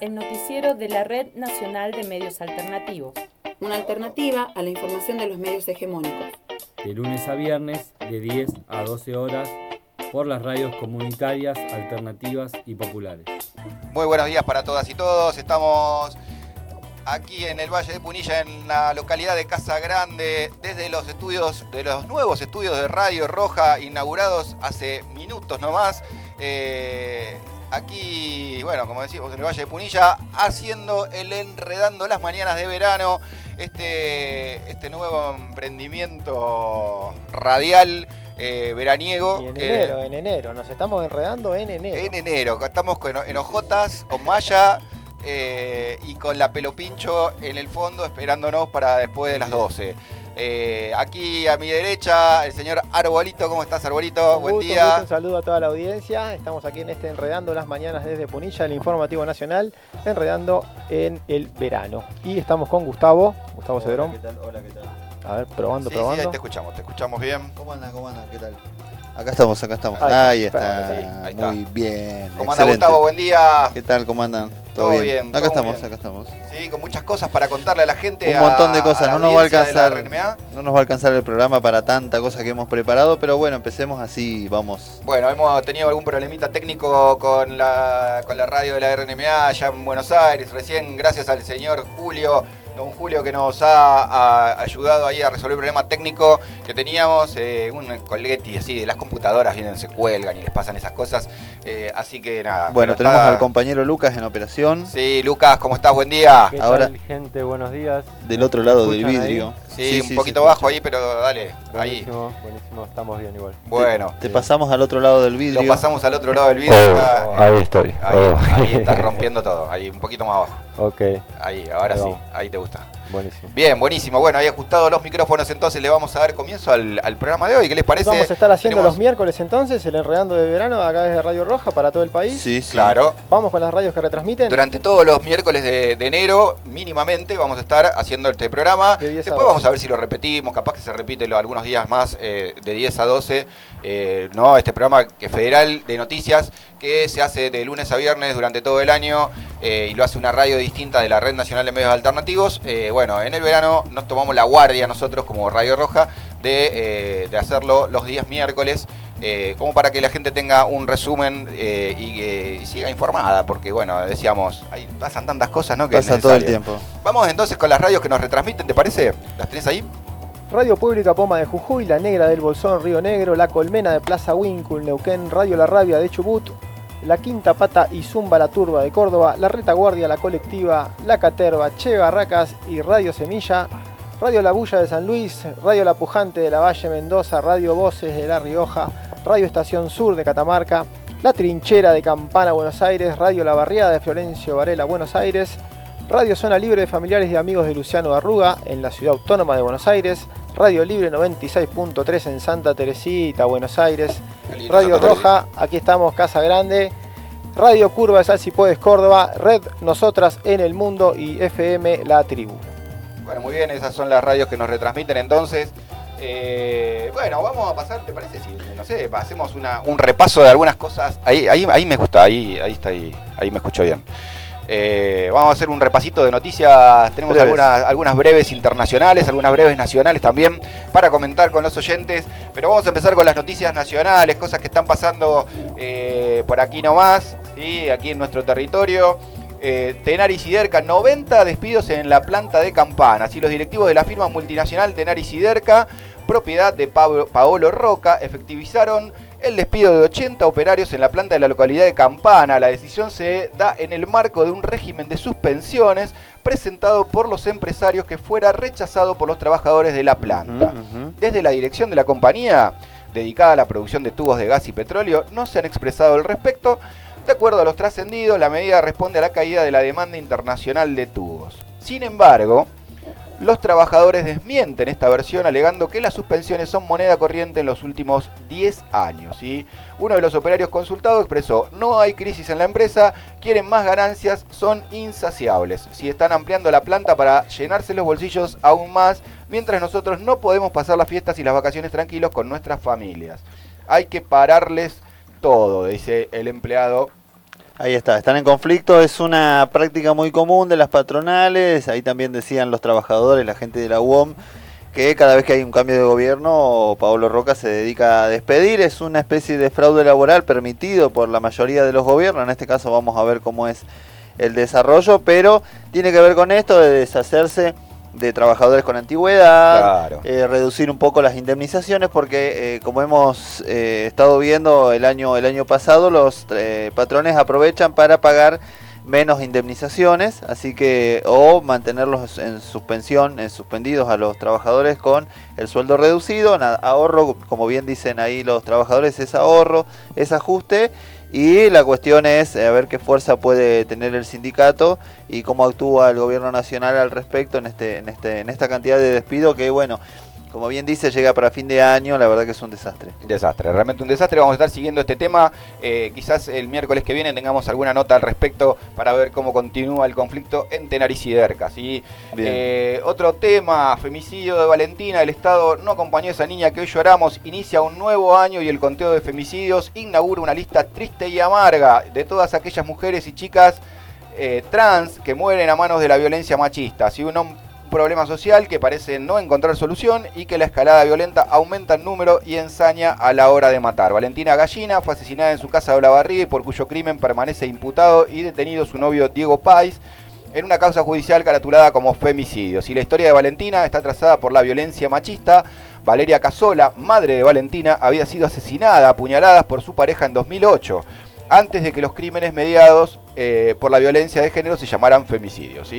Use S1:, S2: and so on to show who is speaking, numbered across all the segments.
S1: el noticiero de la Red Nacional de Medios Alternativos.
S2: Una alternativa a la información de los medios hegemónicos.
S3: De lunes a viernes, de 10 a 12 horas, por las radios comunitarias, alternativas y populares.
S4: Muy buenos días para todas y todos. Estamos aquí en el Valle de Punilla, en la localidad de Casa Grande, desde los estudios, de los nuevos estudios de Radio Roja, inaugurados hace minutos nomás. Eh, aquí, bueno, como decimos, en el Valle de Punilla, haciendo el Enredando las Mañanas de Verano, este, este nuevo emprendimiento radial. Eh, veraniego.
S5: Y en
S4: que-
S5: enero, en enero, nos estamos enredando en enero.
S4: en enero, estamos con, en hojotas, con malla eh, y con la pelo pincho en el fondo esperándonos para después de las 12. Eh, aquí a mi derecha, el señor Arbolito, ¿cómo estás Arbolito?
S5: Un
S4: Buen
S5: gusto, un
S4: día.
S5: gusto, un saludo a toda la audiencia. Estamos aquí en este Enredando las Mañanas desde Punilla, el informativo nacional, enredando en el verano. Y estamos con Gustavo, Gustavo Cedrón.
S6: ¿Qué tal? Hola, ¿qué tal?
S5: A ver, probando,
S4: Sí, sí, ahí
S5: probando.
S4: te escuchamos, te escuchamos bien.
S6: ¿Cómo andan? ¿Cómo andan? ¿Qué tal? Acá estamos, acá estamos.
S5: Ahí
S6: Ahí,
S5: está,
S6: está.
S4: ahí está.
S6: Muy bien.
S4: ¿Cómo anda. Gustavo? Buen día.
S6: ¿Qué tal? ¿Cómo andan?
S4: Todo bien,
S6: Acá
S4: todo
S6: estamos,
S4: bien.
S6: acá estamos.
S4: Sí, con muchas cosas para contarle a la gente.
S6: Un montón de cosas, no nos va a alcanzar. No nos va a alcanzar el programa para tanta cosa que hemos preparado, pero bueno, empecemos así, vamos.
S4: Bueno, hemos tenido algún problemita técnico con la, con la radio de la RNMA allá en Buenos Aires. Recién, gracias al señor Julio, don Julio, que nos ha, ha ayudado ahí a resolver el problema técnico que teníamos. eh, un colguetti así, de las computadoras vienen, se cuelgan y les pasan esas cosas. eh, así que nada.
S6: Bueno, tenemos
S4: está-
S6: al compañero Lucas en operación,
S4: Sí, Lucas, ¿cómo estás? Buen día.
S7: ¿Qué
S6: Ahora-
S7: tal, gente? Buenos días.
S6: del otro lado del
S7: ahí?
S6: Vidrio.
S4: Sí, un poquito
S6: escucha.
S4: bajo ahí, pero dale, ahí.
S7: Buenísimo, buenísimo, estamos bien igual.
S4: Bueno,
S6: Te pasamos al otro lado del vidrio.
S4: lo pasamos al otro lado del vídeo. está-
S7: Oh, ahí estoy.
S4: Ahí,
S7: Oh.
S4: ahí estás rompiendo todo, ahí un poquito más abajo.
S7: Ok,
S4: Ahí, ahora
S7: Ahí
S4: sí, ahí te gusta.
S7: Buenísimo.
S4: Bien, buenísimo. Bueno, ahí ajustado los micrófonos, entonces le vamos a dar comienzo al, al programa de hoy. ¿Qué les parece?
S5: Vamos a estar haciendo
S4: Tenemos-
S5: los miércoles entonces, el Enredando de Verano, acá desde Radio Roja para todo el país.
S6: Sí, sí.
S4: Claro.
S5: Vamos con las radios que retransmiten.
S4: Durante todos los miércoles de, de enero, mínimamente, vamos a estar haciendo este programa.
S5: De 10 a
S4: Después
S5: 12.
S4: vamos a ver si lo repetimos, capaz que se repite lo- algunos días más, eh, de 10 a 12. Eh, no, este programa que federal de noticias que se hace de lunes a viernes durante todo el año eh, y lo hace una radio distinta de la Red Nacional de Medios Alternativos. Eh, bueno, en el verano nos tomamos la guardia nosotros como Radio Roja de, de hacerlo los días miércoles. como para que la gente tenga un resumen y que siga informada, porque bueno, decíamos, ahí pasan tantas cosas, ¿no? Que
S6: Pasa todo el tiempo.
S4: Vamos entonces con las radios que nos retransmiten, ¿te parece? ¿Las tenés ahí?
S5: Radio Pública Poma de Jujuy, La Negra del Bolsón, Río Negro, La Colmena de Plaza Wincul, Neuquén, Radio La Rabia de Chubut, La Quinta Pata y Zumba La Turba de Córdoba, La Retaguardia, La Colectiva, La Caterva, Che Barracas y Radio Semilla, Radio La Bulla de San Luis, Radio La Pujante de la Valle Mendoza, Radio Voces de La Rioja, Radio Estación Sur de Catamarca, La Trinchera de Campana, Buenos Aires, Radio La Barriada de Florencio Varela, Buenos Aires, Radio Zona Libre de Familiares y Amigos de Luciano Arruga en la Ciudad Autónoma de Buenos Aires, Radio Libre 96.3 en Santa Teresita, Buenos Aires, Radio Roja, aquí estamos, Casa Grande, Radio Curva de Salsipuedes, Córdoba, Red Nosotras en el Mundo y FM La Tribu.
S4: Bueno, muy bien, esas son las radios que nos retransmiten entonces. Eh, bueno, vamos a pasar, ¿te parece? Si, no sé, hacemos una- un repaso de algunas cosas. Ahí, ahí, ahí me gusta, ahí, ahí está, ahí, ahí me escucho bien. Eh, vamos a hacer un repasito de noticias. Tenemos
S6: Breves.
S4: algunas, algunas breves internacionales, algunas breves nacionales también para comentar con los oyentes. Pero vamos a empezar con las noticias nacionales, cosas que están pasando eh, por aquí nomás, ¿sí? aquí en nuestro territorio. Eh, Tenaris Siderca, 90 despidos en la planta de Campana. Así los directivos de la firma multinacional Tenaris Siderca, propiedad de Pablo- Paolo Roca, efectivizaron el despido de 80 operarios en la planta de la localidad de Campana. La decisión se da en el marco de un régimen de suspensiones presentado por los empresarios que fuera rechazado por los trabajadores de la planta. Desde la dirección de la compañía, dedicada a la producción de tubos de gas y petróleo, no se han expresado al respecto. De acuerdo a los trascendidos, la medida responde a la caída de la demanda internacional de tubos. Sin embargo, los trabajadores desmienten esta versión alegando que las suspensiones son moneda corriente en los últimos 10 años. ¿sí? Uno de los operarios consultados expresó, no hay crisis en la empresa, quieren más ganancias, son insaciables. Si están ampliando la planta para llenarse los bolsillos aún más, mientras nosotros no podemos pasar las fiestas y las vacaciones tranquilos con nuestras familias. Hay que pararles todo, dice el empleado
S6: Ahí está, están en conflicto, es una práctica muy común de las patronales, ahí también decían los trabajadores, la gente de la UOM, que cada vez que hay un cambio de gobierno, Pablo Roca se dedica a despedir, es una especie de fraude laboral permitido por la mayoría de los gobiernos, en este caso vamos a ver cómo es el desarrollo, pero tiene que ver con esto de deshacerse de trabajadores con antigüedad,
S4: Claro.
S6: eh, reducir un poco las indemnizaciones porque eh, como hemos eh, estado viendo el año el año pasado los eh, patrones aprovechan para pagar menos indemnizaciones así que o mantenerlos en suspensión en suspendidos a los trabajadores con el sueldo reducido ahorro como bien dicen ahí los trabajadores es ahorro es ajuste y la cuestión es eh, a ver qué fuerza puede tener el sindicato y cómo actúa el gobierno nacional al respecto en este en este en esta cantidad de despido que bueno como bien dice llega para fin de año la verdad que es un desastre
S4: desastre, realmente un desastre. Vamos a estar siguiendo este tema. Eh, quizás el miércoles que viene tengamos alguna nota al respecto para ver cómo continúa el conflicto en Tenaris y Derca. ¿sí? Eh, otro tema, femicidio de Valentina. El Estado no acompañó a esa niña que hoy lloramos. Inicia un nuevo año y el conteo de femicidios inaugura una lista triste y amarga de todas aquellas mujeres y chicas eh, trans que mueren a manos de la violencia machista. ¿sí? Un, un problema social que parece no encontrar solución y que la escalada violenta aumenta en número y ensaña a la hora de matar. Valentina Gallina fue asesinada en su casa de Olavarría y por cuyo crimen permanece imputado y detenido su novio Diego Pais en una causa judicial caratulada como femicidio. Si la historia de Valentina está trazada por la violencia machista, Valeria Casola, madre de Valentina, había sido asesinada a por su pareja en 2008, antes de que los crímenes mediados eh, por la violencia de género se llamaran femicidios.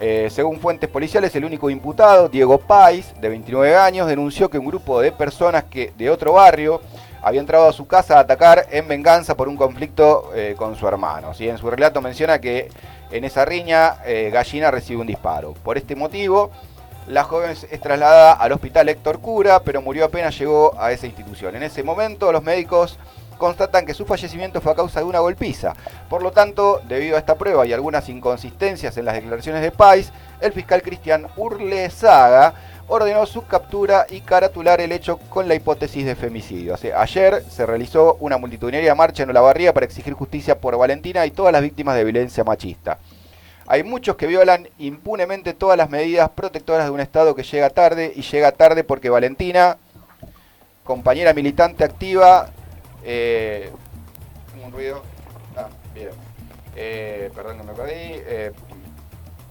S4: Eh, según fuentes policiales, el único imputado, Diego Pais, de 29 años, denunció que un grupo de personas que de otro barrio había entrado a su casa a atacar en venganza por un conflicto eh, con su hermano. ¿sí? En su relato menciona que en esa riña eh, Gallina recibe un disparo. Por este motivo, la joven es trasladada al hospital Héctor Cura, pero murió apenas llegó a esa institución. En ese momento, los médicos constatan que su fallecimiento fue a causa de una golpiza. Por lo tanto, debido a esta prueba y algunas inconsistencias en las declaraciones de Pais, el fiscal Cristian Urlezaga ordenó su captura y caratular el hecho con la hipótesis de femicidio. O ayer se realizó una multitudinaria marcha en Olavarría para exigir justicia por Valentina y todas las víctimas de violencia machista. Hay muchos que violan impunemente todas las medidas protectoras de un Estado que llega tarde y llega tarde porque Valentina, compañera militante activa, eh, un ruido, ah, bien, Eh, perdón que me perdí, eh,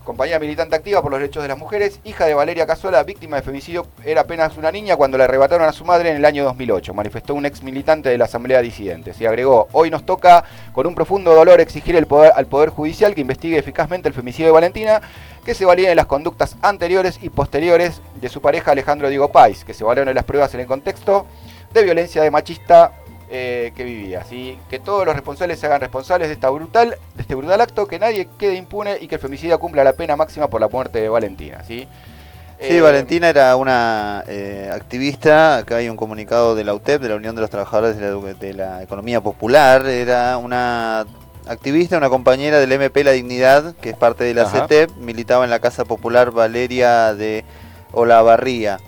S4: compañera militante activa por los derechos de las mujeres, hija de Valeria Casola, víctima de femicidio, era apenas una niña cuando le arrebataron a su madre en el año 2008, manifestó un ex militante de la Asamblea Disidentes y agregó, hoy nos toca con un profundo dolor exigir el poder, al Poder Judicial que investigue eficazmente el femicidio de Valentina, que se valide de las conductas anteriores y posteriores de su pareja Alejandro Diego Pais, que se valieron de las pruebas en el contexto de violencia de machista eh, que vivía. ¿sí? Que todos los responsables se hagan responsables de, esta brutal, de este brutal acto, que nadie quede impune y que el femicidio cumpla la pena máxima por la muerte de Valentina. ¿sí?
S6: Sí,
S4: Eh,
S6: Valentina era una eh, activista, acá hay un comunicado de la UTEP, de la Unión de los Trabajadores de la, Edu- de la Economía Popular, era una activista, una compañera del MP La Dignidad, que es parte de la
S4: Ajá.
S6: CETEP, militaba en la Casa Popular Valeria de Olavarría,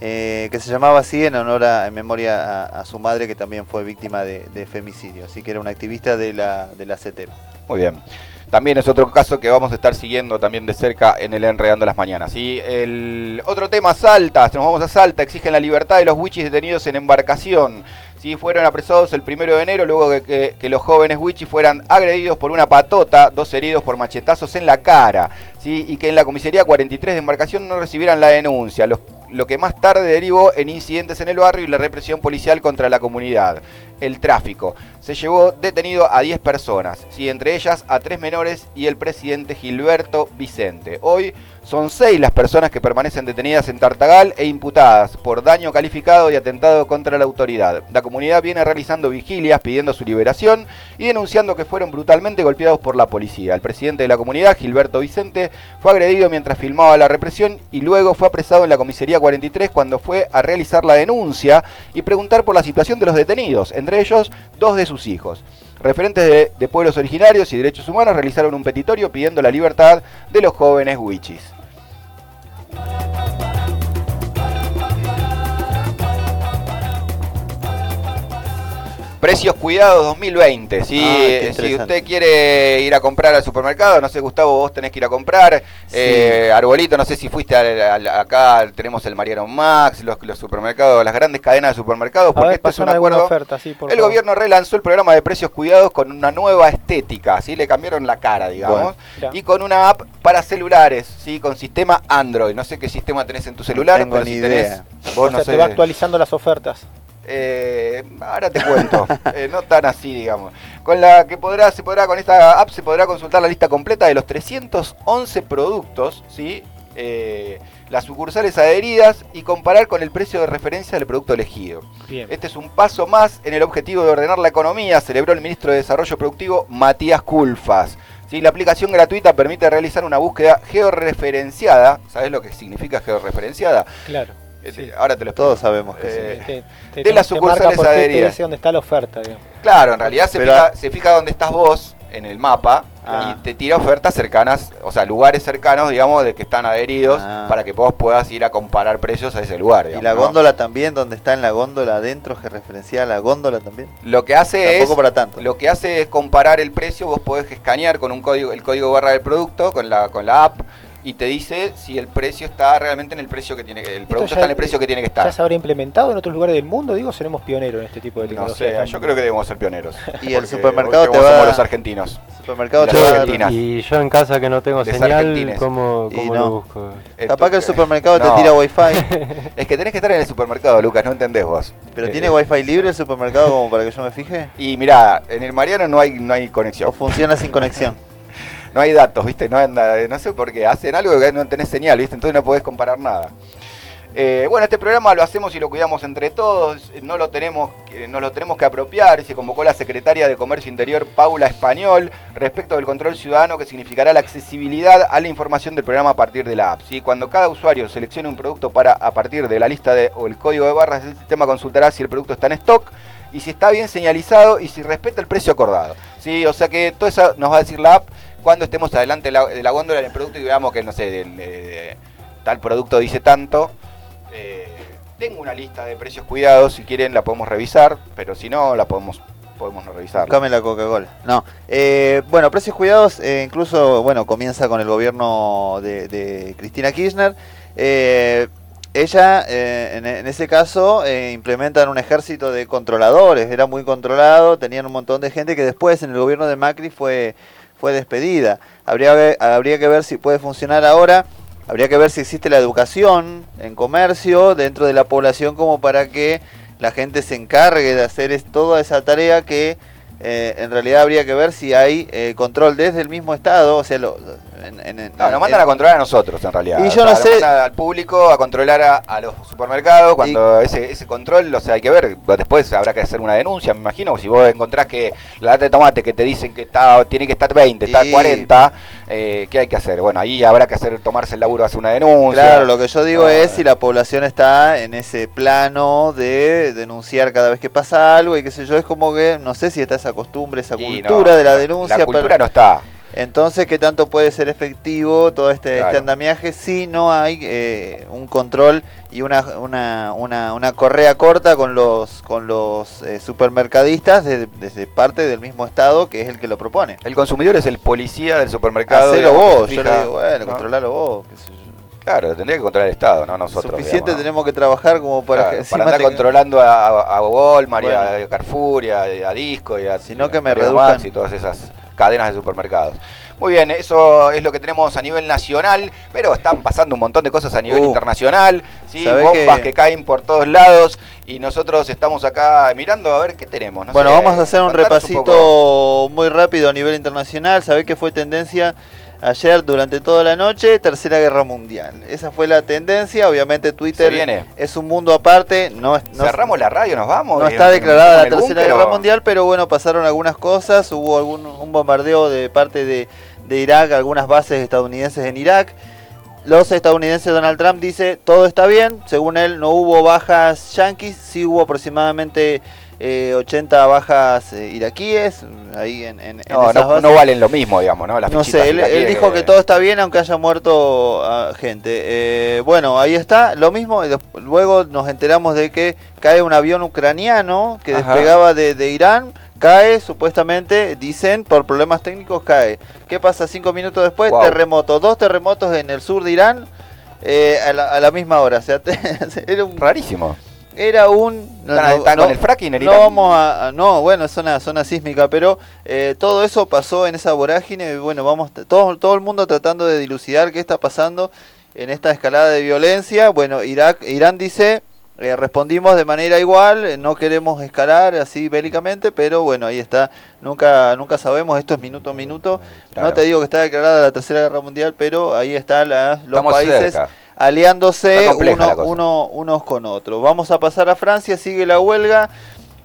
S6: eh, que se llamaba así en honor a, en memoria a, a su madre, que también fue víctima de, femicidio, así que era una activista de la, de la CETEP.
S4: Muy bien. También es otro caso que vamos a estar siguiendo también de cerca en el Enredando las Mañanas. ¿sí? El otro tema, Salta. Nos vamos a Salta. Exigen la libertad de los wichis detenidos en embarcación. ¿Sí? Fueron apresados el primero de enero luego que, que los jóvenes wichis fueran agredidos por una patota, dos heridos por machetazos en la cara. ¿sí? Y que en la comisaría 43 de embarcación no recibieran la denuncia. Lo que más tarde derivó en incidentes en el barrio y la represión policial contra la comunidad. El tráfico. Se llevó detenido a 10 personas, ¿sí? entre ellas a tres menores y el presidente Gilberto Vicente. Hoy son seis las personas que permanecen detenidas en Tartagal e imputadas por daño calificado y atentado contra la autoridad. La comunidad viene realizando vigilias pidiendo su liberación y denunciando que fueron brutalmente golpeados por la policía. El presidente de la comunidad, Gilberto Vicente, fue agredido mientras filmaba la represión y luego fue apresado en la comisaría 43 cuando fue a realizar la denuncia y preguntar por la situación de los detenidos, entre ellos dos de sus hijos. Referentes de, pueblos originarios y derechos humanos realizaron un petitorio pidiendo la libertad de los jóvenes wichis. Precios Cuidados 2020. ¿sí?
S6: Ah,
S4: Eh, si
S6: interesante.
S4: usted quiere ir a comprar al supermercado, no sé, Gustavo, vos tenés que ir a comprar. Eh, Arbolito, no sé si fuiste al- al- acá, tenemos el Mariano Max, los, los supermercados, las grandes cadenas de supermercados, porque
S5: ver,
S4: esto es un acuerdo.
S5: oferta, sí, por
S4: el
S5: favor.
S4: gobierno relanzó el programa de precios cuidados con una nueva estética, ¿sí? le cambiaron la cara, digamos,
S6: Bueno,
S4: y con una app para celulares, ¿sí? con sistema Android. No sé qué sistema tenés en tu celular,
S6: tengo
S4: pero
S6: ni
S4: si
S6: idea.
S4: tenés,
S5: O
S4: vos
S5: sea,
S4: no
S5: te
S4: sé.
S5: va actualizando las ofertas.
S4: Eh, ahora te cuento, Eh, no tan así, digamos. Con la que podrá, se podrá, con esta app se podrá consultar la lista completa de los 311 productos, ¿sí? Eh, las sucursales adheridas y comparar con el precio de referencia del producto elegido.
S5: Bien.
S4: Este es un paso más en el objetivo de ordenar la economía, celebró el ministro de Desarrollo Productivo Matías Culfas. ¿Sí? La aplicación gratuita permite realizar una búsqueda georreferenciada. ¿Sabes lo que significa georreferenciada?
S5: Claro.
S4: Eh,
S5: Sí.
S4: Ahora te lo explico.
S6: Todos sabemos que
S4: Eh,
S6: sí.
S5: Te- te-
S4: de las sucursales
S5: te
S4: adheridas.
S5: dónde está la oferta, digamos.
S4: Claro, en realidad se, fija, se fija dónde estás vos en el mapa
S6: Ah.
S4: y te tira ofertas cercanas, o sea, lugares cercanos, digamos, de que están adheridos
S6: Ah.
S4: para que vos puedas ir a comparar precios a ese lugar.
S6: Y la
S4: ¿no?
S6: góndola también, donde está en la góndola adentro, que referencia a la góndola también.
S4: Lo que hace
S6: Tampoco
S4: es
S6: para tanto.
S4: lo que hace es comparar el precio, vos podés escanear con un código, el código barra del producto, con la, con la app, y te dice si el precio está realmente en el precio que tiene que, el producto
S5: ya-
S4: está en el precio que tiene que
S5: ¿Ya
S4: estar.
S5: se habrá implementado en otros lugares del mundo? Digo, seremos pioneros en este tipo de
S4: No
S5: tecnología.
S4: sé, yo creo que debemos ser pioneros.
S6: Y el supermercado te
S4: somos
S6: va-
S4: los argentinos.
S6: Supermercado te va.
S7: Y yo en casa que no tengo
S4: Les
S7: señal. ¿cómo, cómo
S6: no.
S7: lo busco?
S6: Capaz que el supermercado
S4: No.
S6: te tira wifi,
S4: Es que tenés que estar en el supermercado, Lucas, no entendés vos.
S6: pero
S4: Eh,
S6: ¿tiene wifi libre el supermercado como para que yo me fije?
S4: Y mirá, en el Mariano no hay, no hay
S6: ¿O
S4: conexión.
S6: funciona sin conexión?
S4: No hay datos, ¿viste? No, no sé por qué. Hacen algo que no tenés señal, ¿viste? Entonces no podés comparar nada. Eh, bueno, este programa lo hacemos y lo cuidamos entre todos. No lo tenemos, no lo tenemos que apropiar. Se convocó la secretaria de Comercio Interior, Paula Español, respecto del control ciudadano que significará la accesibilidad a la información del programa a partir de la app. ¿sí? Cuando cada usuario seleccione un producto para a partir de la lista de, o el código de barras, el sistema consultará si el producto está en stock y si está bien señalizado y si respeta el precio acordado. ¿sí? O sea que todo eso nos va a decir la app cuando estemos adelante de la, de la góndola del producto y veamos que, no sé, de- de- tal producto dice tanto. Eh, tengo una lista de precios cuidados, si quieren la podemos revisar, pero si no, la podemos, podemos no revisar.
S6: Buscame la Coca-Cola. No. Eh, bueno, precios cuidados, eh, incluso, bueno, comienza con el gobierno de, de Cristina Kirchner. Eh, ella, eh, en, en ese caso, eh, implementan un ejército de controladores. Era muy controlado, tenían un montón de gente que después en el gobierno de Macri fue, fue despedida. Habría, habría que ver si puede funcionar ahora. Habría que ver si existe la educación en comercio dentro de la población como para que la gente se encargue de hacer es- toda esa tarea que eh, en realidad habría que ver si hay eh, control desde el mismo Estado, o sea, lo, en- en-
S4: No, nos mandan
S6: en-
S4: a controlar a nosotros en realidad.
S6: Y
S4: O
S6: yo
S4: sea,
S6: no sé-
S4: al público a controlar a, a los supermercados cuando ese, ese control, o sea, hay que ver, después habrá que hacer una denuncia, me imagino, si vos encontrás que la lata de tomate que te dicen que está tiene que estar 20, está
S6: Y-
S4: 40, eh, ¿qué hay que hacer? Bueno, ahí habrá que hacer tomarse el laburo, hacer una denuncia.
S6: Claro, lo que yo digo
S4: Ah.
S6: es si la población está en ese plano de denunciar cada vez que pasa algo y qué sé yo, es como que no sé si está esa costumbre, esa
S4: no,
S6: cultura de la denuncia.
S4: La cultura
S6: pero-
S4: no está.
S6: Entonces, ¿qué tanto puede ser efectivo todo este, este andamiaje si no hay eh, un control y una, una, una, una correa corta con los, con los eh, supermercadistas desde, desde parte del mismo Estado que es el que lo propone?
S4: El consumidor es el policía del supermercado.
S6: Hacelo vos, yo
S4: fija,
S6: le digo, bueno,
S4: ¿no?
S6: controlalo vos. qué sé yo.
S4: Claro, lo tendría que controlar el Estado, no nosotros.
S6: Suficiente
S4: digamos, ¿no?
S6: tenemos que trabajar como para
S4: Claro, para andar controlando a, a- Walmart y
S6: Bueno.
S4: a Carrefour y a, a Disco y a
S6: Sino
S4: y
S6: que me reduzcan-
S4: y todas esas cadenas de supermercados. Muy bien, eso es lo que tenemos a nivel nacional, pero están pasando un montón de cosas a nivel
S6: Uh.
S4: internacional, ¿sí?
S6: ¿Sabe
S4: bombas
S6: que-
S4: que... caen por todos lados y nosotros estamos acá mirando a ver qué tenemos. no
S6: Bueno,
S4: sé,
S6: vamos a hacer un repasito muy rápido a nivel internacional. Sabés que fue tendencia ayer durante toda la noche, Tercera Guerra Mundial. Esa fue la tendencia. Obviamente Twitter
S4: viene.
S6: es un mundo aparte. No, no,
S4: Cerramos la radio, nos vamos.
S6: no
S4: y
S6: está declarada la Tercera Guerra
S4: o-
S6: Mundial, pero bueno, pasaron algunas cosas. Hubo algún, un bombardeo de parte de, de Irak, algunas bases estadounidenses en Irak. Los estadounidenses, Donald Trump dice, todo está bien. Según él, no hubo bajas yanquis, sí hubo aproximadamente eh, 80 bajas eh, iraquíes, ahí en, en, en
S4: No,
S6: esas
S4: no,
S6: bases.
S4: no valen lo mismo, digamos, ¿no? Las
S6: No sé, él, él dijo que todo está bien aunque haya muerto ah, gente. Eh, bueno, ahí está, lo mismo. Luego nos enteramos de que cae un avión ucraniano que
S4: Ajá.
S6: despegaba de, de Irán. Cae, supuestamente, dicen, por problemas técnicos cae. ¿Qué pasa? Cinco minutos después,
S4: Wow.
S6: terremoto. Dos terremotos en el sur de Irán eh, a, la, a la misma hora. O sea, era un...
S4: Rarísimo.
S6: Era un... no,
S4: ¿Están,
S6: no,
S4: están
S6: no,
S4: con el fracking en
S6: no
S4: Irán?
S6: vamos a, no, bueno, es una zona sísmica, pero eh, todo eso pasó en esa vorágine. y Bueno, vamos, todo, todo el mundo tratando de dilucidar qué está pasando en esta escalada de violencia. Bueno, Irak, Irán dice, eh, respondimos de manera igual, eh, no queremos escalar así bélicamente, pero bueno, ahí está. Nunca, nunca sabemos, esto es minuto a minuto.
S4: Claro.
S6: No te digo que está declarada la tercera guerra mundial, pero ahí están los
S4: Estamos
S6: países
S4: cerca.
S6: Aliándose uno- uno- unos con otros. Vamos a pasar a Francia, sigue la huelga.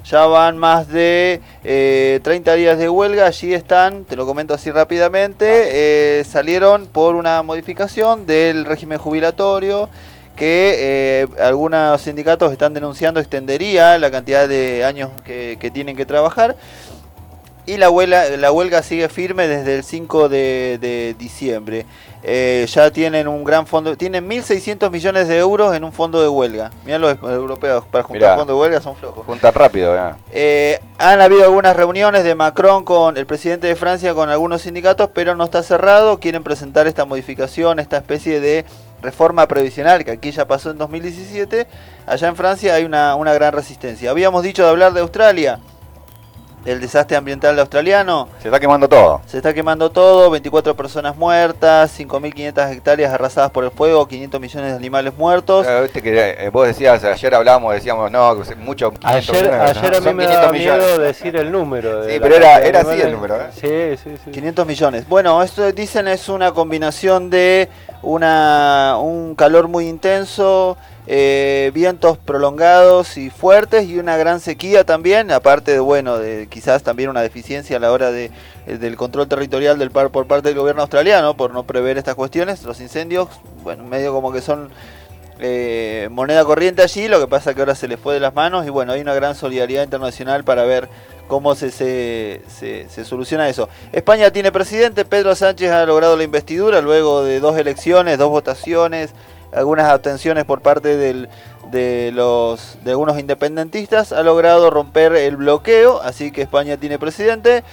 S6: Ya van más de eh, 30 días de huelga, allí están, te lo comento así rápidamente, eh, salieron por una modificación del régimen jubilatorio que eh, algunos sindicatos están denunciando extendería la cantidad de años que, que tienen que trabajar. Y la huelga, la huelga sigue firme desde el 5 de, de diciembre. Eh, ya tienen un gran fondo, tienen 1.600 millones de euros en un fondo de huelga. Mirá los europeos, para juntar
S4: Mirá.
S6: fondos de huelga son flojos.
S4: Juntan rápido, ¿eh?
S6: Eh, han habido algunas reuniones de Macron con el presidente de Francia, con algunos sindicatos, pero no está cerrado. Quieren presentar esta modificación, esta especie de reforma previsional que aquí ya pasó en 2017. Allá en Francia hay una, una gran resistencia. Habíamos dicho de hablar de Australia, del desastre ambiental australiano.
S4: Se está quemando todo.
S6: Se está quemando todo, 24 personas muertas, 5.500 hectáreas arrasadas por el fuego, 500 millones de animales muertos.
S4: Eh, viste que eh, vos decías, ayer hablábamos, decíamos, no, mucho. 500
S7: Ayer,
S4: millones,
S7: ayer
S4: no,
S7: a mí me
S4: 500
S7: daba
S4: millones.
S7: miedo decir el número. de
S4: Sí, pero era- era así el número, ¿eh?
S7: Sí, sí, sí.
S6: 500 millones. Bueno, esto dicen es una combinación de una, un calor muy intenso, eh, vientos prolongados y fuertes y una gran sequía también, aparte de, bueno, de quizás también una deficiencia a la hora de, eh, del control territorial del par por parte del gobierno australiano por no prever estas cuestiones. Los incendios, bueno, medio como que son eh, moneda corriente allí, lo que pasa que ahora se les fue de las manos y bueno, hay una gran solidaridad internacional para ver cómo se, se, se- se soluciona eso. España tiene presidente, Pedro Sánchez ha logrado la investidura luego de dos elecciones, dos votaciones, algunas abstenciones por parte del- de los de algunos independentistas, ha logrado romper el bloqueo, así que España tiene presidente.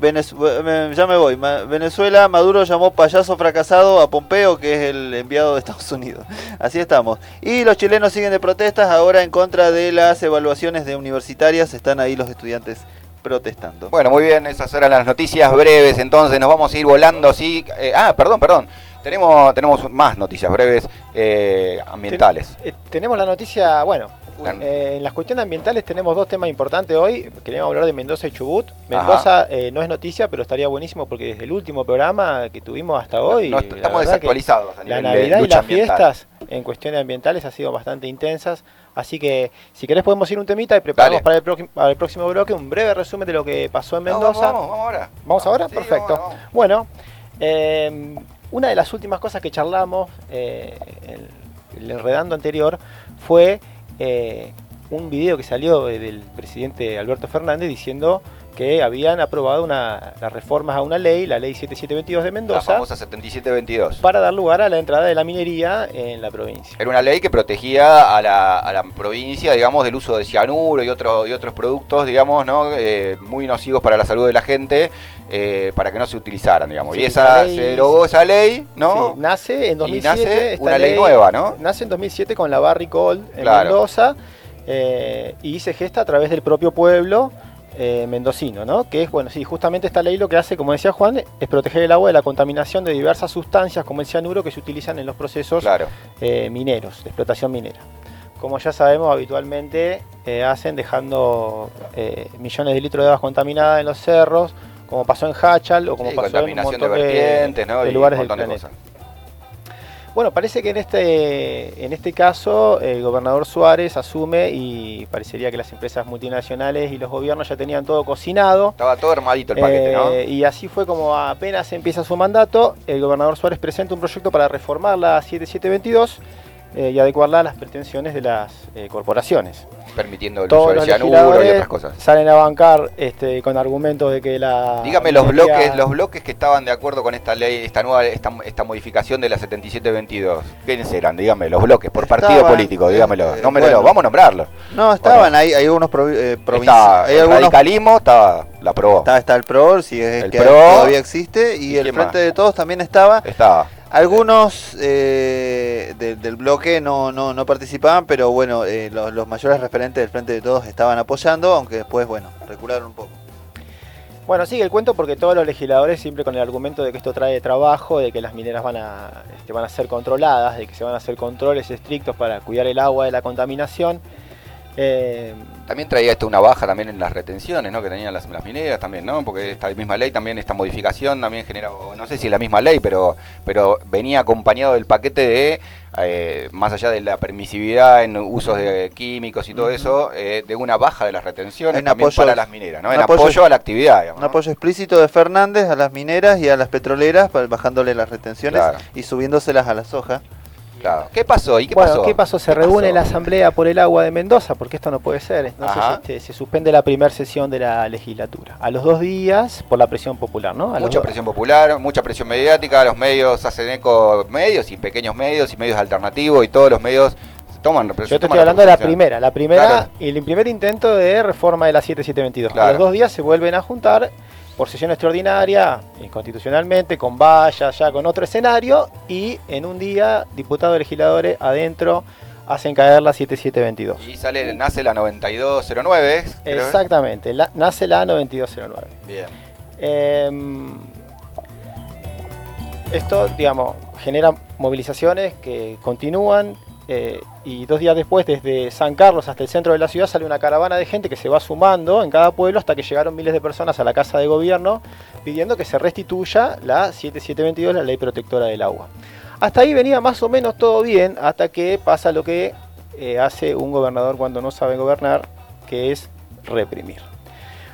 S6: Venez- me- ya me voy. Venezuela, Maduro llamó payaso fracasado a Pompeo, que es el enviado de Estados Unidos. Así estamos. Y los chilenos siguen de protestas ahora en contra de las evaluaciones de universitarias. Están ahí los estudiantes protestando.
S4: Bueno, muy bien, esas eran las noticias breves, entonces nos vamos a ir volando así. eh, ah, perdón, perdón. Tenemos, tenemos más noticias breves eh, ambientales.
S5: Eh, tenemos la noticia, bueno, eh, en las cuestiones ambientales tenemos dos temas importantes hoy. Queremos hablar de Mendoza y Chubut. Mendoza eh, no es noticia, pero estaría buenísimo porque desde el último programa que tuvimos hasta hoy,
S4: No, estamos desactualizados a
S5: la
S4: de
S5: Navidad y las fiestas en cuestiones ambientales han sido bastante intensas. Así que si querés podemos ir un temita y preparamos para el, próximo- para el próximo bloque un breve resumen de lo que pasó en
S4: No,
S5: Mendoza.
S4: vamos, vamos, vamos ahora.
S5: ¿Vamos ahora?
S4: Sí,
S5: Perfecto. Bueno, eh, una de las últimas cosas que charlamos eh, en el enredando anterior fue eh, un video que salió de- del presidente Alberto Fernández diciendo que habían aprobado una, las reformas a una ley, la ley 7722 de
S4: La
S5: Mendoza,
S4: famosa 7722.
S5: para dar lugar a la entrada de la minería en la provincia.
S4: Era una ley que protegía a la, a la provincia, digamos, del uso de cianuro y, otro, y otros productos, digamos, ¿no? Eh, muy nocivos para la salud de la gente, eh, para que no se utilizaran, digamos.
S5: Sí,
S4: y
S5: la
S4: esa
S5: ley-
S4: se derogó esa ley, ¿no?
S5: Sí, nace en
S4: Y
S5: 2007.
S4: nace
S5: esta
S4: una ley nueva, ¿no?
S5: Nace en 2007 con la Barricol en
S4: Claro.
S5: Mendoza eh, y se gesta a través del propio pueblo eh, mendocino, ¿no? Que es, bueno, sí, justamente esta ley lo que hace, como decía Juan, es proteger el agua de la contaminación de diversas sustancias como el cianuro que se utilizan en los procesos
S4: Claro.
S5: eh, mineros, de explotación minera. Como ya sabemos, habitualmente eh, hacen dejando eh, millones de litros de agua contaminada en los cerros, como pasó en Hachal o como
S4: Sí,
S5: pasó en un
S4: de
S5: montón de,
S4: ¿no?
S5: de
S4: y
S5: lugares del
S4: de
S5: planeta.
S4: cosas.
S5: Bueno, parece que en este, en este caso el gobernador Suárez asume y parecería que las empresas multinacionales y los gobiernos ya tenían todo cocinado.
S4: Estaba todo armadito el paquete, ¿no?
S5: Eh, Y así fue como apenas empieza su mandato, el gobernador Suárez presenta un proyecto para reformar la 7722 eh, y adecuarla a las pretensiones de las eh, corporaciones.
S4: Permitiendo el
S5: Todos
S4: uso
S5: los
S4: del cianuro y otras cosas.
S5: salen a bancar este, con argumentos de que la...
S4: Dígame los bloques, los bloques que estaban de acuerdo con esta ley, esta nueva, esta, esta modificación de la 7722. ¿Quiénes eran? Dígame, los bloques, por partido
S6: Estaban,
S4: político, dígamelo.
S6: eh, bueno.
S4: vamos a nombrarlo.
S6: No, estaban ahí, hay unos provi- eh, provinci-
S4: Estaba
S6: hay
S4: el
S6: algunos
S4: radicalismo, estaba, la aprobó.
S6: Está, está el PRO, si es
S4: El
S6: que
S4: PRO.
S6: todavía existe, y
S4: ¿Y
S6: el Frente
S4: más?
S6: de Todos también estaba.
S4: Estaba.
S6: Algunos eh, de- del bloque no, no, participaban, pero bueno, eh, los, los mayores referentes del Frente de Todos estaban apoyando, aunque después, bueno, recularon un poco.
S5: Bueno, sigue el cuento porque todos los legisladores siempre con el argumento de que esto trae trabajo, de que las mineras van a, este, van a ser controladas, de que se van a hacer controles estrictos para cuidar el agua de la contaminación. Eh,
S4: También traía esto una baja también en las retenciones, ¿no? Que tenían las, las mineras también, ¿no? Porque esta misma ley también, esta modificación también genera, no sé si es la misma ley, pero, pero venía acompañado del paquete de, eh, más allá de la permisividad en usos de químicos y todo eso, eh, de una baja de las retenciones también
S6: apoyo-
S4: para las mineras, ¿no? En
S6: apoyo-
S4: apoyo, a la actividad, digamos,
S6: Un
S4: ¿no?
S6: apoyo explícito de Fernández a las mineras y a las petroleras, pa- bajándole las retenciones
S4: Claro.
S6: y subiéndoselas a la soja.
S4: Claro. ¿Qué pasó? ¿Y qué
S5: bueno,
S4: pasó?
S5: ¿qué pasó? Se
S4: ¿Qué
S5: reúne
S4: pasó?
S5: la Asamblea por el agua de Mendoza, porque esto no puede ser. Entonces este, se suspende la primera sesión de la legislatura. A los dos días, por la presión popular, ¿no? A
S4: Mucha presión popular, mucha presión mediática, los medios hacen eco, medios y pequeños medios y medios alternativos y todos los medios toman
S5: Yo te estoy hablando de la primera, la primera
S4: Claro.
S5: y el primer intento de reforma de la 7722. A
S4: Claro.
S5: los dos días se vuelven a juntar por sesión extraordinaria, inconstitucionalmente, con vallas, ya con otro escenario, y en un día, diputados y legisladores adentro hacen caer la 7722.
S4: Y sale, nace la 9209, ¿es? Creo, ¿eh?
S5: Exactamente, la- nace la 9209.
S4: Bien.
S5: Em, esto, digamos, genera movilizaciones que continúan eh, y dos días después, desde San Carlos hasta el centro de la ciudad, sale una caravana de gente que se va sumando en cada pueblo hasta que llegaron miles de personas a la Casa de Gobierno pidiendo que se restituya la 7722, la ley protectora del agua. Hasta ahí venía más o menos todo bien, hasta que pasa lo que eh, hace un gobernador cuando no sabe gobernar, que es reprimir.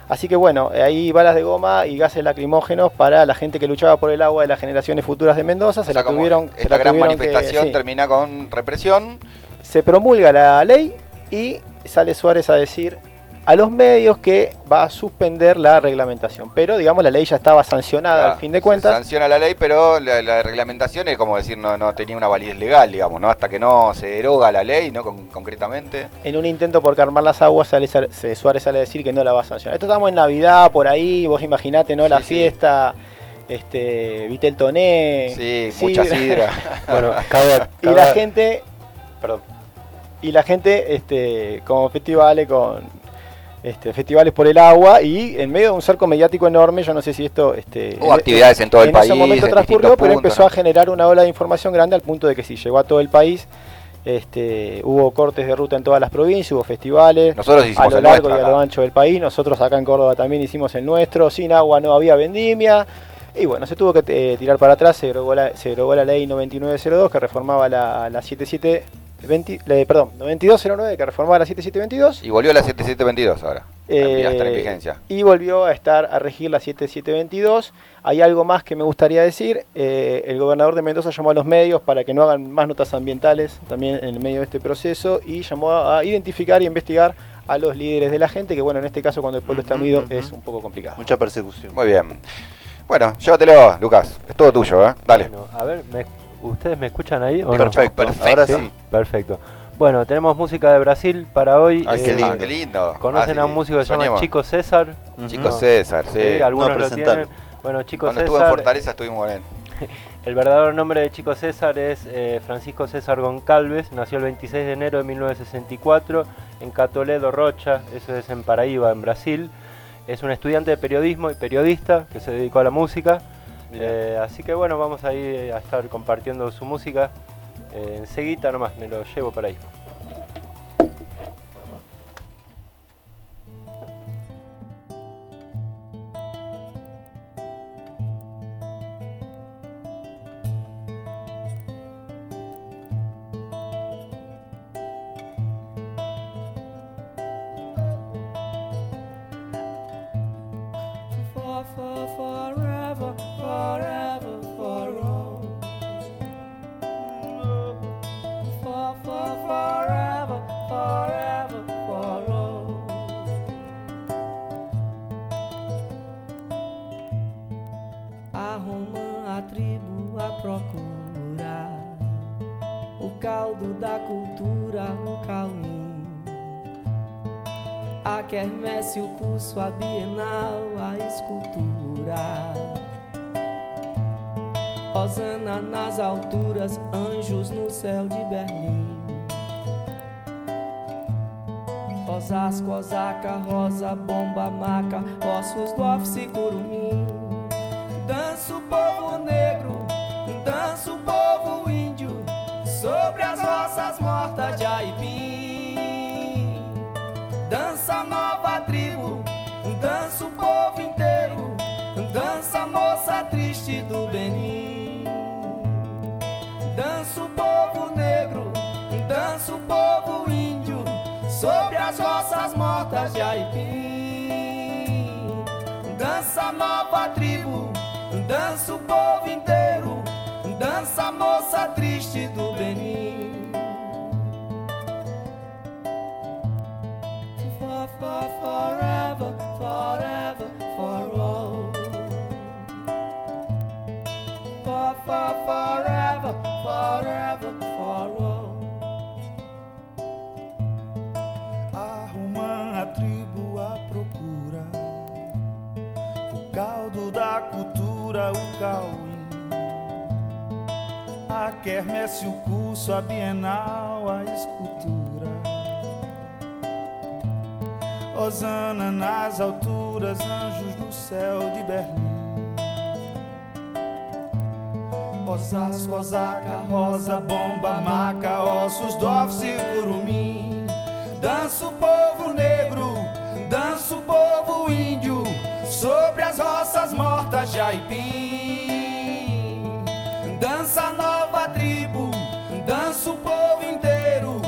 S5: Así que bueno, eh, hay balas de goma y gases lacrimógenos para la gente que luchaba por el agua de las generaciones futuras de Mendoza. Se
S4: O sea,
S5: la tuvieron, se
S4: esta
S5: la
S4: gran
S5: tuvieron que-
S4: manifestación
S5: sí.
S4: termina con represión.
S5: Se promulga la ley y sale Suárez a decir a los medios que va a suspender la reglamentación. Pero digamos, la ley ya estaba sancionada
S4: Ah,
S5: al fin de
S4: Se
S5: cuentas.
S4: sanciona la ley, pero la, la reglamentación es como decir, no, no tenía una validez legal, digamos, ¿no? Hasta que no se deroga la ley, ¿no? Con- concretamente.
S5: En un intento por calmar las aguas, sale, se- Suárez sale a decir que no la va a sancionar. Esto estamos en Navidad, por ahí, vos imaginate, ¿no? La
S4: Sí, sí.
S5: fiesta, este, Vitel Toné.
S4: Sí, mucha sidra.
S7: Bueno, cabe,
S5: Y
S7: cabe-
S5: la gente,
S7: Perdón.
S5: y la gente este, como festivales con este, festivales por el agua y en medio de un cerco mediático enorme, yo no sé si esto este,
S4: Hubo actividades en todo el
S5: en
S4: país,
S5: ese momento
S4: en
S5: transcurrió, pero
S4: puntos,
S5: empezó
S4: ¿no?
S5: a generar una ola de información grande al punto de que si llegó a todo el país, este, hubo cortes de ruta en todas las provincias, hubo festivales
S4: Nosotros
S5: a lo largo
S4: nuestro
S5: y a lo ancho del país. Nosotros acá en Córdoba también hicimos el nuestro. Sin agua no había vendimia. Y bueno, se tuvo que eh, tirar para atrás. Se derogó, la, se derogó la ley 9902 que reformaba la, la 7720, la- perdón, 9209 que reformaba la 7722.
S4: Y volvió a la 7722 ahora.
S5: Eh,
S4: hasta en vigencia.
S5: y volvió a estar a regir la 7722. Hay algo más que me gustaría decir. Eh, el gobernador de Mendoza llamó a los medios para que no hagan más notas ambientales también en el medio de este proceso y llamó a, a identificar y investigar a los líderes de la gente, que bueno, en este caso cuando el pueblo está unido es un poco complicado.
S6: Mucha persecución.
S4: Muy bien. Bueno, llévatelo, Lucas. Es todo tuyo, ¿eh? Dale.
S7: Bueno, a ver, ¿me- ¿ustedes me escuchan ahí? o no?
S6: Perfecto,
S4: Perfecto.
S6: ahora
S7: ¿Sí?
S6: sí.
S7: Perfecto. Bueno, tenemos música de Brasil para hoy.
S6: Ay, qué
S7: Eh,
S6: lindo.
S4: qué lindo.
S7: ¿Conocen
S4: Ah,
S7: a un músico que se llama. Chico César?
S4: Chico. César, sí.
S7: Sí, algunos
S6: No,
S7: lo tienen. Bueno, Chico
S4: Cuando estuve en
S7: César,
S4: Fortaleza estuvimos con él.
S7: el verdadero nombre de Chico César es eh, Francisco César Goncalves, nació el 26 de enero de 1964 en Catoledo, Rocha, eso es en Paraíba, en Brasil. Es un estudiante de periodismo y periodista que se dedicó a la música. Eh, así que bueno, vamos a ir a estar compartiendo su música. Eh, enseguida nomás, me lo llevo por ahí.
S8: quermesse, o curso, a bienal, a escultura. Rosana nas alturas, anjos no céu de Berlim. Osasco, Osaka, rosa, bomba, maca, ossos do office, curumim. nosso povo inteiro. Dança, moça triste do Benin. Dança o povo negro, dança o povo índio, sobre as roças mortas de Aipim. Dança, nova tribo, dança o povo inteiro. Dança, moça triste do Benin. forever forever for all. For, for, forever, forever for all.
S9: Arruma a tribo à procura, o caldo da cultura, o cauim. A quermesse, o curso, a bienal, a escultura Osana nas alturas, anjos no céu de Berlim. Osasco, Osaka, Rosa, Bomba, Maca, Ossos, Dofs e Curumim. Dança o povo negro, dança o povo índio, sobre as roças mortas de Aipim. Dança a nova tribo, dança o povo inteiro,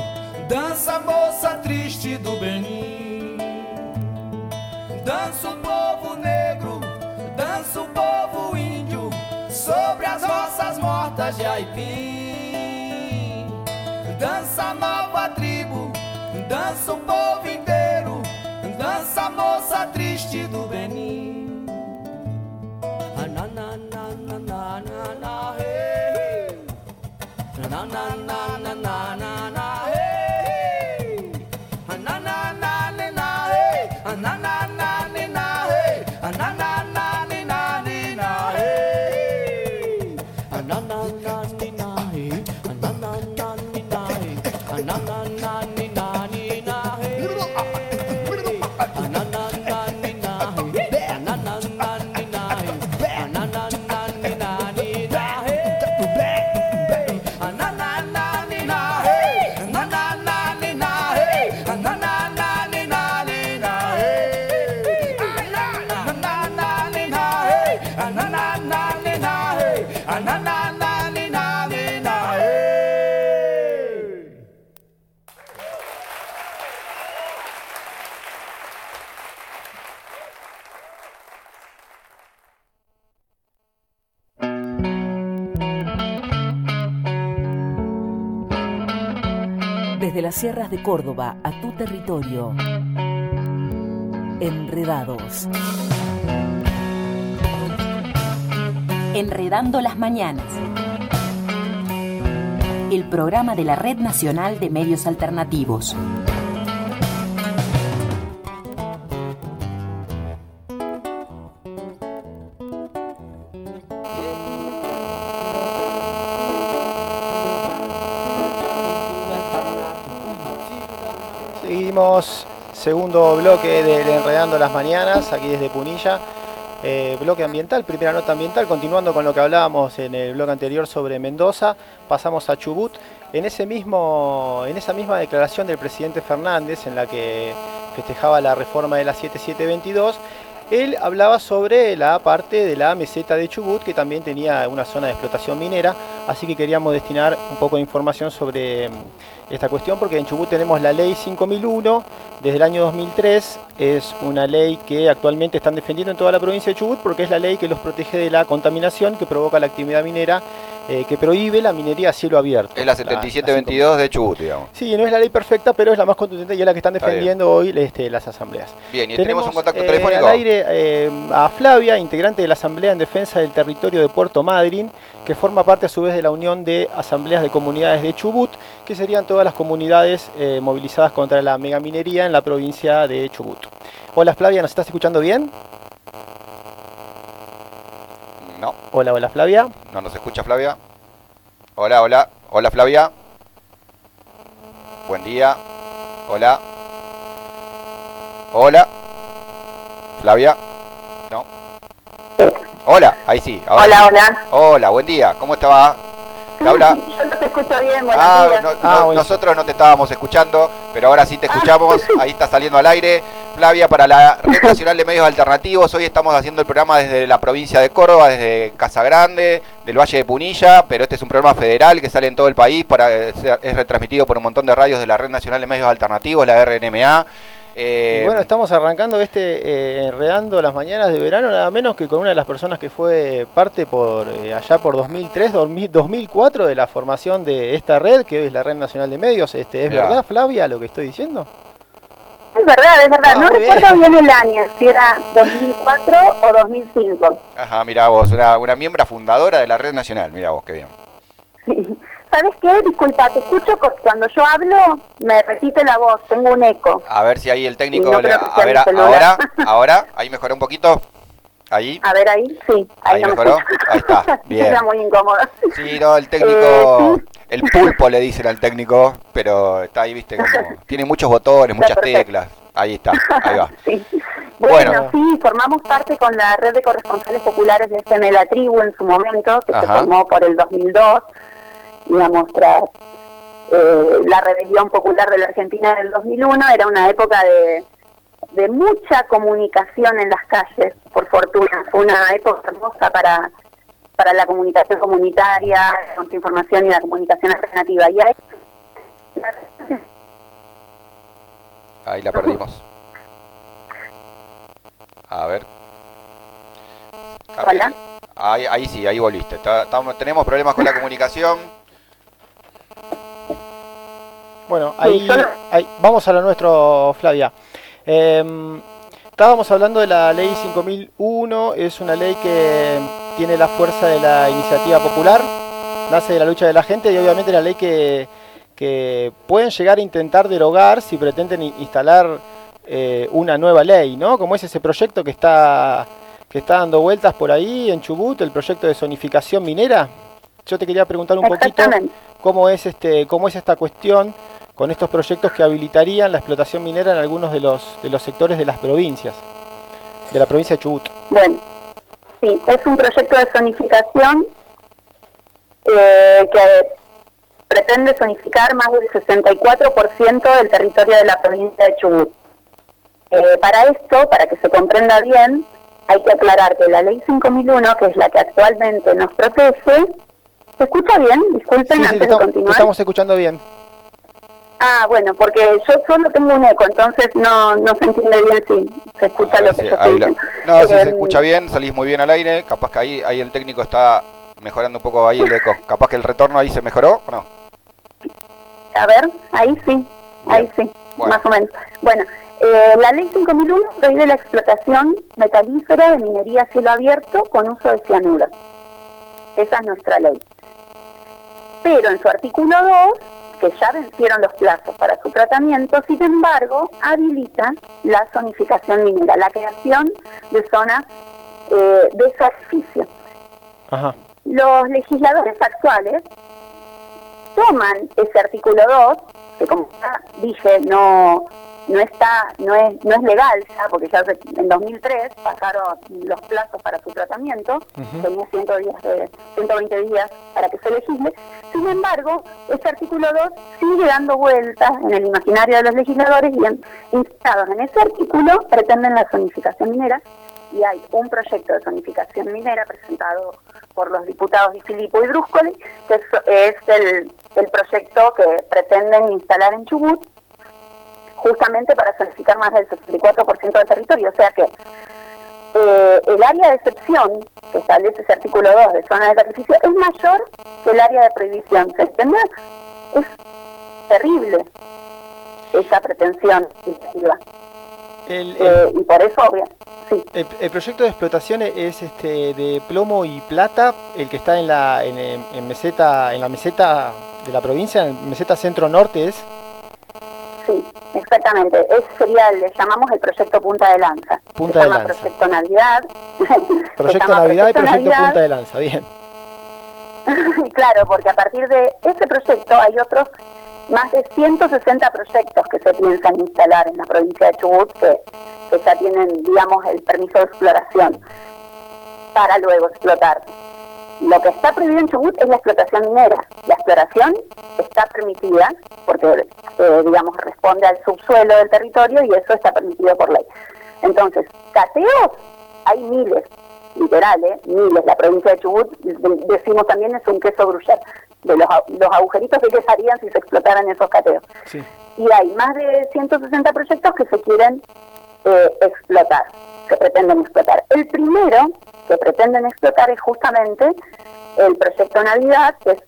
S9: dança a moça triste do bem. Dança o povo negro, dança o povo índio, sobre as roças mortas de Aipim. Dança a nova tribo, dança o povo inteiro, dança a moça triste do
S10: sierras de Córdoba a tu territorio. Enredados. Enredando las mañanas. El programa de la Red Nacional de Medios Alternativos.
S5: Segundo bloque del Enredando las Mañanas, aquí desde Punilla. Eh, bloque ambiental, primera nota ambiental, continuando con lo que hablábamos en el bloque anterior sobre Mendoza, pasamos a Chubut. En, ese mismo, en esa misma declaración del presidente Fernández, en la que festejaba la reforma de la 7722, él hablaba sobre la parte de la meseta de Chubut, que también tenía una zona de explotación minera, así que queríamos destinar un poco de información sobre esta cuestión, porque en Chubut tenemos la ley 5001 desde el año 2003, es una ley que actualmente están defendiendo en toda la provincia de Chubut, porque es la ley que los protege de la contaminación que provoca la actividad minera eh, que prohíbe la minería a cielo abierto.
S4: Es la 7722 de Chubut, digamos.
S5: Sí, no es la ley perfecta, pero es la más contundente y es la que están defendiendo hoy este, las asambleas.
S4: Bien, y tenemos un contacto
S5: eh,
S4: telefónico.
S5: al aire eh, a Flavia, integrante de la Asamblea en Defensa del Territorio de Puerto Madryn, que forma parte a su vez de la Unión de Asambleas de Comunidades de Chubut, que serían todas las comunidades eh, movilizadas contra la megaminería en la provincia de Chubut. Hola Flavia, ¿nos estás escuchando bien?
S4: No,
S5: Hola, hola Flavia.
S4: no nos escucha Flavia. Hola, hola. Hola Flavia. Buen día. Hola. Hola. Flavia. No. Hola, ahí sí. ahora
S11: Hola, hola.
S4: Hola, buen día. ¿Cómo te habla?
S11: Yo no te escucho bien, buenos
S4: Ah,
S11: días.
S4: no- no- nosotros no te estábamos escuchando, pero ahora sí te escuchamos. Ahí está saliendo al aire. Flavia, para la Red Nacional de Medios Alternativos, hoy estamos haciendo el programa desde la provincia de Córdoba, desde Casa Grande, del Valle de Punilla, pero este es un programa federal que sale en todo el país, para, es retransmitido por un montón de radios de la Red Nacional de Medios Alternativos, la RNMA. Eh,
S5: Y bueno, estamos arrancando este eh, enredando las mañanas de verano, nada menos que con una de las personas que fue parte por eh, allá por 2003, 2000, 2004 de la formación de esta red, que hoy es la Red Nacional de Medios. Este, ¿Es verdad, Flavia, lo que estoy diciendo?
S11: Es verdad, es verdad.
S5: Ah,
S11: no recuerdo
S5: bien.
S11: bien. el año, si era 2004 o 2005.
S4: Ajá, mira vos, una, una miembro fundadora de la Red Nacional, mira vos, qué bien.
S11: ¿Sabes qué? Disculpa, te escucho cu- cuando yo hablo, me repite la voz, tengo un eco.
S4: A ver si ahí el técnico,
S11: no
S4: le- a ver,
S11: mi
S4: a-
S11: celular.
S4: ahora, ahí mejoró un poquito. Ahí.
S11: A ver ahí, sí. Ahí,
S4: Ahí
S11: no me
S4: mejoró. Ahí está, bien.
S11: Era muy incómodo.
S4: Sí, no, el técnico, el pulpo le dicen al técnico, pero está ahí, viste, como, tiene muchos botones, muchas teclas. Ahí está, ahí va.
S11: Sí.
S4: Bueno.
S11: Bueno, sí, formamos parte con la red de corresponsales populares de FM La Tribu en su momento, que se formó por el 2002, digamos, tras eh, la rebelión popular de la Argentina del 2001. Era una época de, de mucha comunicación en las calles, por fortuna. Fue una época hermosa para, para la comunicación comunitaria, la contrainformación y la comunicación alternativa. Y ahí
S4: Ahí la perdimos. A ver.
S11: Hola.
S4: Ahí, ahí sí, ahí volviste. Está- tenemos problemas con la comunicación.
S5: Bueno, ahí, ahí- vamos a lo nuestro, Flavia. Em, estábamos hablando de la ley 5001, es una ley que tiene la fuerza de la iniciativa popular, nace de la lucha de la gente y obviamente la ley que, que pueden llegar a intentar derogar si pretenden instalar eh, una nueva ley, ¿no? Como es ese proyecto que está, que está dando vueltas por ahí en Chubut, el proyecto de zonificación minera. Yo te quería preguntar un poquito. Cómo es este cómo es esta cuestión con estos proyectos que habilitarían la explotación minera en algunos de los de los sectores de las provincias de la provincia de Chubut.
S11: Bueno, sí, es un proyecto de zonificación eh, que pretende zonificar más del 64% del territorio de la provincia de Chubut. Eh, para esto, para que se comprenda bien, hay que aclarar que la ley 5001, que es la que actualmente nos protege, ¿se escucha bien? Disculpen
S5: Sí, sí,
S11: antes
S5: te
S11: de
S5: estamos, te
S11: continuar.
S5: estamos escuchando bien.
S11: Ah, bueno, porque yo solo tengo un eco, entonces no, no se entiende bien si se escucha lo
S4: ver
S11: que
S4: si-
S11: yo estoy
S4: la-. No, si se
S11: Em,
S4: escucha bien, salís muy bien al aire. Capaz que ahí, ahí el técnico está mejorando un poco ahí el eco. Capaz que el retorno ahí se mejoró o no.
S11: A ver, ahí sí, ahí sí,
S4: Bueno.
S11: más o menos. Bueno, eh, la ley 5001 prohíbe la explotación metalífera de minería a cielo abierto con uso de cianuro. Esa es nuestra ley. Pero en su artículo 2, que ya vencieron los plazos para su tratamiento, sin embargo, habilita la zonificación minera, la creación de zonas eh, de sacrificio.
S5: Ajá.
S11: Los legisladores actuales toman ese artículo 2, que como ya dije, no no está no es no es legal ya, porque ya en 2003 pasaron los plazos para su tratamiento, tenía 100 días de, 120 días para que se legisle. Sin embargo, ese artículo 2 sigue dando vueltas en el imaginario de los legisladores y en, instados en ese artículo pretenden la zonificación minera y hay un proyecto de zonificación minera presentado por los diputados Di Filippo y Bruscoli, que es, el proyecto que pretenden instalar en Chubut, justamente para zonificar más del 64% del territorio. O sea que eh, el área de excepción que establece ese artículo 2 de zona de sacrificio es mayor que el área de prohibición. ¿Se entiende? Es terrible esa pretensión legislativa.
S5: El,
S11: Eh, y por eso, obvio, sí.
S5: el- el proyecto de explotación es este de plomo y plata, el que está en la en, en- en meseta en la meseta de la provincia, en meseta centro norte es.
S11: Sí, exactamente. Ese sería, le llamamos el proyecto Punta de Lanza.
S5: Punta
S11: Se
S5: de
S11: llama
S5: Lanza.
S11: Proyecto Navidad.
S5: Proyecto Navidad y proyecto
S11: Navidad.
S5: Punta de Lanza, bien.
S11: claro, porque a partir de ese proyecto hay otros más de 160 proyectos que se piensan instalar en la provincia de Chubut que, que ya tienen, digamos, el permiso de exploración para luego explotar. Lo que está prohibido en Chubut es la explotación minera. La exploración está permitida porque, eh, digamos, responde al subsuelo del territorio y eso está permitido por ley. Entonces, cateos hay miles, literal, ¿eh? miles. La provincia de Chubut, de- decimos también, es un queso gruyere, de los, los agujeritos que se harían si se explotaran esos cateos.
S5: Sí.
S11: Y hay más de 160 proyectos que se quieren eh, explotar, que pretenden explotar. El primero que pretenden explotar es justamente el proyecto Navidad, que es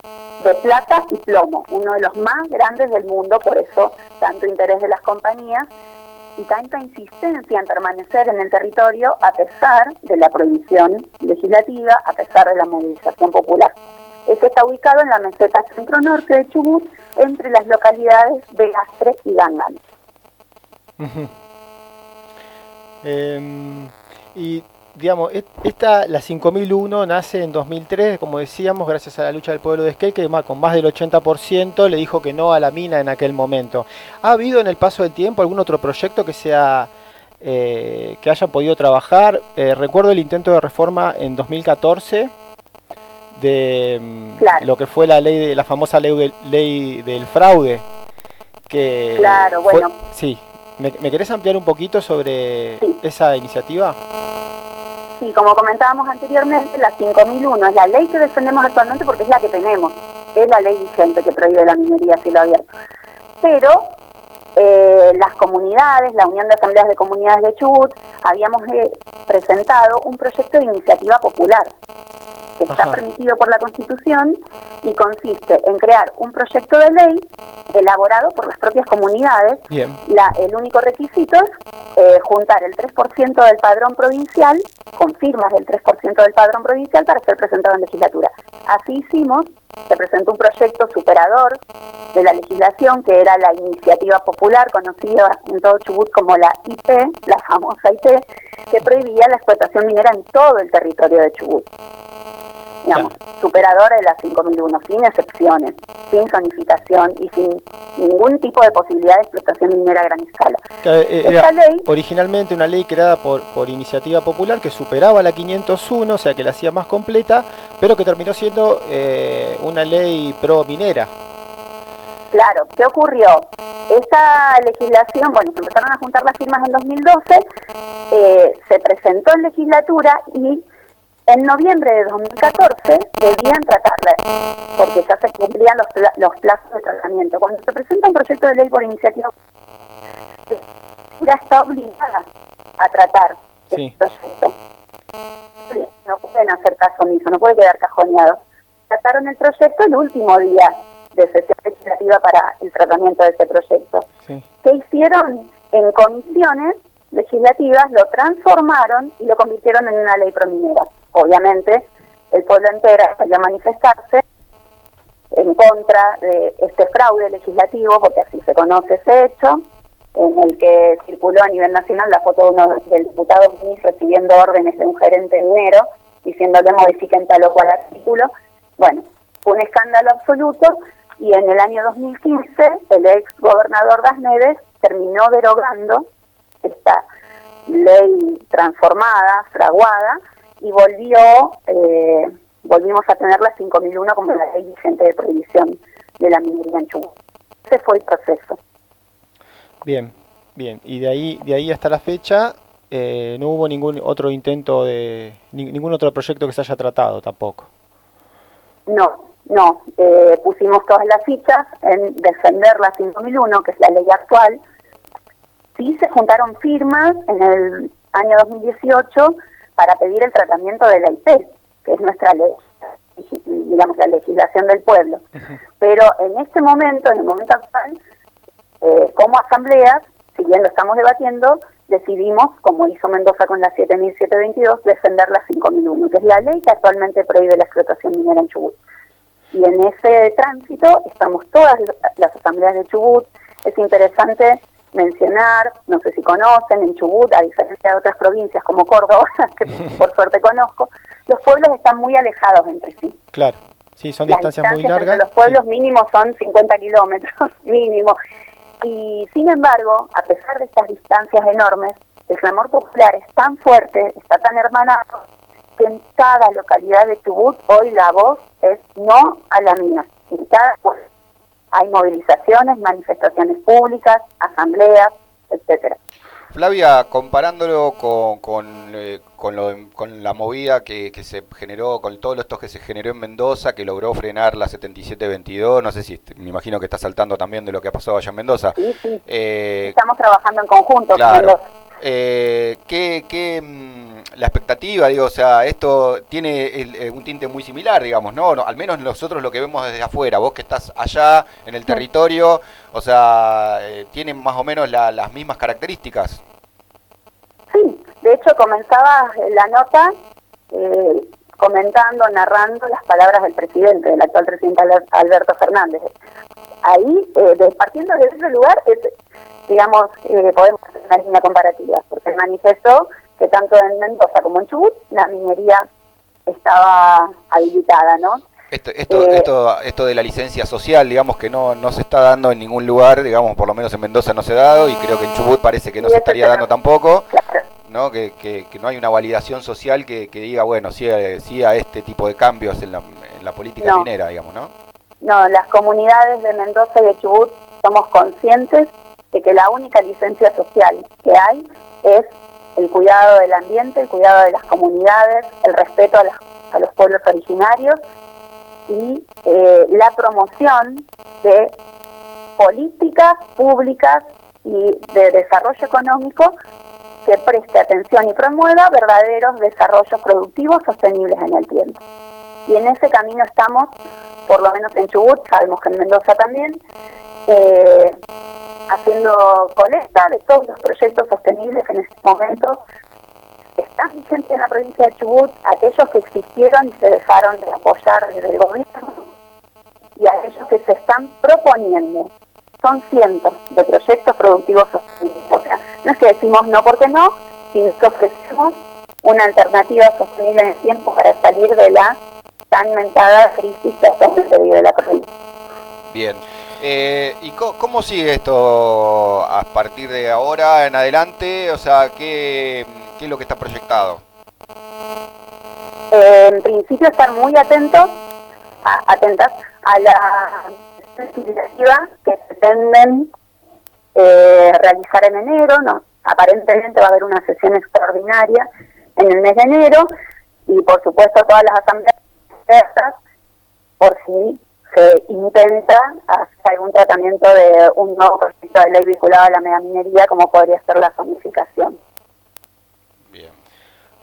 S11: de plata y plomo, uno de los más grandes del mundo, por eso tanto interés de las compañías y tanta insistencia en permanecer en el territorio a pesar de la prohibición legislativa, a pesar de la movilización popular. Ese está ubicado en la meseta centro-norte de Chubut, entre las localidades de Gastre y Gangan.
S5: Em, y digamos, et- esta, la 5001 nace en 2003, como decíamos, gracias a la lucha del pueblo de Esquel, que con más del 80% le dijo que no a la mina en aquel momento. ¿Ha habido en el paso del tiempo algún otro proyecto que sea eh, que hayan podido trabajar? Eh, recuerdo el intento de reforma en 2014 de
S11: Claro.
S5: lo que fue la ley de la famosa ley del, ley del fraude que
S11: Claro,
S5: fue-
S11: bueno.
S5: sí ¿Me, me querés ampliar un poquito sobre esa iniciativa?
S11: Sí, como comentábamos anteriormente, la 5001 es la ley que defendemos actualmente porque es la que tenemos. Es la ley vigente que prohíbe la minería a cielo abierto. Pero eh, las comunidades, la Unión de Asambleas de Comunidades de Chubut, habíamos eh, presentado un proyecto de iniciativa popular que está permitido por la Constitución y consiste en crear un proyecto de ley elaborado por las propias comunidades
S5: Bien.
S11: la, el único requisito es eh, juntar el 3% del padrón provincial, con firmas del 3% del padrón provincial para ser presentado en legislatura. Así hicimos, se presentó un proyecto superador de la legislación que era la iniciativa popular conocida en todo Chubut como la IP, la famosa IP, que prohibía la explotación minera en todo el territorio de Chubut. Digamos, superadora de la 5001, sin excepciones, sin zonificación y sin ningún tipo de posibilidad de explotación minera a gran escala.
S5: Eh,
S11: Esta ley-
S5: originalmente una ley creada por, por iniciativa popular que superaba la 501, o sea que la hacía más completa, pero que terminó siendo eh, una ley pro minera.
S11: Claro, ¿qué ocurrió? Esa legislación, bueno, se empezaron a juntar las firmas en 2012, eh, se presentó en legislatura y en noviembre de 2014 debían tratarla, porque ya se cumplían los, pla- los plazos de tratamiento. Cuando se presenta un proyecto de ley por iniciativa, ya está obligada a tratar
S5: Sí.
S11: el proyecto. No pueden hacer caso omiso, no puede quedar cajoneado. Trataron el proyecto el último día de sesión legislativa para el tratamiento de ese proyecto.
S5: Sí.
S11: ¿Qué hicieron? En comisiones legislativas lo transformaron y lo convirtieron en una ley prominera. Obviamente, el pueblo entero salió a manifestarse en contra de este fraude legislativo, porque así se conoce ese hecho, en el que circuló a nivel nacional la foto de uno del diputado Muniz recibiendo órdenes de un gerente minero, diciéndole modifiquen tal o cual artículo. Bueno, fue un escándalo absoluto y en el año 2015 el ex gobernador Das terminó derogando ley transformada, fraguada, y volvió, eh, volvimos a tener la 5001 como la ley vigente de prohibición de la minería en Chubut. Ese fue el proceso.
S5: Bien, bien. Y de ahí, de ahí hasta la fecha eh, no hubo ningún otro intento de, ni- ningún otro proyecto que se haya tratado tampoco.
S11: No, no, eh, pusimos todas las fichas en defender la 5001, que es la ley actual. Sí se juntaron firmas en el año 2018 para pedir el tratamiento de la IP, que es nuestra ley, digamos, la legislación del pueblo. Pero en este momento, en el momento actual, eh, como asambleas, si bien lo estamos debatiendo, decidimos, como hizo Mendoza con la 7.722, defender la 5.001, que es la ley que actualmente prohíbe la explotación minera en Chubut. Y en ese tránsito estamos todas las asambleas de Chubut. Es interesante mencionar, no sé si conocen, en Chubut, a diferencia de otras provincias como Córdoba, que por suerte conozco, los pueblos están muy alejados entre sí.
S5: Claro, sí, son distancias, muy largas.
S11: Los pueblos mínimos son 50 kilómetros, mínimo. Y sin embargo, a pesar de estas distancias enormes, el clamor popular es tan fuerte, está tan hermanado, que en cada localidad de Chubut hoy la voz es no a la mina. En cada hay movilizaciones, manifestaciones públicas, asambleas, etcétera.
S4: Flavia, comparándolo con, con, eh, con, la movida que, se generó, con todos esto que se generó en Mendoza, que logró frenar la 7722, no sé si, me imagino que está saltando también de lo que ha pasado allá en Mendoza.
S11: Sí, sí. Eh, Estamos trabajando en conjunto.
S4: Claro. Eh, ¿qué, qué, mm, la expectativa, digo, o sea, esto tiene eh, un tinte muy similar, digamos, ¿no? Al menos nosotros lo que vemos desde afuera, vos que estás allá en el territorio, o sea, eh, tienen más o menos las mismas características.
S11: Sí, de hecho comenzaba la nota eh, comentando, narrando las palabras del presidente, del actual presidente Alberto Fernández. Ahí, partiendo de ese lugar, es, digamos, eh, podemos hacer una línea comparativa, porque manifestó que tanto en Mendoza como en Chubut la minería estaba habilitada, ¿no?
S4: Esto, esto, eh, esto, esto de la licencia social, digamos que no, no se está dando en ningún lugar, digamos, por lo menos en Mendoza no se ha dado y creo que en Chubut parece que no se estaría dando tampoco, ¿no? Que, que, no hay una validación social que, que diga, bueno, sí, eh, sí, a este tipo de cambios en la, en la política minera, digamos, ¿no?
S11: No, las comunidades de Mendoza y de Chubut somos conscientes de que la única licencia social que hay es el cuidado del ambiente, el cuidado de las comunidades, el respeto a, los pueblos originarios y eh, la promoción de políticas públicas y de desarrollo económico que preste atención y promueva verdaderos desarrollos productivos sostenibles en el tiempo. Y en ese camino estamos, por lo menos en Chubut, sabemos que en Mendoza también, eh, haciendo colecta de todos los proyectos sostenibles en este momento están vigentes en la provincia de Chubut, aquellos que existieron y se dejaron de apoyar desde el gobierno y aquellos que se están proponiendo. Son cientos de proyectos productivos sostenibles. O sea, no es que decimos no porque no, sino que ofrecemos una alternativa sostenible en el tiempo para salir de la tan mentada crisis que actualmente vive la provincia.
S4: Bien. Eh, ¿Y cómo, sigue esto a partir de ahora en adelante? O sea, ¿qué, es lo que está proyectado?
S11: Eh, en principio estar muy atentos, atentas a la iniciativa que pretenden eh, realizar en enero. No, aparentemente va a haber una sesión extraordinaria en el mes de enero y por supuesto todas las asambleas por si se intenta hacer algún tratamiento de un nuevo proyecto de ley vinculado a la megaminería, como podría ser la zonificación.
S5: Bien.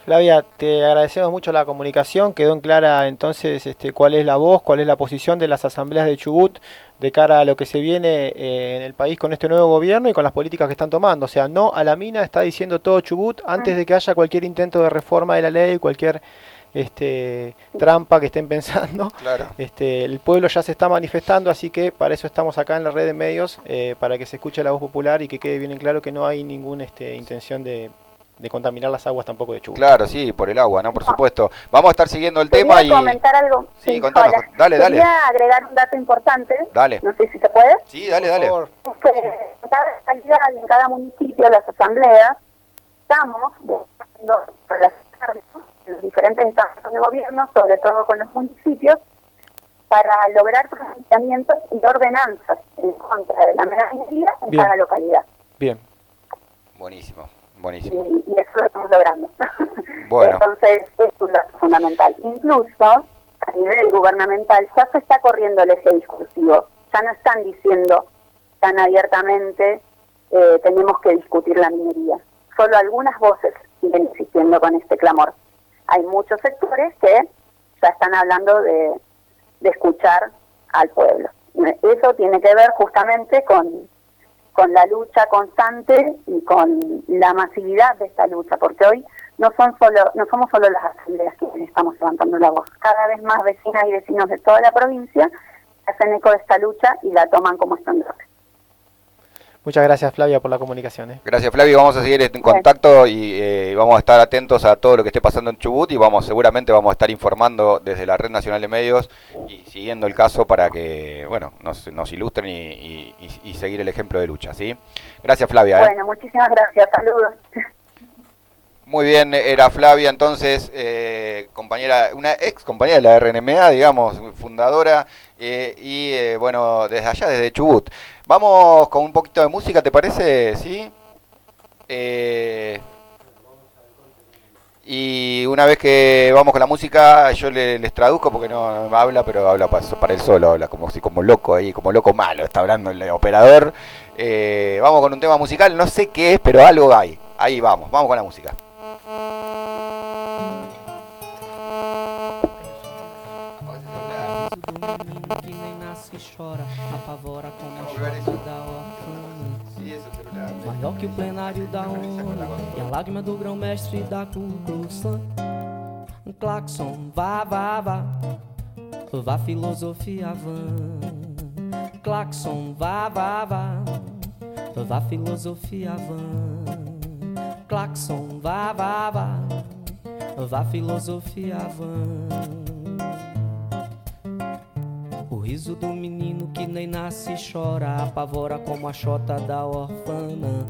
S5: Flavia, te agradecemos mucho la comunicación. Quedó en clara entonces este, cuál es la voz, cuál es la posición de las asambleas de Chubut de cara a lo que se viene eh, en el país con este nuevo gobierno y con las políticas que están tomando. O sea, no a la mina, está diciendo todo Chubut antes de que haya cualquier intento de reforma de la ley, cualquier este, trampa que estén pensando. Este, el pueblo ya se está manifestando, así que para eso estamos acá en la red de medios, eh, para que se escuche la voz popular y que quede bien en claro que no hay ninguna este, intención de, contaminar las aguas tampoco de Chubut.
S4: Claro, sí, por el agua, ¿no? Por supuesto. Vamos a estar siguiendo el tema y...
S11: comentar algo?
S4: Sí, contanos, dale, dale.
S11: Quería agregar un dato importante.
S4: Dale.
S11: No sé si se puede.
S4: Sí, dale, dale.
S11: en cada municipio, las asambleas, estamos los diferentes estados de gobierno, sobre todo con los municipios, para lograr pronunciamientos y ordenanzas en contra de la minería en cada localidad.
S5: Bien.
S4: Buenísimo, buenísimo.
S11: Y, eso lo estamos logrando. Bueno. Entonces, es un dato fundamental. Incluso, a nivel gubernamental, ya se está corriendo el eje discursivo. Ya no están diciendo tan abiertamente eh, tenemos que discutir la minería. Solo algunas voces siguen insistiendo con este clamor hay muchos sectores que ya están hablando de, escuchar al pueblo. Eso tiene que ver justamente con, la lucha constante y con la masividad de esta lucha, porque hoy no son solo no somos solo las asambleas que estamos levantando la voz, cada vez más vecinas y vecinos de toda la provincia hacen eco de esta lucha y la toman como estandarte.
S5: Muchas gracias Flavia por la comunicación. ¿eh?
S4: Gracias Flavia, vamos a seguir en contacto y eh, vamos a estar atentos a todo lo que esté pasando en Chubut y vamos seguramente vamos a estar informando desde la Red Nacional de Medios y siguiendo el caso para que bueno nos, nos ilustren y, y, seguir el ejemplo de lucha. ¿sí? Gracias Flavia.
S11: ¿eh? Bueno, muchísimas gracias, saludos.
S4: Muy bien, era Flavia entonces, eh, compañera, una ex compañera de la RNMA, digamos, fundadora, eh, y eh, bueno, desde allá, desde Chubut. Vamos con un poquito de música, ¿te parece? ¿Sí? y una vez que vamos con la música, yo les traduzco porque no, no habla, pero habla para, para, el solo, habla como, como loco ahí, como loco malo, está hablando el operador. vamos con un tema musical, no sé qué es, pero algo hay. Ahí vamos, vamos con la música.
S8: Que chora, apavora como a chota da orfana. Maior que o plenário da ONU e a lágrima do grão-mestre da Klux Um claxon, vá, vá, vá, vá filosofia van. Claxon, vá, vá, vá, vá filosofia van claxon, vá, vá, vá, vá filosofia vã. Riso do menino que nem nasce chora, apavora como a chota da orfana.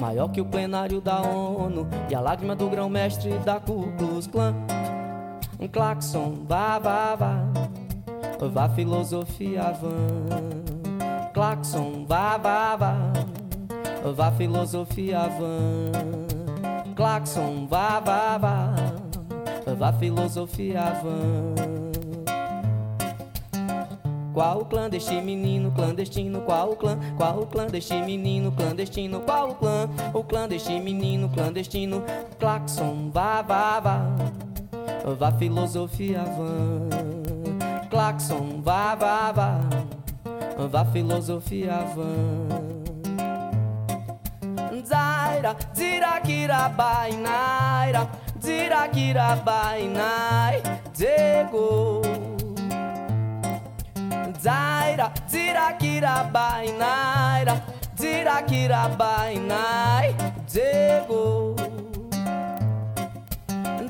S8: Maior que o plenário da ONU e a lágrima do grão-mestre da Ku Klux Klan. Um claxon, vá, vá, vá, vá filosofia vã. Claxon, vá, vá, vá vá filosofia van. Claxon, vá, vá, vá, vá filosofia van. Qual o clã deste menino clandestino? Qual o clã? Qual o clã deste menino clandestino? Qual o clã? O clã deste menino clandestino? Claxon, vá, vá, vá, vá filosofia van. Claxon, vá, vá, vá, vá filosofia van. Zaira, Zirakira Bainaira, Zirakira Bainai, Zego. Zaira, Zirakira Zaira, Zirakirabainaira, Zirakirabainai, Diego.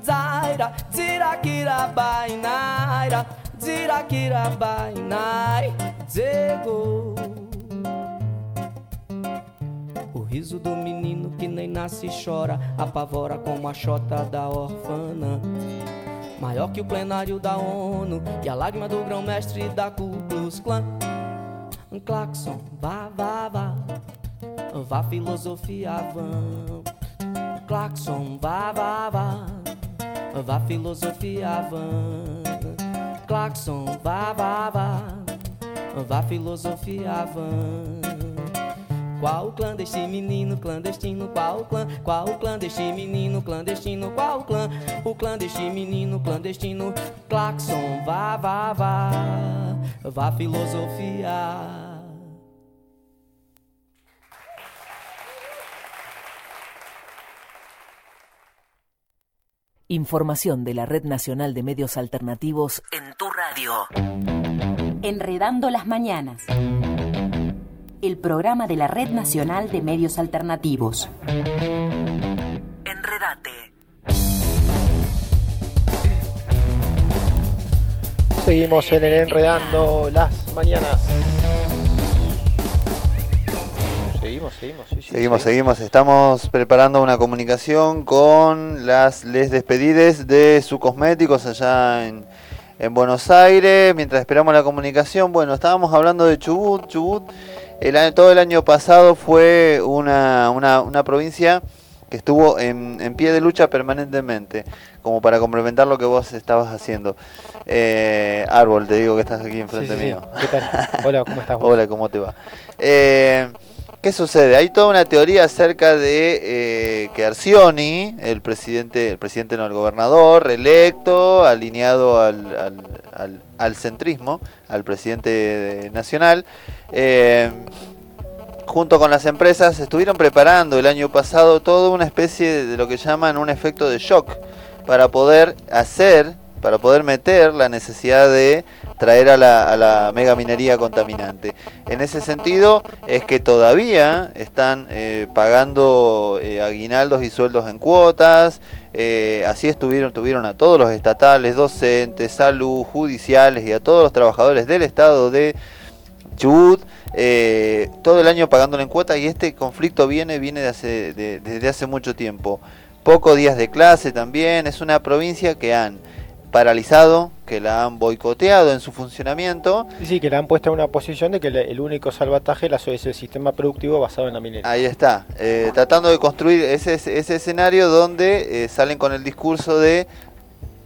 S8: Zaira, Zirakirabainaira, Zirakirabainai, Diego. O riso do menino que nem nasce chora, apavora como a chota da orfana. Maior que o plenário da ONU e a lágrima do grão-mestre da Ku Klux Klan. Um claxon, vá, vá, vá, vá filosofia vã. Claxon, vá, vá, vá, vá filosofia vã. Claxon, vá, vá, vá, vá filosofia vã. Qual o clã deste menino clandestino? Qual o clã? Qual o clã deste menino clandestino? Qual o clã? O clã deste menino clandestino? Claxon, vá, vá, vá, vá filosofia.
S10: Información de la Red Nacional de Medios Alternativos en tu radio. Enredando las mañanas el programa de la Red Nacional de Medios Alternativos. Enredate.
S5: Seguimos en el Enredando las mañanas. Seguimos, seguimos.
S6: seguimos, seguimos. Estamos preparando una comunicación con las les despedides de su cosméticos allá en, en Buenos Aires. Mientras esperamos la comunicación, bueno, estábamos hablando de Chubut. Chubut el todo el año pasado fue una, una, provincia que estuvo en, pie de lucha permanentemente, como para complementar lo que vos estabas haciendo. Eh, Árbol, te digo que estás aquí enfrente mío.
S5: ¿Qué tal? Hola, ¿cómo estás?
S6: Hola, ¿cómo te va? Eh, ¿Qué sucede? Hay toda una teoría acerca de eh, que Arcioni, el presidente, el presidente no, el gobernador, reelecto, alineado al, al, al, al centrismo, al presidente nacional, eh, junto con las empresas, estuvieron preparando el año pasado toda una especie de lo que llaman un efecto de shock para poder hacer, para poder meter la necesidad de traer a la, a la mega minería contaminante. En ese sentido es que todavía están eh, pagando eh, aguinaldos y sueldos en cuotas, eh, así estuvieron, tuvieron a todos los estatales, docentes, salud, judiciales y a todos los trabajadores del estado de Chubut, eh, todo el año pagándole en cuota y este conflicto viene, viene de hace, de- desde hace mucho tiempo. Pocos días de clase también, es una provincia que han paralizado, que la han boicoteado en su funcionamiento.
S5: Sí, sí, que le han puesto en una posición de que el único salvataje la- es el sistema productivo basado en la minería.
S6: Ahí está, eh, tratando de construir ese, ese escenario donde eh, salen con el discurso de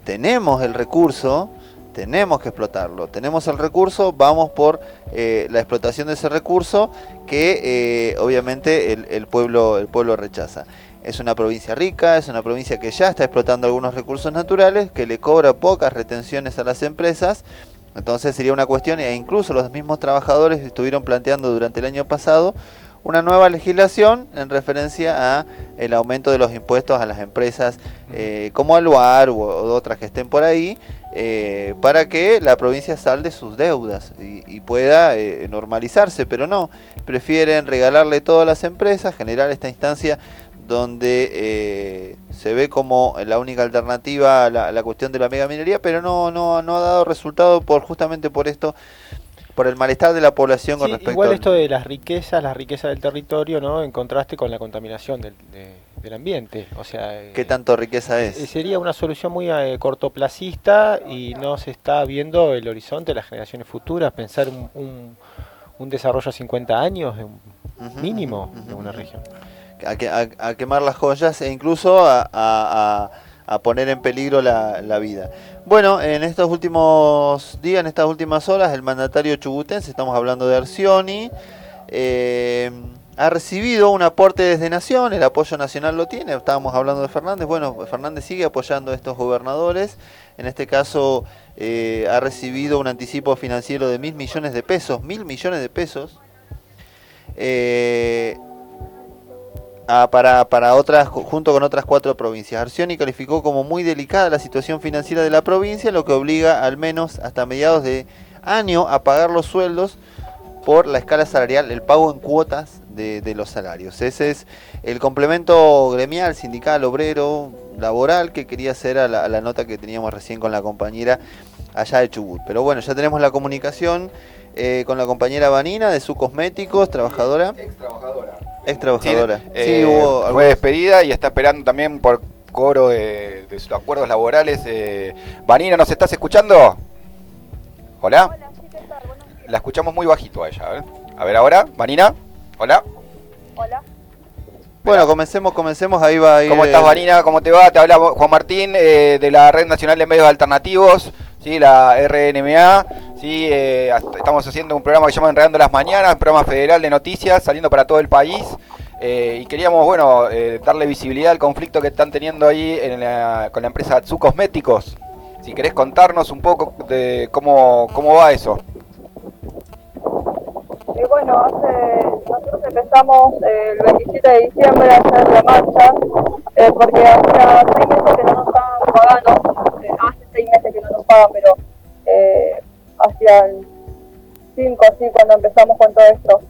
S6: tenemos el recurso, tenemos que explotarlo, tenemos el recurso, vamos por eh, la explotación de ese recurso que eh, obviamente el, el pueblo, el pueblo rechaza. Es una provincia rica, es una provincia que ya está explotando algunos recursos naturales, que le cobra pocas retenciones a las empresas, entonces sería una cuestión, e incluso los mismos trabajadores estuvieron planteando durante el año pasado una nueva legislación en referencia a el aumento de los impuestos a las empresas eh, como Aluar u, o otras que estén por ahí eh, para que la provincia salde sus deudas y, y pueda eh, normalizarse, pero no, prefieren regalarle todo a las empresas, generar esta instancia donde eh, se ve como la única alternativa a la, a la cuestión de la mega minería, pero no, no, no ha dado resultado por justamente por esto, por el malestar de la población con respecto
S5: igual
S6: al-
S5: esto de las riquezas, las riquezas del territorio, ¿no? En contraste con la contaminación del, de- del ambiente. O sea, eh,
S6: ¿Qué tanto riqueza
S5: eh,
S6: es?
S5: sería una solución muy eh, cortoplacista y no se está viendo el horizonte de las generaciones futuras, pensar un, un, un desarrollo a 50 años eh, mínimo de una región.
S6: A, que- a- a quemar las joyas e incluso a, poner en peligro la, la vida. Bueno, en estos últimos días, en estas últimas horas, el mandatario chubutense, estamos hablando de Arcioni, eh, ha recibido un aporte desde Nación, el apoyo nacional lo tiene, estábamos hablando de Fernández, bueno, Fernández sigue apoyando a estos gobernadores, en este caso eh, ha recibido un anticipo financiero de mil millones de pesos, mil millones de pesos, eh, a- para, para otras, ju- junto con otras cuatro provincias. Arcioni calificó como muy delicada la situación financiera de la provincia, lo que obliga al menos hasta mediados de año a pagar los sueldos por la escala salarial, el pago en cuotas de, los salarios. Ese es el complemento gremial, sindical, obrero, laboral que quería hacer a la, nota que teníamos recién con la compañera allá de Chubut. Pero bueno, ya tenemos la comunicación eh, con la compañera Vanina de su cosméticos, trabajadora. Ex trabajadora. Ex trabajadora. Sí,
S4: Eh,
S6: hubo
S4: fue despedida y está esperando también por cobro de, de sus acuerdos laborales. Eh, Vanina, ¿nos estás escuchando? Hola. La escuchamos muy bajito a ella. A ver, a ver ahora, Vanina. Hola.
S6: Bueno, comencemos, comencemos, ahí va a ir
S4: ¿Cómo estás, Vanina? ¿Cómo te va? Te habla Juan Martín eh, de la Red Nacional de Medios Alternativos, ¿sí? la RNMA. ¿Sí? Eh, estamos haciendo un programa que se llama Enredando las Mañanas, un programa federal de noticias saliendo para todo el país. Eh, y queríamos, bueno, eh, darle visibilidad al conflicto que están teniendo ahí con la empresa Atsu Cosméticos. Si querés contarnos un poco de cómo, cómo va eso.
S12: Bueno, hace, nosotros empezamos eh, el 27 de diciembre a hacer la marcha porque hacía seis meses que no nos estaban pagando, hace seis meses que no nos pagan, pero eh, hacían cinco así cuando empezamos con todo esto.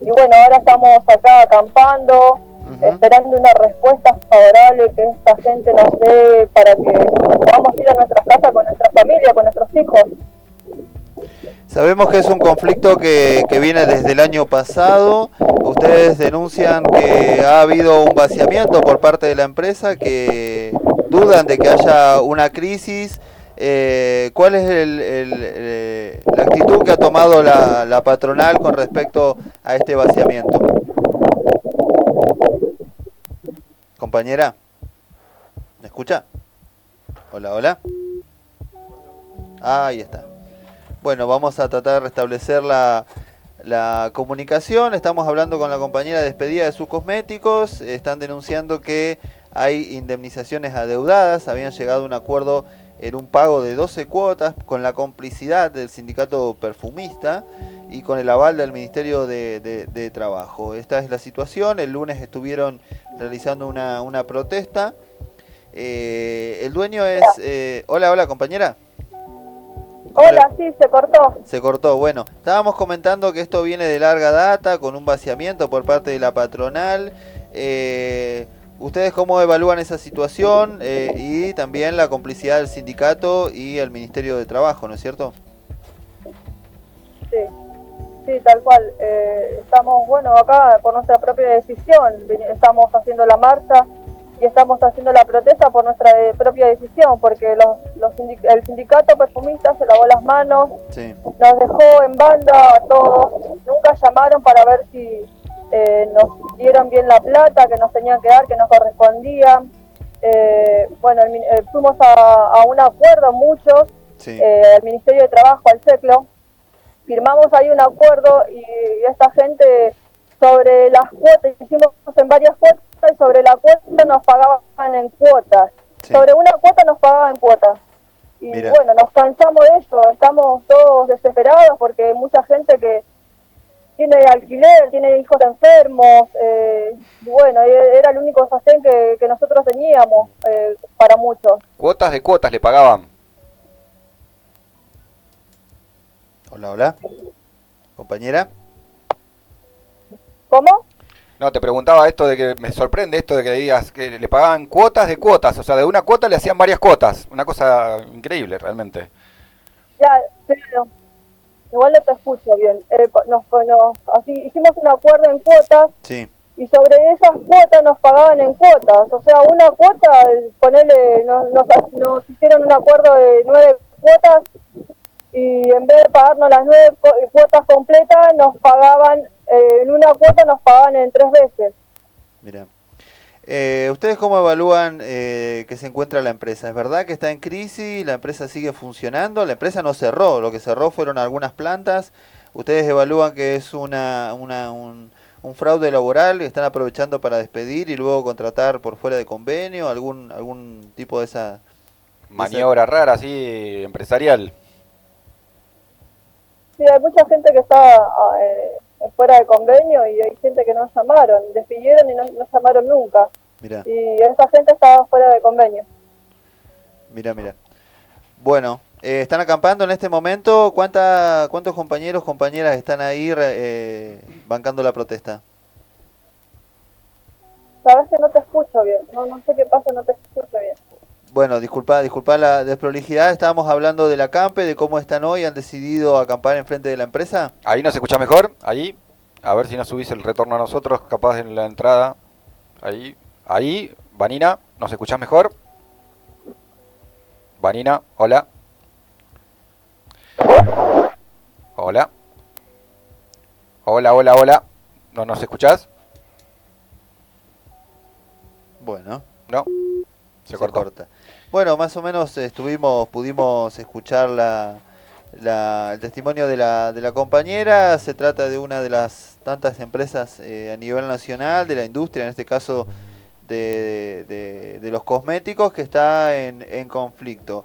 S12: Y bueno, ahora estamos acá acampando, esperando una respuesta favorable que esta gente nos dé para que podamos ir a nuestras casas con nuestra familia, con nuestros hijos.
S6: Sabemos que es un conflicto que, que viene desde el año pasado. Ustedes denuncian que ha habido un vaciamiento por parte de la empresa, que dudan de que haya una crisis. Eh, ¿Cuál es el- eh, la actitud que ha tomado la, patronal con respecto a este vaciamiento? Compañera, ¿me escucha? Hola, hola. Ahí está. Bueno, vamos a tratar de restablecer la, la comunicación. Estamos hablando con la compañera despedida de sus cosméticos. Están denunciando que hay indemnizaciones adeudadas. Habían llegado a un acuerdo en un pago de 12 cuotas con la complicidad del sindicato perfumista y con el aval del Ministerio de, de- de Trabajo. Esta es la situación. El lunes estuvieron realizando una, una protesta. Eh, el dueño es... eh, hola, hola compañera.
S12: Hola, sí, se cortó.
S6: Se cortó. Bueno, estábamos comentando que esto viene de larga data, con un vaciamiento por parte de la patronal. Eh, ¿Ustedes cómo evalúan esa situación Eh, y también la complicidad del sindicato y el Ministerio de Trabajo, ¿no es cierto?
S12: Sí, sí, tal cual. Eh, estamos, bueno, acá por nuestra propia decisión. Estamos haciendo la marcha y estamos haciendo la protesta por nuestra eh, propia decisión, porque los, los sindic- el sindicato perfumista se lavó las manos,
S6: Sí.
S12: nos dejó en banda a todos. Nunca llamaron para ver si eh, nos dieron bien la plata que nos tenían que dar, que nos correspondía. Eh, bueno, el eh, fuimos a, a un acuerdo muchos,
S6: Sí.
S12: eh, al Ministerio de Trabajo, al CECLO, firmamos ahí un acuerdo y esta gente sobre las cuotas, hicimos en varias cuotas y sobre la cuota nos pagaban en cuotas. Sobre una cuota nos pagaban en cuotas. Y
S6: Mira.
S12: bueno, nos cansamos de eso, estamos todos desesperados porque hay mucha gente que tiene alquiler, tiene hijos enfermos, eh, y bueno, e- era el único sostén que, que nosotros teníamos eh, para muchos.
S4: Cuotas de cuotas le pagaban.
S6: Hola, hola. Compañera.
S12: ¿Cómo?
S4: No, te preguntaba esto de que me sorprende esto de que digas que le pagaban cuotas de cuotas, o sea, de una cuota le hacían varias cuotas, una cosa increíble realmente.
S12: Ya, pero igual no te escucho bien. Eh, nos, nos- así, hicimos un acuerdo en cuotas
S6: Sí.
S12: y sobre esas cuotas nos pagaban en cuotas. O sea, una cuota, ponele, nos, nos, nos hicieron un acuerdo de nueve cuotas y en vez de pagarnos las nueve cuotas completas, nos pagaban, eh, en una cuota nos pagaban en tres veces.
S6: Mira. Eh, ¿Ustedes cómo evalúan eh, que se encuentra la empresa? ¿Es verdad que está en crisis? ¿La empresa sigue funcionando? La empresa no cerró, lo que cerró fueron algunas plantas. ¿Ustedes evalúan que es una, una- un, un fraude laboral que están aprovechando para despedir y luego contratar por fuera de convenio? ¿Algún, algún tipo de esa...
S4: Maniobra rara, así, empresarial.
S12: Sí, hay mucha gente que está ah, eh, fuera de convenio y hay gente que no llamaron, despidieron y no, no llamaron nunca. Y esa gente estaba fuera de convenio.
S6: Mira, mira. Bueno, eh, están acampando en este momento. ¿Cuánta, ¿Cuántos compañeros, compañeras están ahí eh, bancando la protesta?
S12: Sabes que no te escucho bien, no, no sé qué pasa, no te escucho bien.
S6: Bueno, disculpa, disculpa la desprolijidad. Estábamos hablando del acampe, de cómo están hoy. ¿Han decidido acampar enfrente de la empresa?
S4: Ahí nos escucha mejor, ahí. A ver si nos subís el retorno a nosotros, capaz en la entrada. Ahí, ahí. Vanina, ¿nos escuchás mejor? Vanina, hola. Hola. Hola, hola, hola. ¿No nos escuchás?
S6: Bueno.
S4: No. Se, cortó.
S6: corta. Bueno, más o menos estuvimos, pudimos escuchar la, el testimonio de la, de la compañera. Se trata de una de las tantas empresas eh, a nivel nacional, de la industria, en este caso de, los cosméticos, que está en, en conflicto.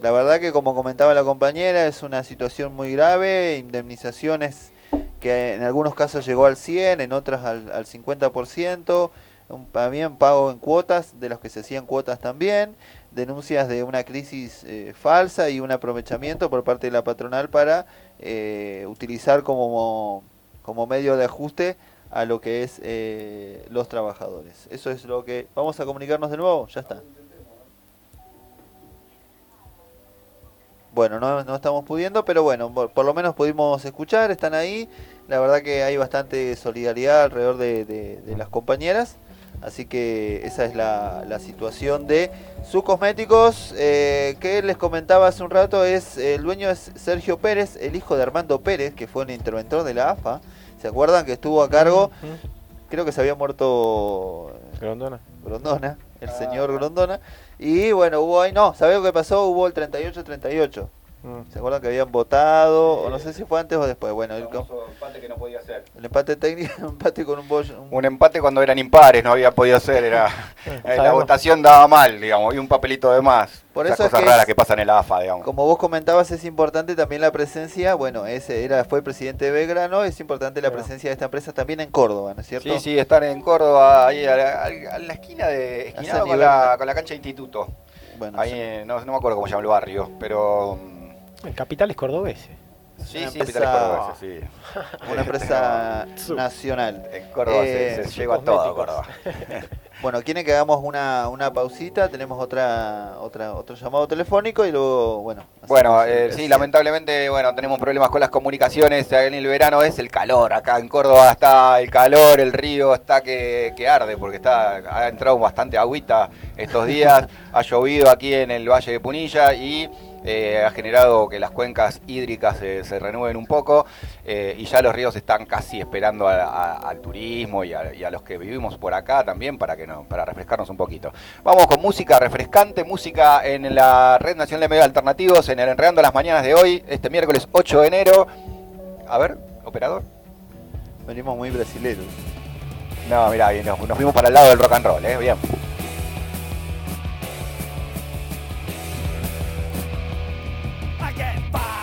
S6: La verdad que como comentaba la compañera, es una situación muy grave, indemnizaciones que en algunos casos llegó al 100, en otras al, al 50%, un, también pago en cuotas, de los que se hacían cuotas también, denuncias de una crisis eh, falsa y un aprovechamiento por parte de la patronal para eh, utilizar como, como medio de ajuste a lo que es eh, los trabajadores. Eso es lo que... Vamos a comunicarnos de nuevo, ya está. Bueno, no, no estamos pudiendo, pero bueno, por, por lo menos pudimos escuchar, están ahí. La verdad que hay bastante solidaridad alrededor de, de- de las compañeras. Así que esa es la, la situación de sus cosméticos. Eh, que les comentaba hace un rato, es el dueño es Sergio Pérez, el hijo de Armando Pérez, que fue un interventor de la AFA. ¿Se acuerdan que estuvo a cargo? Creo que se había muerto
S7: Grondona.
S6: Grondona, el señor Grondona. Y bueno, hubo ahí, no, ¿sabés lo que pasó? Hubo el 38-38. ¿Se acuerdan que habían votado? O no sé si fue antes o después. Bueno, el,
S4: empate que no podía ser.
S6: el empate técnico, un empate con un bollo. un-
S4: Un empate cuando eran impares, no había podido ser, era la votación daba mal, digamos, y un papelito de más.
S6: Por
S4: Esas
S6: eso es
S4: cosas
S6: que
S4: raras
S6: es-
S4: que pasan en la AFA, digamos.
S6: Como vos comentabas, es importante también la presencia. Bueno, ese era fue el presidente de Belgrano. Es importante la presencia de esta empresa también en Córdoba, ¿no es cierto?
S4: Sí, sí, están en Córdoba, ahí a la, a la esquina de. esquinado con
S6: nivel-
S4: la, con la cancha de instituto.
S6: Bueno,
S4: ahí, no, no me acuerdo cómo se llama el barrio, pero. Mm,
S5: En capitales cordobeses.
S4: Sí,
S6: Una
S4: sí,
S6: empresa-
S4: capitales cordobeses, sí.
S6: Una empresa nacional.
S4: En Córdoba se-
S6: Eh,
S4: se, llegó a todo, Córdoba.
S6: Bueno, quieren que hagamos una, una pausita, tenemos otra, otra otro llamado telefónico y luego, bueno.
S4: Bueno,
S6: el-
S4: eh, sí, lamentablemente, bueno, tenemos problemas con las comunicaciones. En el verano es el calor. Acá en Córdoba está el calor, el río está que, que arde porque está ha entrado bastante agüita estos días. ha llovido aquí en el Valle de Punilla y eh, ha generado que las cuencas hídricas se, se renueven un poco eh, y ya los ríos están casi esperando a- a- al turismo y a, y a los que vivimos por acá también para que no, para refrescarnos un poquito. Vamos con música refrescante, música en la Red Nacional de Medios Alternativos, en el Enredando las Mañanas de hoy, este miércoles 8 de enero. A ver, operador.
S6: Venimos muy brasileños.
S4: No, mirá, bien, nos, nos fuimos para el lado del rock and roll, ¿eh? Bien.
S9: Bye.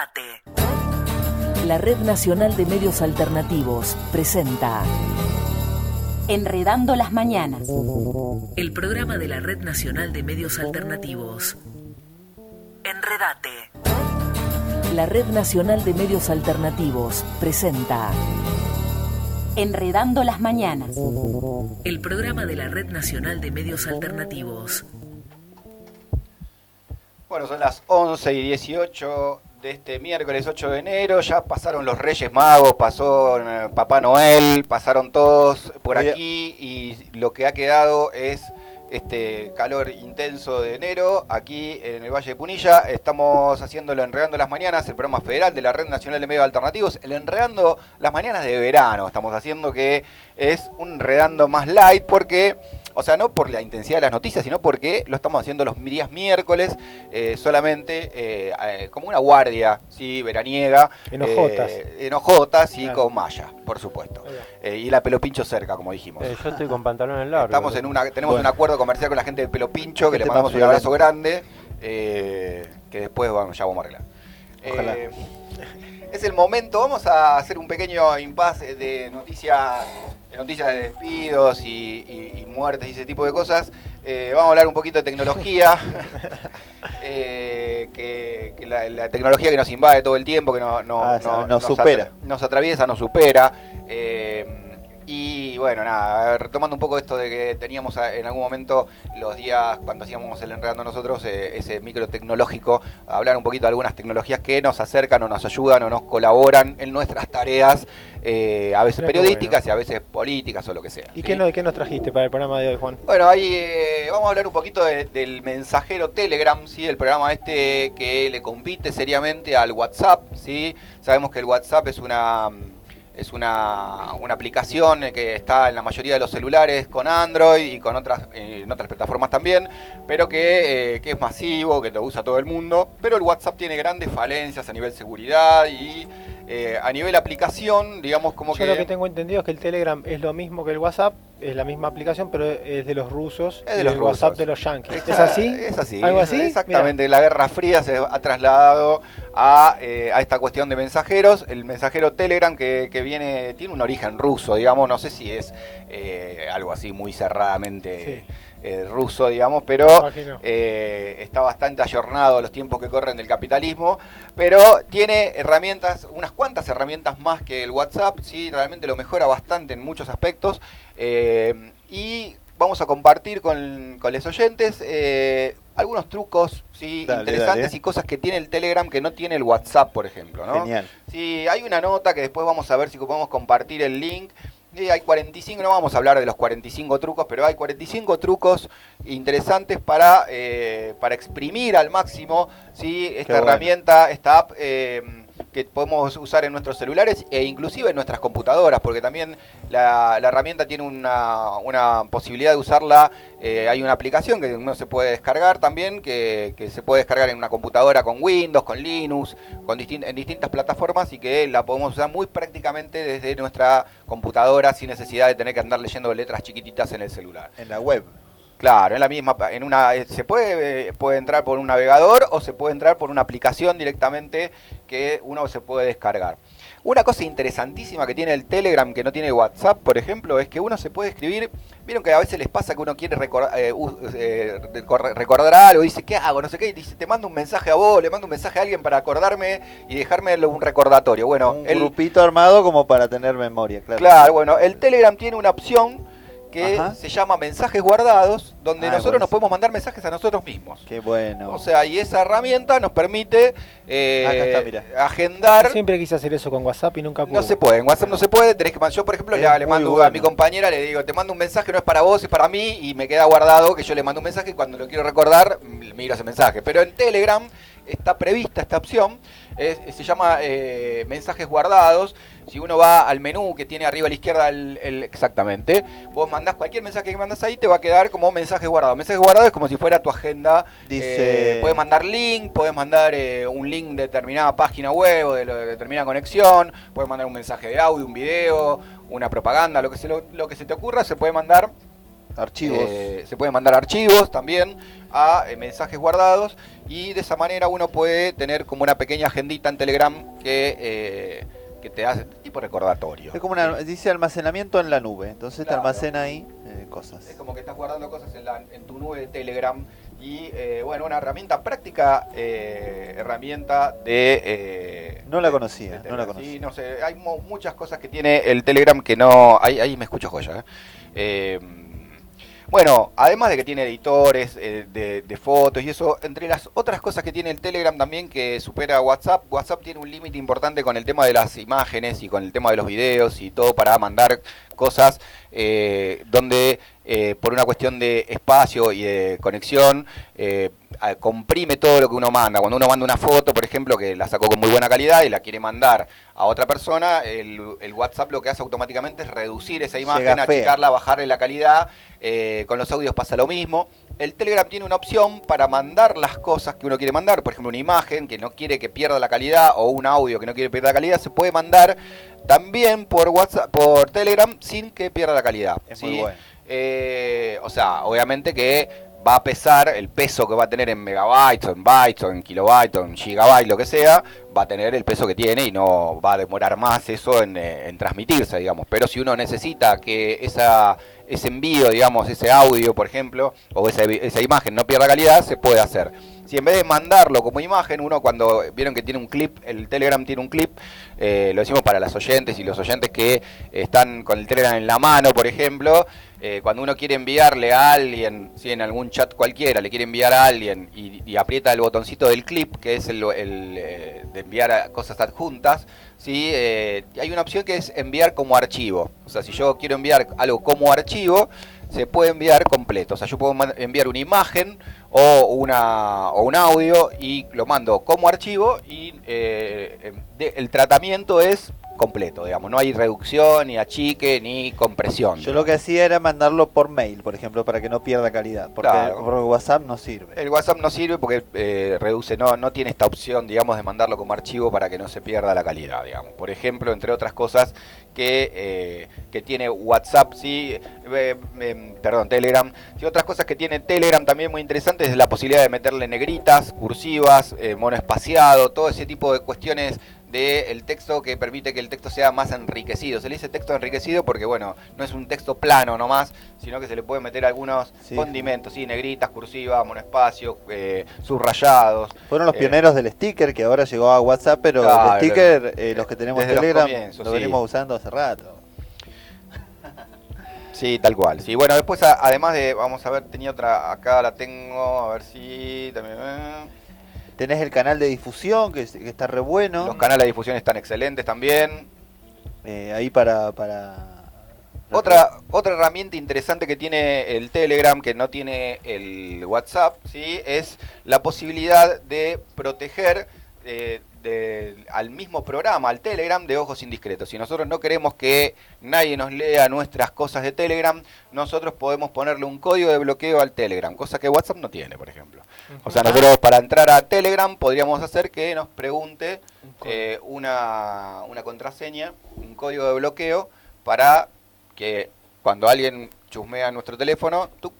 S10: Enredate. La Red Nacional de Medios Alternativos presenta Enredando las Mañanas. El programa de la Red Nacional de Medios Alternativos. Enredate. La Red Nacional de Medios Alternativos presenta Enredando las Mañanas. El programa de la Red Nacional de Medios Alternativos.
S4: Bueno, son las 11 y 18 de este miércoles 8 de enero. Ya pasaron los Reyes Magos, pasó eh, Papá Noel, pasaron todos por
S6: Oye.
S4: aquí y lo que ha quedado es este calor intenso de enero aquí en el Valle de Punilla. Estamos haciéndolo Enredando las Mañanas, el programa federal de la Red Nacional de Medios Alternativos. El Enredando las Mañanas de verano estamos haciendo que es un enredando más light porque... O sea, no por la intensidad de las noticias, sino porque lo estamos haciendo los días miércoles, eh, solamente eh, eh, como una guardia, ¿sí? Veraniega.
S5: Enojotas.
S4: eh, enojotas y
S7: Claro.
S4: con malla, por supuesto. Eh, y la pelo pincho cerca, como dijimos.
S7: Eh, yo estoy con pantalones largos.
S4: Estamos en una, tenemos
S7: Bueno.
S4: un acuerdo comercial con la gente de Pelo Pincho, que
S6: Este
S4: le mandamos un abrazo grande, eh, que después bueno, ya vamos a arreglar.
S6: Ojalá.
S4: Eh, es el momento, vamos a hacer un pequeño impasse de noticias de, noticias de despidos y, y- y muertes y ese tipo de cosas. Eh, vamos a hablar un poquito de tecnología, eh, que, que la, la tecnología que nos invade todo el tiempo, que no, no-
S6: Ah,
S4: no-
S6: nos supera.
S4: nos atraviesa, nos supera. Eh, bueno, nada, retomando un poco esto de que teníamos en algún momento los días cuando hacíamos el enredando nosotros, eh, ese micro tecnológico, hablar un poquito de algunas tecnologías que nos acercan o nos ayudan o nos colaboran en nuestras tareas, eh, a veces periodísticas y a veces políticas o lo que sea.
S5: ¿Y
S4: ¿sí?
S5: qué, no- qué nos trajiste para el programa de hoy, Juan?
S4: Bueno, ahí eh, vamos a hablar un poquito de- del mensajero Telegram, ¿sí? el programa este que le compite seriamente al WhatsApp. ¿sí? Sabemos que el WhatsApp es una, es una, una aplicación que está en la mayoría de los celulares con Android y con otras, eh, en otras plataformas también, pero que, eh, que es masivo, que lo usa todo el mundo. Pero el WhatsApp tiene grandes falencias a nivel seguridad y eh, a nivel aplicación, digamos como
S5: Yo
S4: que...
S5: lo que tengo entendido es que el Telegram es lo mismo que el WhatsApp, es la misma aplicación, pero es de los rusos
S4: Es de
S5: y
S4: los
S5: el WhatsApp
S4: rusos.
S5: de los yankees. ¿Es así?
S4: Es así.
S5: ¿Algo así?
S4: Exactamente. La Guerra Fría se ha trasladado a, eh, a esta cuestión de mensajeros. El mensajero Telegram que, que viene, tiene un origen ruso, digamos, no sé si es eh, algo así muy cerradamente eh, ruso, digamos, pero eh, está bastante ayornado a los tiempos que corren del capitalismo, pero tiene herramientas, unas cuantas herramientas más que el WhatsApp, sí, realmente lo mejora bastante en muchos aspectos. eh, y vamos a compartir con, con los oyentes eh, algunos trucos sí,
S6: Dale,
S4: interesantes
S6: dale.
S4: y cosas que tiene el Telegram que no tiene el WhatsApp, por ejemplo. ¿no?
S6: Genial.
S4: Sí, hay una nota que después vamos a ver si podemos compartir el link. Sí, hay 45, no vamos a hablar de los 45 trucos, pero hay 45 trucos interesantes para, eh, para exprimir al máximo ¿sí? esta
S6: bueno.
S4: herramienta, esta app eh, que podemos usar en nuestros celulares e inclusive en nuestras computadoras, porque también la, la herramienta tiene una, una posibilidad de usarla. eh, hay una aplicación que uno se puede descargar también, que, que se puede descargar en una computadora con Windows, con Linux, con distin- en distintas plataformas y que la podemos usar muy prácticamente desde nuestra computadora sin necesidad de tener que andar leyendo letras chiquititas en el celular.
S6: En la web.
S4: Claro, en la misma, en una, eh, se puede, eh, puede entrar por un navegador o se puede entrar por una aplicación directamente que uno se puede descargar. Una cosa interesantísima que tiene el Telegram que no tiene WhatsApp, por ejemplo, es que uno se puede escribir. Vieron que a veces les pasa que uno quiere recordar, recordar algo, dice, ¿qué hago? No sé qué, y dice, te mando un mensaje a vos, le mando un mensaje a alguien para acordarme y dejarme un recordatorio. Bueno,
S6: Un
S4: el,
S6: grupito armado como para tener memoria, claro.
S4: Claro, bueno, el Telegram tiene una opción que
S6: Ajá.
S4: se llama mensajes guardados, donde
S6: Ah,
S4: nosotros nos podemos mandar mensajes a nosotros mismos.
S6: Qué bueno.
S4: O sea, y esa herramienta nos permite eh,
S6: Acá está, mirá.
S4: agendar.
S5: Siempre quise hacer eso con WhatsApp y nunca pude.
S4: No se puede, en WhatsApp no se puede, tenés que yo por ejemplo le, mando a mi compañera, le digo, te mando un mensaje, no es para vos, es para mí, y me queda guardado que yo le mando un mensaje y cuando lo quiero recordar, miro ese mensaje. Pero en Telegram está prevista esta opción, es- se llama eh, mensajes guardados. Si uno va al menú que tiene arriba a la izquierda, el, el- exactamente, vos mandás cualquier mensaje que mandas ahí, te va a quedar como mensaje guardado. Mensaje guardado es como si fuera tu agenda.
S6: Dice-
S4: Eh, puedes mandar link, puedes mandar eh, un link de determinada página web o de, determinada conexión, puedes mandar un mensaje de audio, un video, una propaganda, lo que se, lo, lo que se te ocurra, se puede mandar
S6: Archivos.
S4: eh, se pueden mandar archivos también a eh, mensajes guardados y de esa manera uno puede tener como una pequeña agendita en Telegram que, eh, que te hace tipo recordatorio.
S6: Es como una, dice almacenamiento en la nube, entonces
S4: Claro.
S6: te almacena ahí eh, cosas.
S4: Es como que estás guardando cosas en, la- en tu nube de Telegram y eh, bueno, una herramienta práctica, eh, herramienta de... eh,
S6: No la conocía,
S4: de
S6: no la conocía.
S4: Sí, no sé, hay mo- muchas cosas que tiene el Telegram que no... Ahí, ahí me escucho joya. ¿eh? Bueno, además de que tiene editores eh, de, de fotos y eso, entre las otras cosas que tiene el Telegram también que supera a WhatsApp, WhatsApp tiene un límite importante con el tema de las imágenes y con el tema de los videos y todo para mandar cosas eh, donde eh, por una cuestión de espacio y de conexión eh, comprime todo lo que uno manda. Cuando uno manda una foto, por ejemplo, que la sacó con muy buena calidad y la quiere mandar a otra persona, el, el WhatsApp lo que hace automáticamente es reducir esa imagen, achicarla, bajarle la calidad. eh, con los audios pasa lo mismo. El Telegram tiene una opción para mandar las cosas que uno quiere mandar, por ejemplo, una imagen que no quiere que pierda la calidad o un audio que no quiere perder la calidad, se puede mandar también por WhatsApp, por Telegram sin que pierda la calidad.
S6: Es
S4: ¿sí?
S6: muy bueno.
S4: Eh, o sea, obviamente que va a pesar el peso que va a tener en megabytes, o en bytes, o en kilobytes, o en gigabytes, lo que sea, va a tener el peso que tiene y no va a demorar más eso en, eh, en transmitirse, digamos. Pero si uno necesita que esa ese envío, digamos, ese audio, por ejemplo, o esa, imagen no pierda calidad, se puede hacer. Si en vez de mandarlo como imagen, uno cuando vieron que tiene un clip, el Telegram tiene un clip, eh, lo decimos para las oyentes y los oyentes que están con el Telegram en la mano, por ejemplo, eh, cuando uno quiere enviarle a alguien, si en algún chat cualquiera le quiere enviar a alguien y, aprieta el botoncito del clip, que es el, eh, de enviar cosas adjuntas, ¿sí? hay una opción que es enviar como archivo. O sea, si yo quiero enviar algo como archivo, se puede enviar completo. O sea, yo puedo enviar una imagen o, una, o un audio y lo mando como archivo y eh, el tratamiento es completo, digamos, no hay reducción, ni achique, ni compresión.
S6: Yo lo que hacía era mandarlo por mail, por ejemplo, para que no pierda calidad, porque por WhatsApp no sirve.
S4: El WhatsApp no sirve porque eh, reduce, no, no tiene esta opción, digamos, de mandarlo como archivo para que no se pierda la calidad, digamos. Por ejemplo, entre otras cosas que, eh, que tiene WhatsApp, sí, eh, em, perdón, Telegram. Y otras cosas que tiene Telegram también muy interesantes es la posibilidad de meterle negritas, cursivas, mono espaciado, todo ese tipo de cuestiones del texto que permite que el texto sea más enriquecido. Se le dice texto enriquecido porque, bueno, no es un texto plano nomás, sino que se le puede meter algunos condimentos, sí, negritas, cursivas, monoespacio, eh, subrayados.
S6: Fueron los eh, pioneros del sticker que ahora llegó a WhatsApp, pero el sticker, eh, los que tenemos Telegram, lo venimos usando hace rato.
S4: Sí, tal cual. Sí, bueno, después además de, vamos a ver, tenía otra, acá la tengo, a ver si también...
S6: Tenés el canal de difusión, que, está re bueno.
S4: Los canales de difusión están excelentes también.
S6: Eh, ahí para, para...
S4: Otra, otra herramienta interesante que tiene el Telegram, que no tiene el WhatsApp, ¿sí? es la posibilidad de proteger eh, al mismo programa, al Telegram, de ojos indiscretos. Si nosotros no queremos que nadie nos lea nuestras cosas de Telegram, nosotros podemos ponerle un código de bloqueo al Telegram, cosa que WhatsApp no tiene, por ejemplo. O sea, nosotros para entrar a Telegram podríamos hacer que nos pregunte eh, una, una contraseña, un código de bloqueo, para que cuando alguien chusmea nuestro teléfono, tú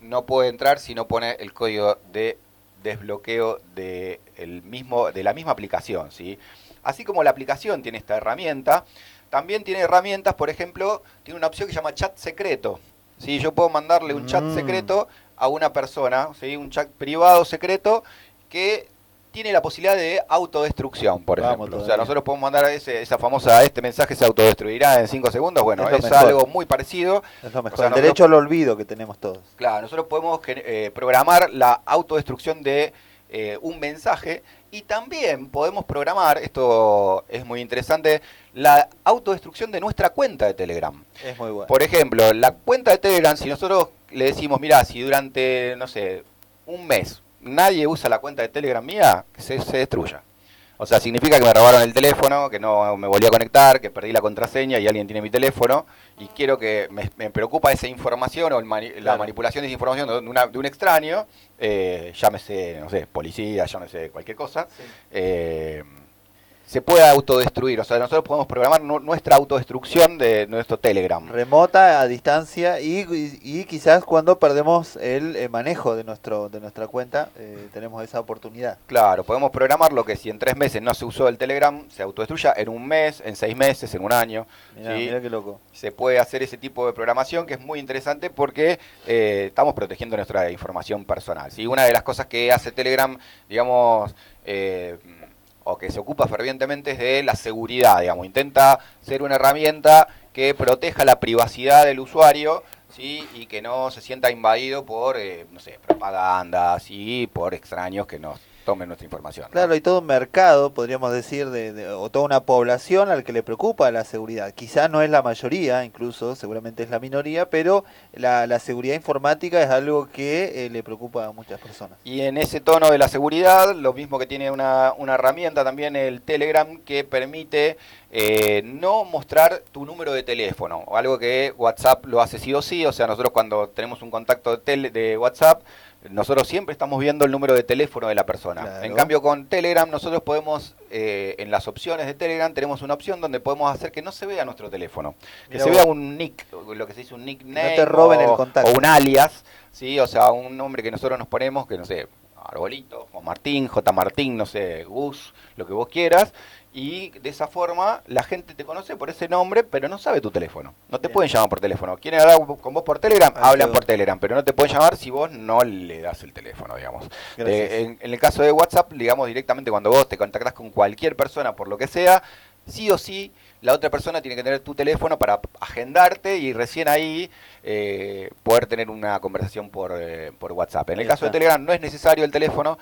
S4: no puede entrar si no pone el código de desbloqueo de, el mismo, de la misma aplicación. ¿sí? Así como la aplicación tiene esta herramienta, también tiene herramientas, por ejemplo, tiene una opción que se llama chat secreto. ¿sí? Yo puedo mandarle un chat mm. secreto a una persona, ¿sí? un chat privado secreto que tiene la posibilidad de autodestrucción, por ejemplo. O sea, nosotros podemos mandar ese, esa famosa, este mensaje se autodestruirá en 5 segundos. Bueno, es, algo muy parecido.
S6: Es lo mejor. el derecho al olvido que tenemos todos.
S4: Claro, nosotros podemos eh, programar la autodestrucción de eh, un mensaje y también podemos programar, esto es muy interesante, la autodestrucción de nuestra cuenta de Telegram.
S6: Es muy bueno.
S4: Por ejemplo, la cuenta de Telegram, si nosotros le decimos, mira, si durante, no sé, un mes nadie usa la cuenta de Telegram mía, que se, destruya. O sea, significa que me robaron el teléfono, que no me volví a conectar, que perdí la contraseña y alguien tiene mi teléfono y quiero que me, preocupa esa información o la manipulación de esa información de, un extraño, eh, llámese, no sé, policía, llámese cualquier cosa. Eh, se puede autodestruir. O sea, nosotros podemos programar nuestra autodestrucción de nuestro Telegram.
S6: Remota, a distancia y, quizás cuando perdemos el eh, manejo de nuestro de nuestra cuenta eh, tenemos esa oportunidad.
S4: Claro, podemos programar lo que si en tres meses no se usó el Telegram, se autodestruya en un mes, en seis meses, en un año.
S6: Mira, qué loco.
S4: Se puede hacer ese tipo de programación que es muy interesante porque eh, estamos protegiendo nuestra información personal. ¿sí? Una de las cosas que hace Telegram, digamos... O que se ocupa fervientemente es de la seguridad, digamos, intenta ser una herramienta que proteja la privacidad del usuario, ¿sí? y que no se sienta invadido por, eh, no sé, propagandas y por extraños que nos tomen nuestra información.
S6: Claro, hay todo un mercado, podríamos decir, de, o toda una población al que le preocupa la seguridad. Quizá no es la mayoría, incluso, seguramente es la minoría, pero la, seguridad informática es algo que eh, le preocupa a muchas personas.
S4: Y en ese tono de la seguridad, lo mismo que tiene una, una herramienta también el Telegram que permite eh, no mostrar tu número de teléfono, algo que WhatsApp lo hace sí o sí, o sea, nosotros cuando tenemos un contacto de, de WhatsApp, nosotros siempre estamos viendo el número de teléfono de la persona. En cambio, con Telegram, nosotros podemos, eh, en las opciones de Telegram, tenemos una opción donde podemos hacer que no se vea nuestro teléfono. Que se vea un nick, lo que se dice un nickname.
S6: No te roben o, el contacto.
S4: O un alias, ¿sí? O sea, un nombre que nosotros nos ponemos, que no sé, Arbolito, o Martín, J. Martín, no sé, Gus, lo que vos quieras. Y de esa forma la gente te conoce por ese nombre, pero no sabe tu teléfono. No te pueden llamar por teléfono. Quieren hablar con vos por Telegram,
S6: Ah,
S4: hablan por Telegram, pero no te pueden llamar si vos no le das el teléfono, digamos. Eh, en, en el caso de WhatsApp, digamos directamente cuando vos te contactás con cualquier persona por lo que sea, sí o sí la otra persona tiene que tener tu teléfono para agendarte y recién ahí eh, poder tener una conversación por, eh, por WhatsApp. En el caso de. Telegram no es necesario el teléfono,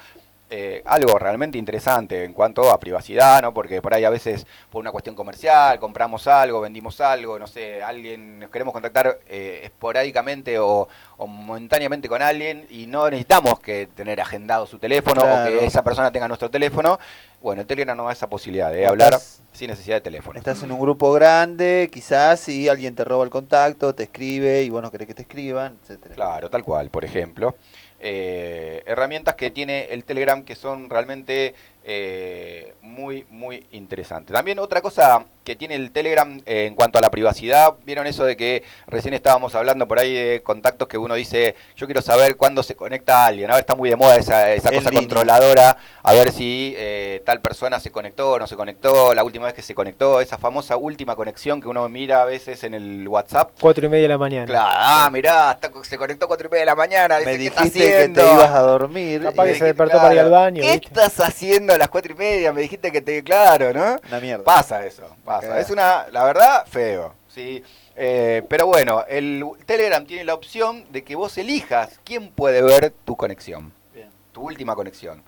S4: eh, algo realmente interesante en cuanto a privacidad, ¿no? Porque por ahí a veces por una cuestión comercial, compramos algo, vendimos algo, no sé, alguien nos queremos contactar eh, esporádicamente o, o momentáneamente con alguien y no necesitamos que tener agendado su teléfono o que esa persona tenga nuestro teléfono. Bueno, el Telegram no da esa posibilidad de hablar
S6: Estás-
S4: sin necesidad de teléfono.
S6: Estás en un grupo grande, quizás, y alguien te roba el contacto, te escribe y vos no querés que te escriban, etcétera.
S4: Claro, tal cual, por ejemplo. Eh, herramientas que tiene el Telegram que son realmente eh, muy, muy interesantes. También otra cosa que tiene el Telegram eh, en cuanto a la privacidad, vieron eso de que recién estábamos hablando por ahí de contactos que uno dice, yo quiero saber cuándo se conecta a alguien. Ahora está muy de moda esa, esa cosa
S6: línea.
S4: controladora, a ver si eh, tal persona se conectó o no se conectó, la última vez que se conectó, esa famosa última conexión que uno mira a veces en el WhatsApp.
S5: Cuatro y media de la mañana.
S4: Claro, ah, mirá, está- se conectó cuatro y media de la mañana.
S6: Me
S4: dice, ¿qué está
S6: dijiste que te ibas a dormir.
S5: Capaz
S6: y
S5: que se despertó para ir al baño.
S4: ¿Qué
S5: ¿viste?
S4: estás haciendo las cuatro y media? Me dijiste que te... Claro, ¿no?
S6: Una mierda.
S4: Pasa eso, pasa.
S6: Claro.
S4: Es una, la verdad, feo. ¿sí? Eh, pero bueno, el Telegram tiene la opción de que vos elijas quién puede ver tu conexión.
S6: Bien.
S4: Tu última conexión.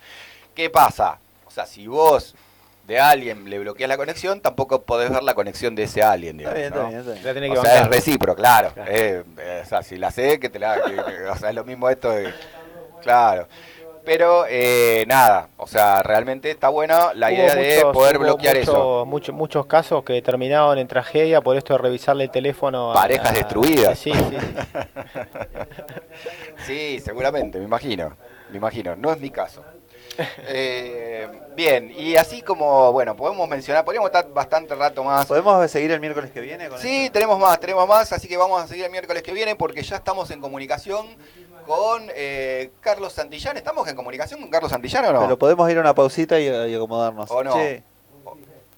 S4: ¿Qué pasa? O sea, si vos de alguien le bloqueas la conexión, tampoco podés ver la conexión de ese alguien,
S6: Está
S4: digamos,
S6: bien,
S4: ¿no?
S6: está bien, está
S4: O sea, es recíproco, claro.
S5: Claro.
S4: Eh, eh, o sea, si la sé, que te la. que- que- o sea, es lo mismo esto de. Claro. Pero eh, nada, o sea, realmente está buena la
S5: Hubo
S4: idea de
S5: muchos-
S4: poder
S5: hubo
S4: bloquear
S5: mucho-
S4: eso.
S5: mucho- muchos casos que terminaron en tragedia por esto de revisarle el teléfono.
S4: Parejas
S5: a-
S4: destruidas.
S5: Sí, sí.
S4: Sí, seguramente, me imagino. Me imagino. No es mi caso. Eh, bien, y así como, bueno, podemos mencionar, podríamos estar bastante rato más.
S6: ¿Podemos seguir el miércoles que viene? Con
S4: Sí,
S6: esto?
S4: tenemos más, tenemos más, así que vamos a seguir el miércoles que viene porque ya estamos en comunicación con eh, Carlos Santillán. ¿Estamos en comunicación con Carlos Santillán o no?
S6: Pero podemos ir a una pausita y, y acomodarnos.
S4: ¿O no?
S6: Che,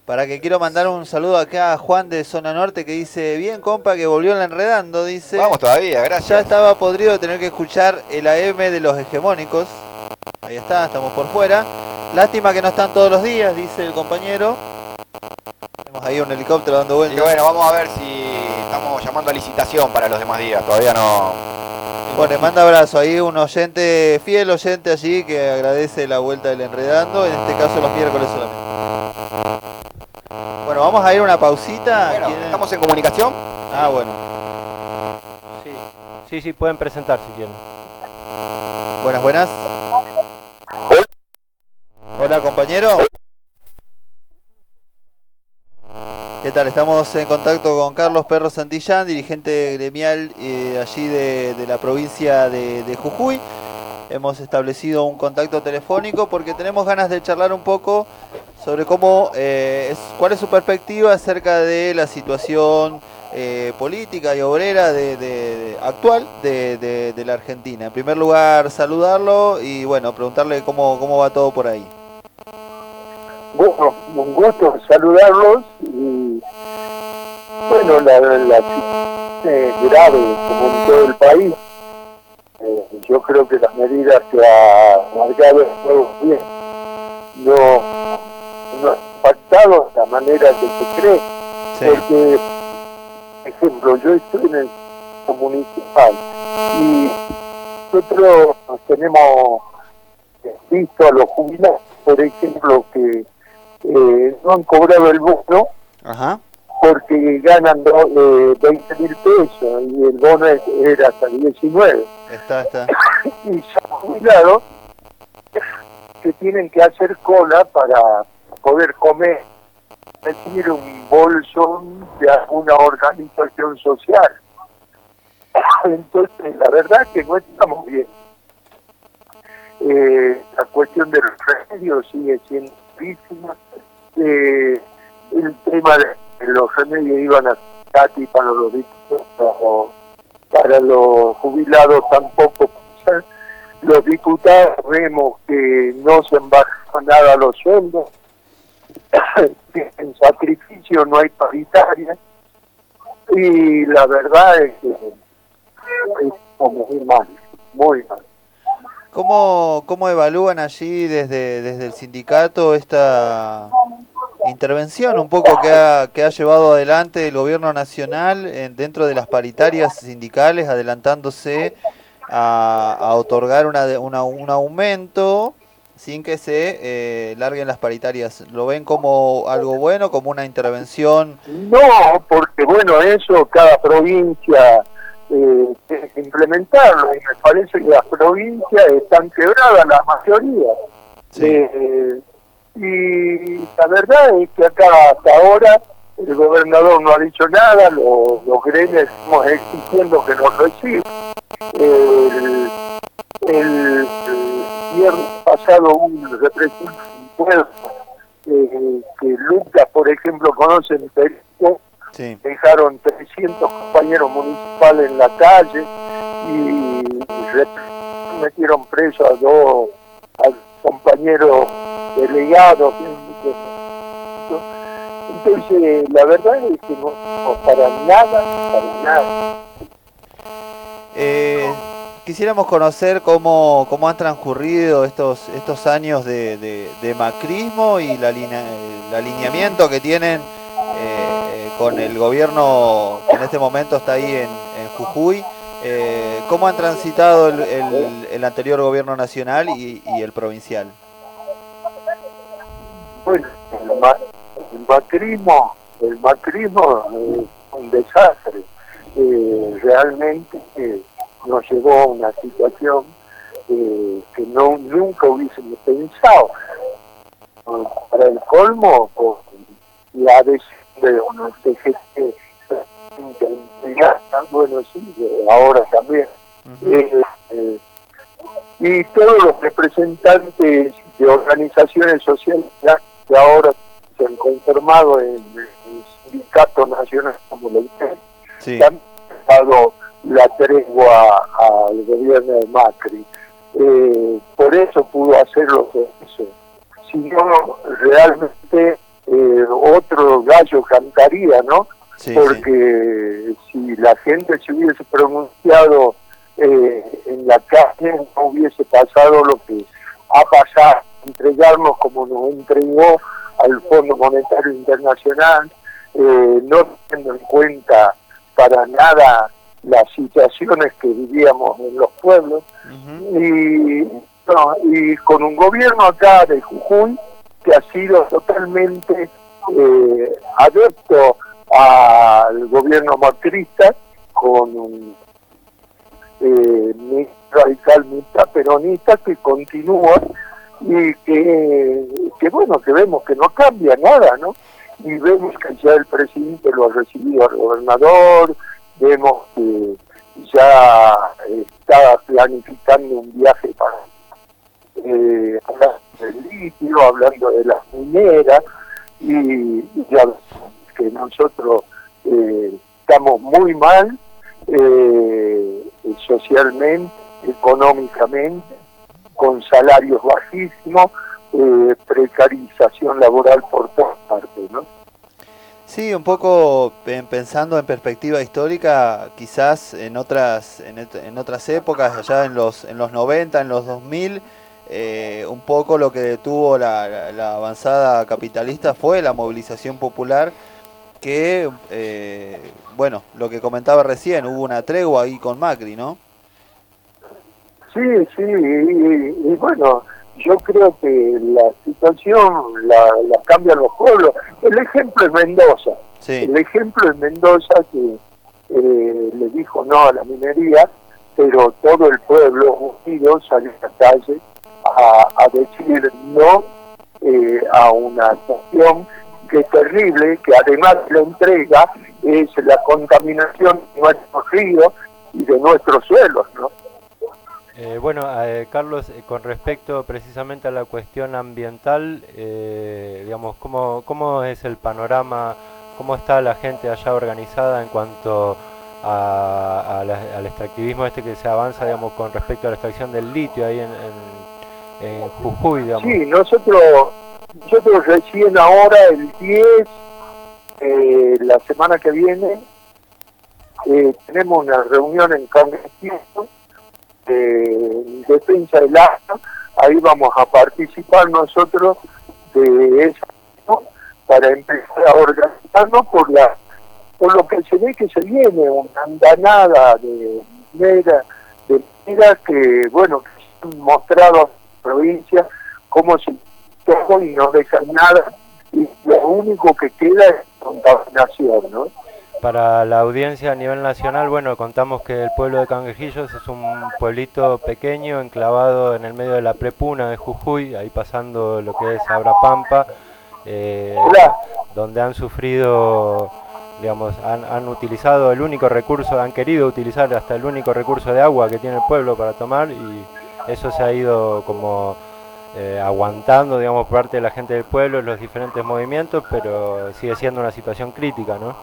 S6: para que quiero mandar un saludo acá a Juan de Zona Norte que dice, bien compa que volvió en la enredando, dice.
S4: Vamos todavía, gracias.
S6: Ya estaba podrido de tener que escuchar el AM de los hegemónicos. Ahí está, estamos por fuera. Lástima que no están todos los días, dice el compañero. Tenemos ahí un helicóptero dando
S4: Y
S6: vueltas.
S4: bueno, vamos a ver si estamos llamando a licitación para los demás días. Todavía no.
S6: Bueno, le manda abrazo ahí un oyente, fiel oyente allí que agradece la vuelta del enredando, en este caso los miércoles solamente. Bueno, vamos a ir a una pausita.
S4: Estamos en comunicación.
S6: Ah, bueno.
S7: Sí, sí, sí, pueden presentar si quieren.
S6: Buenas, buenas. Hola, compañero. ¿Qué tal? Estamos en contacto con Carlos Perro Santillán, dirigente gremial eh, allí de, la provincia de, Jujuy. Hemos establecido un contacto telefónico porque tenemos ganas de charlar un poco sobre cómo, eh, cuál es su perspectiva acerca de la situación eh, política y obrera de, actual de la Argentina. En primer lugar, saludarlo y bueno, preguntarle cómo, cómo va todo por ahí.
S13: Bueno, un gusto saludarlos y bueno, la, la situación es grave como en todo el país. Eh, yo creo que las medidas que ha marcado el nuevo gobierno no, no han impactado de la manera que se cree. Porque, por ejemplo, yo estoy en el municipal y nosotros tenemos visto a los jubilados, por ejemplo, que eh, no han cobrado el bono
S6: Ajá.
S13: porque ganan eh, 20 mil pesos y el bono es- era hasta 19.
S6: Está, está.
S13: Y son jubilados que tienen que hacer cola para poder comer, recibir un bolso de alguna organización social. Entonces, la verdad que no estamos bien. Eh, la cuestión de los remedios sigue siendo gravísima. Eh, el tema de los remedios iban a gratis para los diputados, para los jubilados tampoco. Los diputados vemos que no se han bajado nada los sueldos que en sacrificio no hay paritaria y la verdad es que es como muy mal, muy mal.
S6: ¿Cómo, ¿Cómo evalúan allí desde, desde el sindicato esta intervención un poco que ha, que ha llevado adelante el gobierno nacional en, dentro de las paritarias sindicales, adelantándose a, a otorgar una, una, un aumento sin que se eh, larguen las paritarias. ¿Lo ven como algo bueno, como una intervención?
S13: No, porque bueno, eso cada provincia eh, tiene que implementarlo y me parece que las provincias están quebradas, la mayoría. Eh, y la verdad es que acá hasta ahora el gobernador no ha dicho nada, los, los gremios estamos exigiendo que nos reciban. El, el, viernes pasado un representante pueblo eh, que Lucas, por ejemplo, conoce en Perú, dejaron 300 compañeros municipales en la calle y metieron preso a dos compañeros delegados. Entonces, la verdad es que no, para nada, para nada.
S6: Eh, quisiéramos conocer cómo, cómo han transcurrido estos, estos años de, de, macrismo y la el alineamiento que tienen eh, con el gobierno que en este momento está ahí en, en Jujuy. Eh, ¿Cómo han transitado el, el, el, anterior gobierno nacional y, y el provincial?
S13: Bueno, el, macrismo, el macrismo es un desastre. Eh, realmente eh, nos llevó a una situación eh, que no nunca hubiésemos pensado. Para el colmo, pues, la decisión de una CGT, bueno, sí, ahora también. eh, eh, y todos los representantes de organizaciones sociales que ahora se han conformado en el sindicato nacional como lo dije,
S6: sí.
S13: han dado la tregua al gobierno de Macri. Eh, por eso pudo hacer lo que hizo. Si no, realmente eh, otro gallo cantaría, ¿no?
S6: Sí,
S13: Porque si la gente se hubiese pronunciado eh, en la calle, no hubiese pasado lo que ha pasado, entregarnos como nos entregó al Fondo Monetario Internacional, eh, no teniendo en cuenta para nada las situaciones que vivíamos en los pueblos. Y, no, y con un gobierno acá de Jujuy que ha sido totalmente eh, adepto al gobierno macrista con un eh, radical peronista que continúa y que, que bueno que vemos que no cambia nada no y vemos que ya el presidente lo ha recibido al gobernador vemos que ya está planificando un viaje para eh, hablar del litio, hablando de las mineras, y ya que nosotros eh, estamos muy mal eh, socialmente, económicamente, con salarios bajísimos, eh, precarización laboral por todas partes, ¿no?
S6: Sí, un poco pensando en perspectiva histórica, quizás en otras en, en, otras épocas, allá en los en los 90, en los 2000, eh, un poco lo que detuvo la, la, la, avanzada capitalista fue la movilización popular, que, eh, bueno, lo que comentaba recién, hubo una tregua ahí con Macri, ¿no?
S13: Sí, sí, y, y bueno, yo creo que la situación la, la cambian los pueblos. El ejemplo es Mendoza.
S6: Sí.
S13: El ejemplo es Mendoza que eh, le dijo no a la minería, pero todo el pueblo unido salió a la calle a, a decir no eh, a una cuestión que es terrible, que además la entrega es la contaminación de nuestros ríos y de nuestros suelos, ¿no?
S7: Eh, bueno, eh, Carlos, eh, con respecto precisamente a la cuestión ambiental, eh, digamos, ¿cómo, ¿cómo es el panorama, cómo está la gente allá organizada en cuanto a, a la, al extractivismo este que se avanza, digamos, con respecto a la extracción del litio ahí en, en, en Jujuy, digamos?
S13: Sí, nosotros nosotros recién ahora, el 10, eh, la semana que viene, eh, tenemos una reunión en Congreso de defensa del agua, ahí vamos a participar nosotros de eso para empezar a organizarnos por la por lo que se ve que se viene una andanada de mera de mera que bueno que se han mostrado a la provincia como si todo y no dejan nada y lo único que queda es contaminación ¿no?
S7: Para la audiencia a nivel nacional, bueno, contamos que el pueblo de Cangrejillos es un pueblito pequeño enclavado en el medio de la prepuna de Jujuy, ahí pasando lo que es Abrapampa, eh, donde han sufrido, digamos, han, han utilizado el único recurso, han querido utilizar hasta el único recurso de agua que tiene el pueblo para tomar y eso se ha ido como eh, aguantando, digamos, por parte de la gente del pueblo, los diferentes movimientos, pero sigue siendo una situación crítica, ¿no?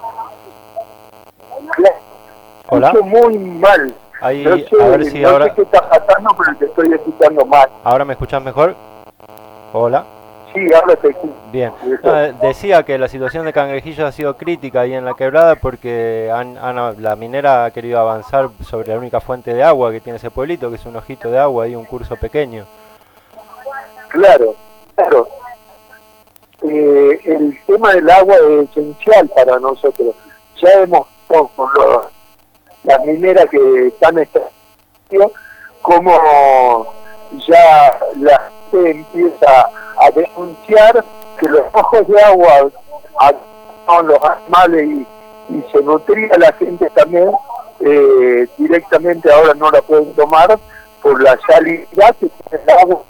S13: Hola. muy mal.
S7: Ahí, a ver si
S13: no
S7: ahora...
S13: sé qué está pasando, pero te estoy escuchando mal.
S7: ¿Ahora me escuchas mejor? Hola.
S13: Sí, ahora te escucho.
S7: Bien. No, eh, decía que la situación de Cangrejillo ha sido crítica ahí en la quebrada porque han, han- la minera ha querido avanzar sobre la única fuente de agua que tiene ese pueblito, que es un ojito de agua y un curso pequeño.
S13: Claro, claro. Eh, el tema del agua es esencial para nosotros. Ya hemos visto con las mineras que están establecidas como ya la gente empieza a denunciar que los ojos de agua son los animales y, y se nutría la gente también, eh, directamente ahora no la pueden tomar por la salinidad que tiene el agua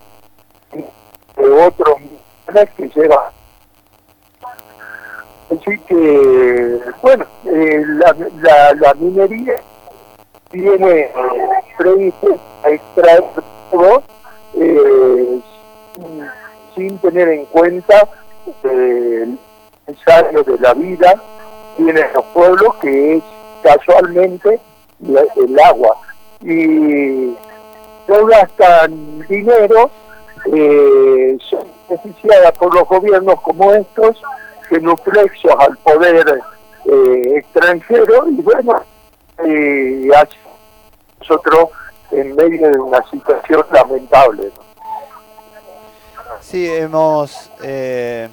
S13: de otros que lleva. Así que, bueno, eh, la, la, la minería tiene eh, previsto a extraer todo eh, sin, tener en cuenta eh, el necesario de la vida tienen los pueblos que es casualmente el agua y no gastan dinero eh, son beneficiadas por los gobiernos como estos genuflexos al poder eh, extranjero y bueno eh, nosotros en medio de una situación lamentable.
S6: Sí, hemos, eh,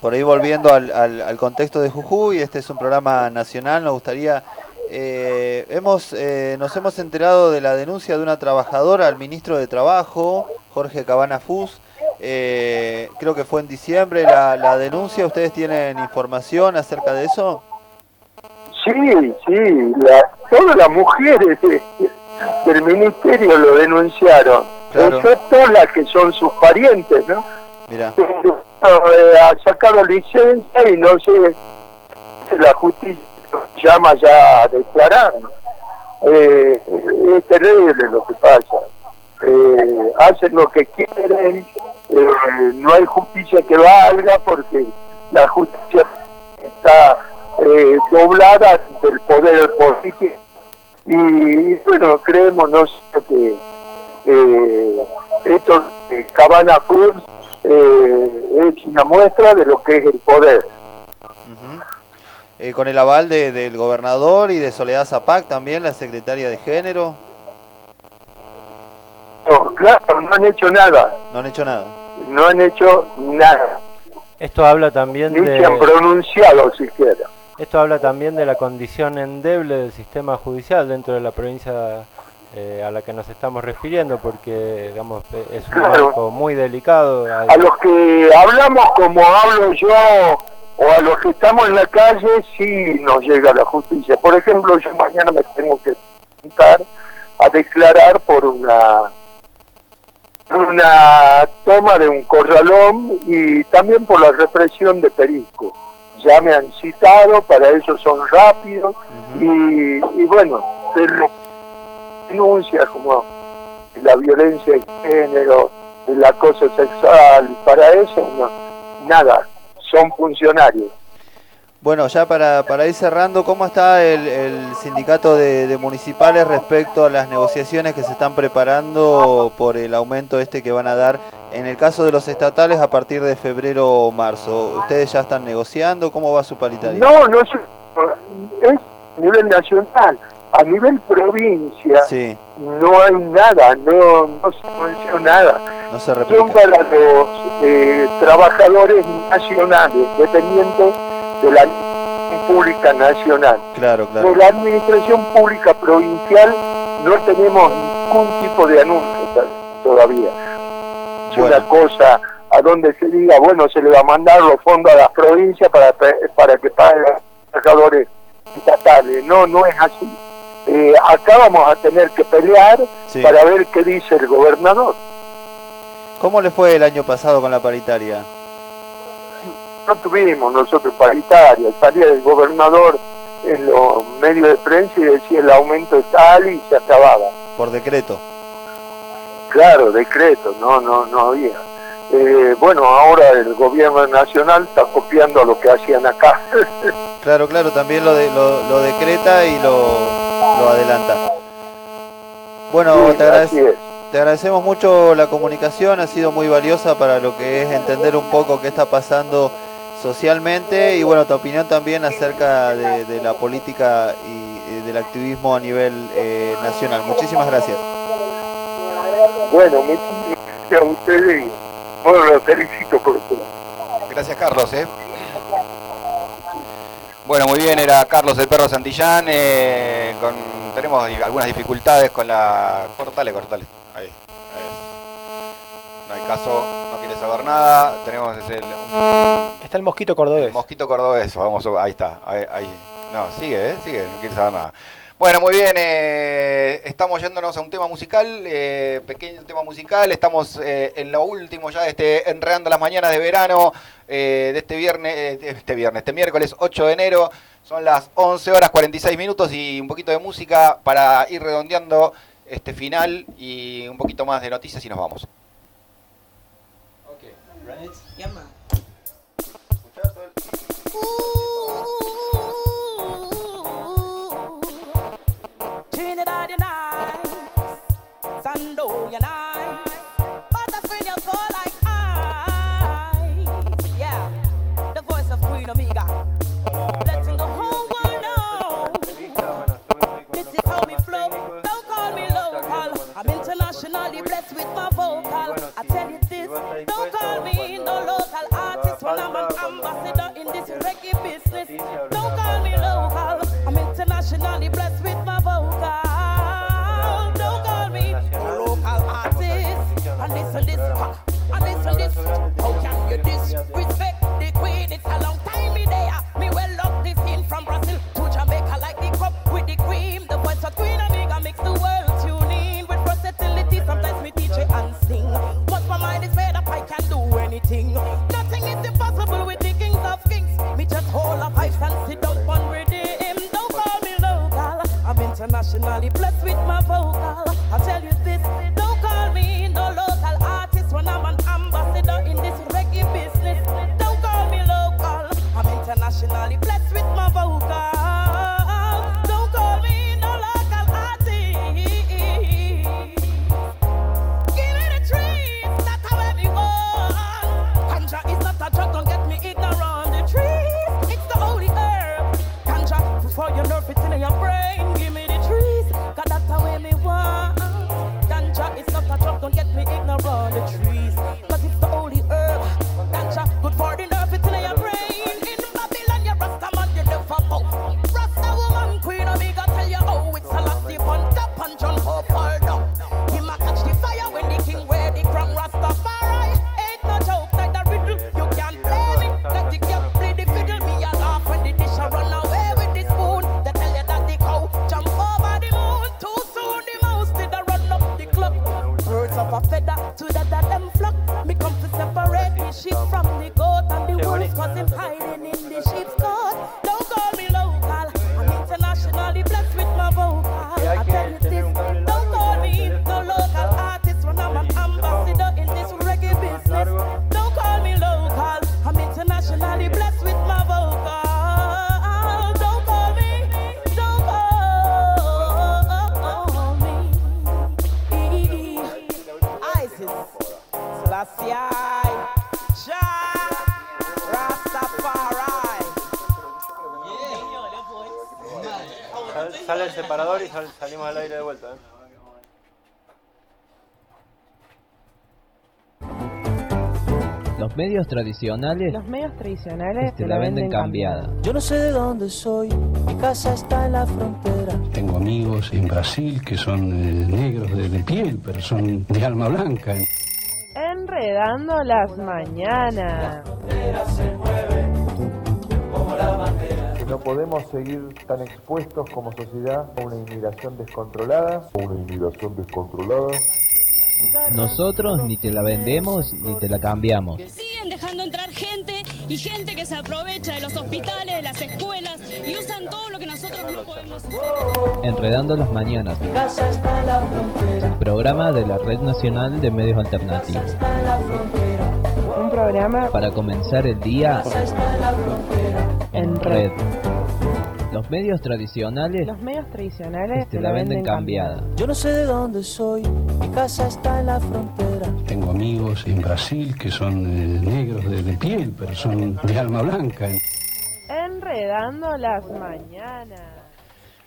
S6: por ahí volviendo al- al contexto de Jujuy, este es un programa nacional, nos gustaría, eh, hemos, eh, nos hemos enterado de la denuncia de una trabajadora al ministro de Trabajo, Jorge Cabana Fus, eh, creo que fue en diciembre la, la denuncia, ¿ustedes tienen información acerca de eso?
S13: Sí, sí, la, todas las mujeres de- del ministerio lo denunciaron,
S6: Claro.
S13: excepto las que son sus parientes, ¿no?
S6: Mira.
S13: Eh, ha sacado licencia y no sé, la justicia llama ya a declarar. Eh, es terrible lo que pasa. Eh, hacen lo que quieren, eh, no hay justicia que valga porque la justicia está doblada ante el poder político. Y bueno, creemos no sé, que esto de Cabana Cruz es una muestra de lo que es el poder.
S6: Eh, con el aval de- del gobernador y de Soledad Zapac también, la secretaria de Género,
S13: No, claro, no han hecho nada,
S6: no han hecho nada.
S13: no han hecho nada,
S7: Esto habla también
S13: ni
S7: de...
S13: se han pronunciado siquiera.
S7: Esto habla también de la condición endeble del sistema judicial dentro de la provincia eh, a la que nos estamos refiriendo, porque digamos eh, es un
S13: Claro.
S7: marco muy delicado.
S13: A los que hablamos como hablo yo o a los que estamos en la calle sí nos llega la justicia. Por ejemplo, yo mañana me tengo que sentar a declarar por una una toma de un corralón y también por la represión de Perisco. Ya me han citado, para eso son rápidos y, y bueno, denuncias como la violencia de género, el acoso sexual, para eso no, nada, son funcionarios.
S6: Bueno, ya para, para ir cerrando, ¿cómo está el, el sindicato de, de municipales respecto a las negociaciones que se están preparando por el aumento este que van a dar en el caso de los estatales a partir de febrero o marzo? ¿Ustedes ya están negociando? ¿Cómo va su paritaria?
S13: No, no es, es a nivel nacional. A nivel provincia
S6: Sí,
S13: no hay nada, no, no se menciona nada.
S6: no se
S13: Son para los eh, trabajadores nacionales, dependientes de la administración pública nacional.
S6: Claro,
S13: De
S6: claro.
S13: la administración pública provincial no tenemos ningún tipo de anuncio to- todavía. Es
S6: Bueno.
S13: una cosa a donde se diga, bueno, se le va a mandar los fondos a las provincias para, para que paguen los trabajadores estatales. No, no es así. Eh, acá vamos a tener que pelear
S6: Sí.
S13: para ver qué dice el gobernador.
S6: ¿Cómo le fue el año pasado con la paritaria?
S13: no tuvimos nosotros paritaria, salía el gobernador en los medios de prensa y decía el aumento es tal y se acababa.
S6: Por decreto.
S13: Claro, decreto, no, no, no había. Eh, bueno, ahora el gobierno nacional está copiando lo que hacían acá.
S6: Claro, claro, también lo, de, lo, lo decreta y lo, lo adelanta. Bueno,
S13: Sí,
S6: te, agradec- te agradecemos mucho la comunicación, ha sido muy valiosa para lo que es entender un poco qué está pasando socialmente y bueno, tu opinión también acerca de, de la política y eh, del activismo a nivel eh, nacional. Muchísimas gracias.
S13: Bueno, muchísimas gracias a ustedes y bueno, los felicito por todo.
S4: Gracias, Carlos. ¿eh? Bueno, muy bien, era Carlos el Perro Santillán. eh, con, tenemos algunas dificultades con la... Cortale, cortale. Ahí. ahí. No hay caso, no quiere saber nada. Tenemos ese,
S5: Está el mosquito cordobés.
S4: el mosquito cordobés. Vamos, ahí está. Ahí, ahí. No, sigue, ¿eh? sigue, no quiere saber nada. Bueno, muy bien, eh, estamos yéndonos a un tema musical, eh, pequeño tema musical, estamos eh, en lo último ya de este Enredando las Mañanas de verano, eh, de este viernes, eh, este viernes, este miércoles 8 de enero, son las 11 horas 46 minutos y un poquito de música para ir redondeando este final y un poquito más de noticias y nos vamos.
S14: Trinidad Unite, Butterfield you like I, yeah, the voice of Queen Omega, letting the whole world know. This is how we flow. Don't call me local. I'm internationally blessed with my vocal. I tell you this, don't call me no local artist when I'm an ambassador in this reggae business. Don't call me local. I'm internationally blessed with my vocal. I I listen this. Oh, How can you
S15: this? Medios tradicionales
S16: Los medios tradicionales
S15: te la venden cambiada.
S8: Yo no sé de dónde soy, mi casa está en la frontera.
S17: Tengo amigos en Brasil que son eh, negros de, de piel, pero son de alma blanca.
S16: Enredando las mañanas.
S18: que no podemos seguir tan expuestos como sociedad a una inmigración descontrolada. Una inmigración descontrolada.
S15: Nosotros ni te la vendemos ni te la cambiamos.
S19: Y gente que se aprovecha de los hospitales, de las escuelas y usan todo lo que nosotros no podemos usar.
S15: Enredando las mañanas.
S8: Mi casa está en la frontera.
S15: El programa de la Red Nacional de Medios Alternativos.
S8: Está en la frontera.
S16: Un programa
S15: Para comenzar el día
S8: Casa está en la frontera.
S15: en red. Los medios tradicionales
S16: Los medios tradicionales
S15: te la venden cambiada.
S8: Yo no sé de dónde soy, mi casa está en la frontera.
S17: Amigos en Brasil que son eh, negros de, de piel, pero son de alma blanca.
S16: Enredando las mañanas.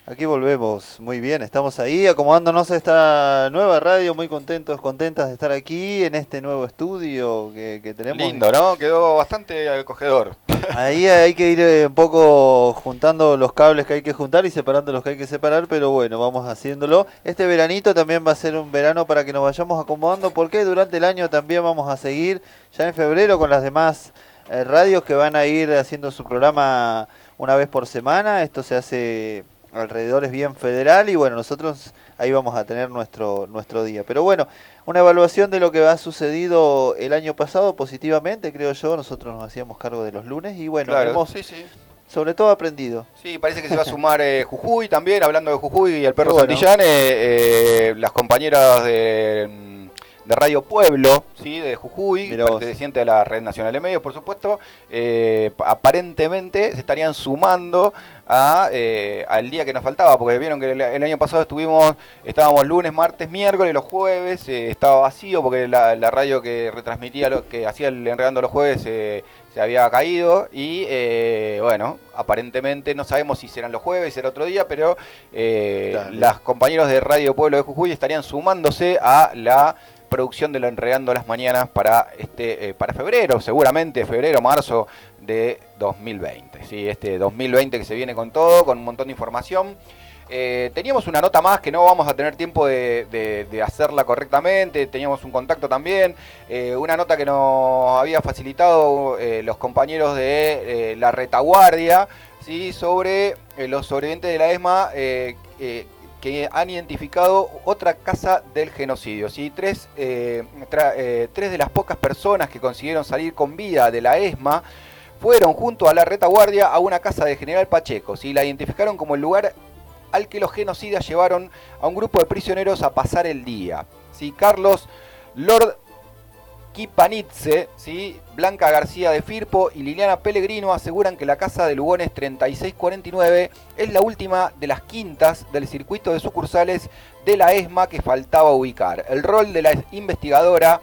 S6: Aquí volvemos, muy bien, estamos ahí acomodándonos a esta nueva radio, muy contentos, contentas de estar aquí en este nuevo estudio que, que tenemos.
S4: Lindo, ¿no? Quedó bastante acogedor.
S6: Ahí hay que ir eh, un poco juntando los cables que hay que juntar y separando los que hay que separar, pero bueno, vamos haciéndolo. Este veranito también va a ser un verano para que nos vayamos acomodando, porque durante el año también vamos a seguir ya en febrero con las demás eh, radios que van a ir haciendo su programa una vez por semana. Esto se hace alrededor, es bien federal y bueno, nosotros ahí vamos a tener nuestro, nuestro día. Pero bueno, una evaluación de lo que ha sucedido el año pasado positivamente, creo yo. Nosotros nos hacíamos cargo de los lunes y bueno,
S4: Claro,
S6: hemos
S4: sí, sí.
S6: sobre todo aprendido.
S4: Sí, parece que se va a sumar eh, Jujuy también, hablando de Jujuy y el perro
S6: Bueno.
S4: Santillán, eh, eh, las compañeras de, de Radio Pueblo, ¿sí? de Jujuy, perteneciente a la Red Nacional de Medios, por supuesto, eh, aparentemente se estarían sumando a, eh, al día que nos faltaba, porque vieron que el, el año pasado estuvimos, estábamos lunes, martes, miércoles, los jueves eh, estaba vacío porque la, la radio que retransmitía, lo que hacía el Enredando los jueves se había caído y eh, bueno, aparentemente no sabemos si serán los jueves, será otro día, pero eh, las compañeros de Radio Pueblo de Jujuy estarían sumándose a la producción de lo Enredando las Mañanas para este eh, para febrero, seguramente febrero, marzo de 2020. Sí, este 2020 que se viene con todo, con un montón de información. Eh, teníamos una nota más que no vamos a tener tiempo de, hacerla correctamente, teníamos un contacto también, eh, una nota que nos había facilitado los compañeros de la retaguardia, ¿sí? sobre los sobrevivientes de la ESMA que han identificado otra casa del genocidio. ¿sí? Tres, eh, eh, tres de las pocas personas que consiguieron salir con vida de la ESMA fueron junto a la retaguardia a una casa de General Pacheco. ¿sí? La identificaron como el lugar al que los genocidas llevaron a un grupo de prisioneros a pasar el día. ¿sí? Carlos Lord Kipanitze, ¿sí? Blanca García de Firpo y Liliana Pellegrino aseguran que la casa de Lugones 3649 es la última de las quintas del circuito de sucursales de la ESMA que faltaba ubicar. El rol de la investigadora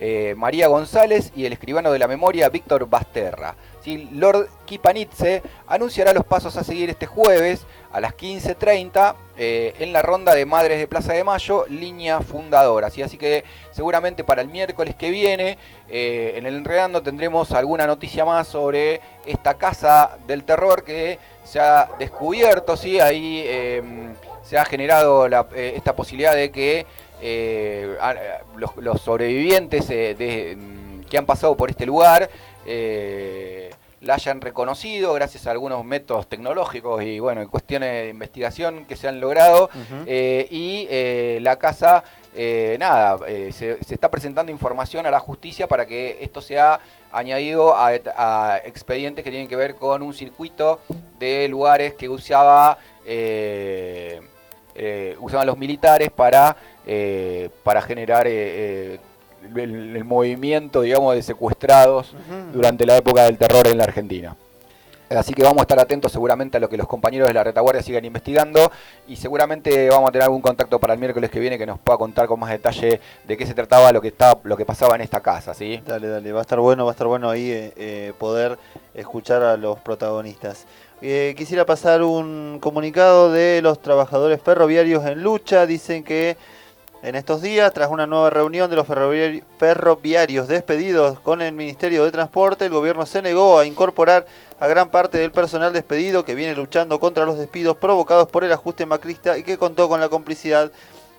S4: eh, María González y el escribano de la memoria Víctor Basterra. ¿sí? Lord Kipanitze anunciará los pasos a seguir este jueves a las 15.30 eh, en la ronda de Madres de Plaza de Mayo, línea fundadora. ¿sí? Así que seguramente para el miércoles que viene eh, en el Enredando tendremos alguna noticia más sobre esta casa del terror que se ha descubierto, ¿sí? ahí eh, se ha generado eh, esta posibilidad de que eh, los, los sobrevivientes de, mm, que han pasado por este lugar la hayan reconocido gracias a algunos métodos tecnológicos y bueno, en cuestiones de investigación que se han logrado. Eh, y eh, la casa, eh, nada, se, se está presentando información a la justicia para que esto sea añadido a, a expedientes que tienen que ver con un circuito de lugares que usaba usaban los militares para, para generar el, el movimiento, digamos, de secuestrados durante la época del terror en la Argentina. Así que vamos a estar atentos seguramente a lo que los compañeros de la retaguardia sigan investigando y seguramente vamos a tener algún contacto para el miércoles que viene que nos pueda contar con más detalle de qué se trataba lo que está, lo que pasaba en esta casa, ¿sí?
S6: Dale, dale, va a estar bueno, va a estar bueno ahí eh, eh, poder escuchar a los protagonistas. Eh, quisiera pasar un comunicado de los trabajadores ferroviarios en lucha. Dicen que en estos días, tras una nueva reunión de los ferroviari- ferroviarios despedidos con el Ministerio de Transporte, el gobierno se negó a incorporar a gran parte del personal despedido que viene luchando contra los despidos provocados por el ajuste macrista y que contó con la complicidad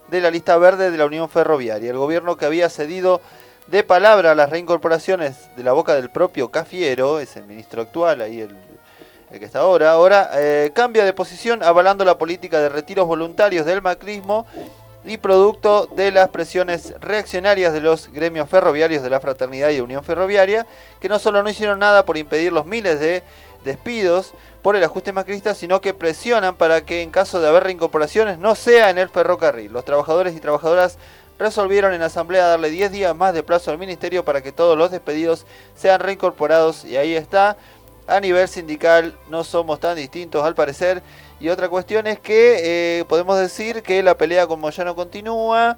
S6: de la lista verde de la Unión Ferroviaria. El gobierno que había cedido de palabra a las reincorporaciones de la boca del propio Cafiero, es el ministro actual, ahí el, el que está ahora, ahora eh, cambia de posición avalando la política de retiros voluntarios del macrismo y producto de las presiones reaccionarias de los gremios ferroviarios de la Fraternidad y Unión Ferroviaria, que no solo no hicieron nada por impedir los miles de despidos por el ajuste macrista, sino que presionan para que en caso de haber reincorporaciones no sea en el ferrocarril. Los trabajadores y trabajadoras resolvieron en asamblea darle 10 días más de plazo al ministerio para que todos los despedidos sean reincorporados y ahí está. A nivel sindical no somos tan distintos al parecer. Y otra cuestión es que eh, podemos decir que la pelea con Moyano continúa.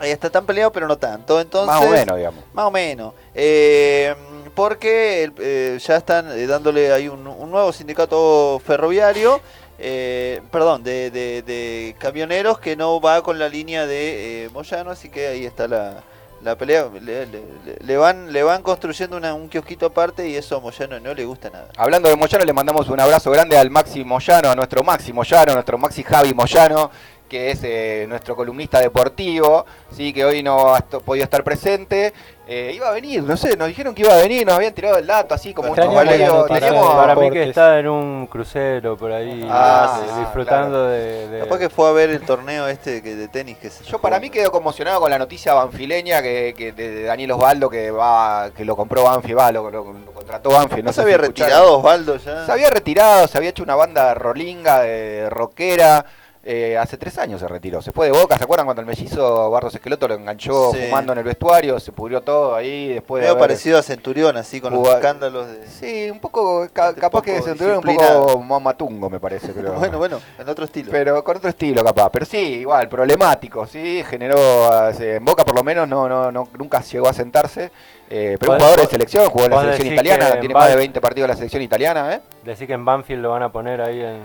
S6: Ahí está tan peleado, pero no tanto. Entonces,
S4: Más o menos, digamos.
S6: Más o menos. Eh, porque eh, ya están eh, dándole ahí un, un nuevo sindicato ferroviario. eh, perdón, de, de- de camioneros que no va con la línea de eh, Moyano, así que ahí está la, la pelea. Le, le- van, le van construyendo una- un kiosquito aparte y eso a Moyano no le gusta nada.
S4: Hablando de Moyano, le mandamos un abrazo grande al Maxi Moyano, a nuestro Maxi Moyano, nuestro Maxi Javi Moyano, que es eh, nuestro columnista deportivo, sí, que hoy no ha podido estar presente. Eh, iba a venir, no sé, nos dijeron que iba a venir, nos habían tirado el dato así como un
S5: Extrañamos la
S4: chocolayo.
S5: noticia.
S4: Teníamos-
S7: Para mí que está en un crucero por ahí,
S6: Ah,
S7: eh,
S6: sí,
S7: disfrutando de, de-
S6: Capaz que fue a ver el torneo este que de tenis que se
S4: Yo para mí quedo conmocionado con la noticia banfileña que, que de, de Daniel Osvaldo que va que lo compró Banfield, va, lo, lo- lo contrató Banfield.
S6: ¿No
S4: sé
S6: se había
S4: si escucharon.
S6: retirado Osvaldo ya?
S4: Se había retirado, se había hecho una banda rolinga, de rockera. Eh, hace tres años se retiró. Se fue de boca, ¿se acuerdan cuando el mellizo Barros Esqueloto lo enganchó
S6: Sí.
S4: fumando en el vestuario? Se pudrió todo ahí después de.
S6: Medio
S4: haber-
S6: parecido a Centurión, así con los escándalos de...
S4: Sí, un poco, ca- capaz que
S6: poco
S4: se entregó un poco mamatungo, me parece. Pero...
S6: Bueno, bueno, en otro estilo.
S4: Pero con otro estilo, capaz. Pero sí, igual, problemático, sí. Generó. eh, En Boca, por lo menos, no, no, no nunca llegó a sentarse. Eh, pero un jugador de selección, jugó en la selección italiana, tiene más de 20 partidos en la selección italiana, ¿eh?
S7: Decir que en Banfield lo van a poner ahí en,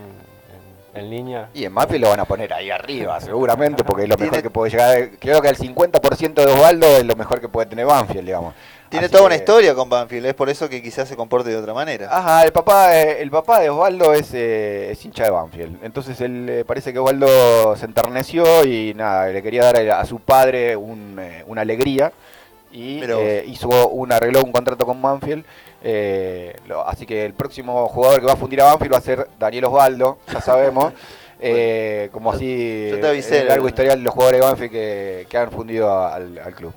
S7: en- línea.
S4: Y en Banfield lo van a poner ahí arriba, seguramente, porque es lo mejor que puede llegar. Creo que el 50% de Osvaldo es lo mejor que puede tener Banfield, digamos.
S6: Tiene
S4: Así
S6: toda
S4: que-
S6: una historia con Banfield, es por eso que quizás se comporte de otra manera.
S4: Ajá, el papá, eh, el papá de Osvaldo es, eh, es hincha de Banfield. Entonces él eh, parece que Osvaldo se enterneció y nada, le quería dar a, a su padre un, eh, una alegría y
S6: vos.
S4: eh, hizo un arregló un contrato con Banfield. eh, lo- así que el próximo jugador que va a fundir a Banfield va a ser Daniel Osvaldo, ya sabemos. eh, como así
S6: yo te avisé,
S4: el largo
S6: la-
S4: historial de los jugadores de Banfield que, que han fundido a- al, al club.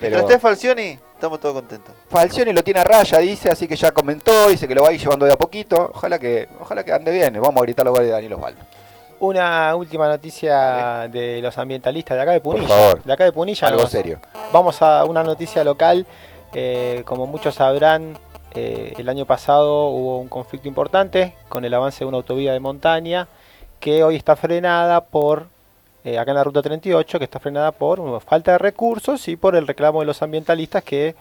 S6: Mientras esté Falcioni, estamos todos contentos.
S4: Falcioni lo tiene a raya, dice, así que ya comentó, dice que lo va a ir llevando de a poquito. Ojalá que, ojalá que ande bien. Vamos a gritar los goles de Daniel Osvaldo.
S5: Una última noticia de los ambientalistas de acá de Punilla.
S4: favor.
S5: De acá de Punilla.
S4: Algo
S5: nos-
S4: serio.
S5: Vamos a una noticia local. Eh, como muchos sabrán, eh, el año pasado hubo un conflicto importante con el avance de una autovía de montaña que hoy está frenada por, eh, acá en la ruta 38, que está frenada por falta de recursos y por el reclamo de los ambientalistas que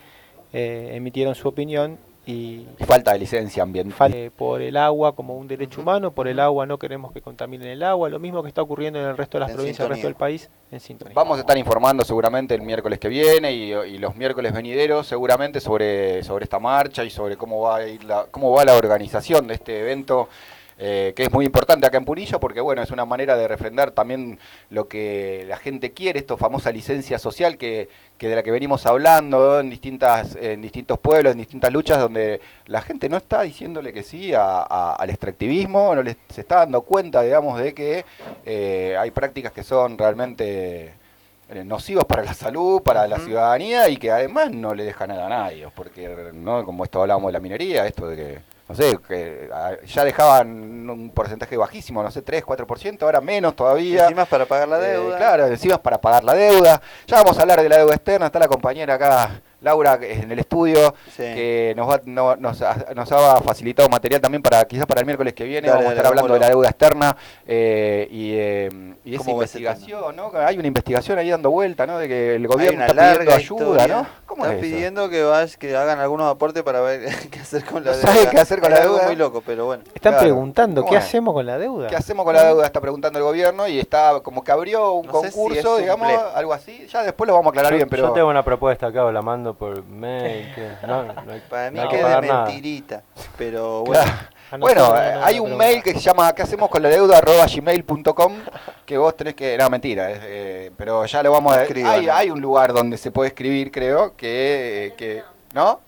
S5: emitieron su opinión y
S4: falta de licencia ambiental.
S5: eh, por el agua como un derecho humano, por el agua no queremos que contaminen el agua, lo mismo que está ocurriendo en el resto de las
S4: En
S5: provincias, el resto del país, en sintonía.
S4: Vamos a estar informando seguramente el miércoles que viene y, y los miércoles venideros seguramente sobre, sobre esta marcha y sobre cómo va a ir la, cómo va la organización de este evento eh, que es muy importante acá en Punilla porque bueno es una manera de refrendar también lo que la gente quiere, esta famosa licencia social que, que de la que venimos hablando en distintas en distintos pueblos, en distintas luchas donde la gente no está diciéndole que sí a- a- al extractivismo, no les, se está dando cuenta digamos de que eh, hay prácticas que son realmente eh, nocivos para la salud, para la ciudadanía y que además no le deja nada a nadie, porque no como esto hablábamos de la minería, esto de que no sé, que ah, ya dejaban un porcentaje bajísimo, no sé, 3, 4%, ahora menos todavía.
S6: Encima es para pagar la
S4: Eh,
S6: deuda.
S4: claro, encima es para pagar la deuda. Ya vamos a hablar de la deuda externa, está la compañera acá, Laura que es en el estudio,
S6: Sí.
S4: que nos, va- no- nos, ha, nos ha facilitado material también para quizás para el miércoles que viene.
S6: Dale,
S4: Vamos a
S6: dale,
S4: estar hablando de la deuda externa eh, y, eh, y esa
S6: ¿Cómo va ese
S4: investigación, ¿no? Hay una investigación ahí dando vuelta, ¿no? De que el gobierno está pidiendo ayuda,
S6: historia.
S4: ¿no? ¿Cómo
S6: Están
S4: es
S6: pidiendo que, vaya- que hagan algunos aportes para ver qué hacer con la deuda.
S4: sabe qué hacer con la
S6: algo
S4: deuda.
S6: muy loco, pero bueno.
S5: Están
S4: Claro.
S5: preguntando
S4: ¿Cómo
S5: qué
S4: es?
S5: hacemos con la deuda.
S4: ¿Qué hacemos con la deuda? Está preguntando el gobierno y está como que abrió un
S6: No si
S4: concurso,
S6: un
S4: digamos,
S6: blef.
S4: algo así. Ya después lo vamos a aclarar
S7: yo,
S4: bien, pero...
S7: yo tengo una propuesta acá, la mando por mail. que no, no hay,
S6: Para mí
S7: no hay
S6: que
S7: que
S6: es de
S7: nada.
S6: mentirita, pero bueno.
S5: A
S4: Bueno, eh, hay un mail que se llama ¿qué hacemos con la deuda? arroba gmail.com que vos tenés que... No, mentira, eh, pero ya lo vamos a...
S6: Escriban.
S4: Hay, hay un lugar donde se puede escribir, creo, que... que ¿No?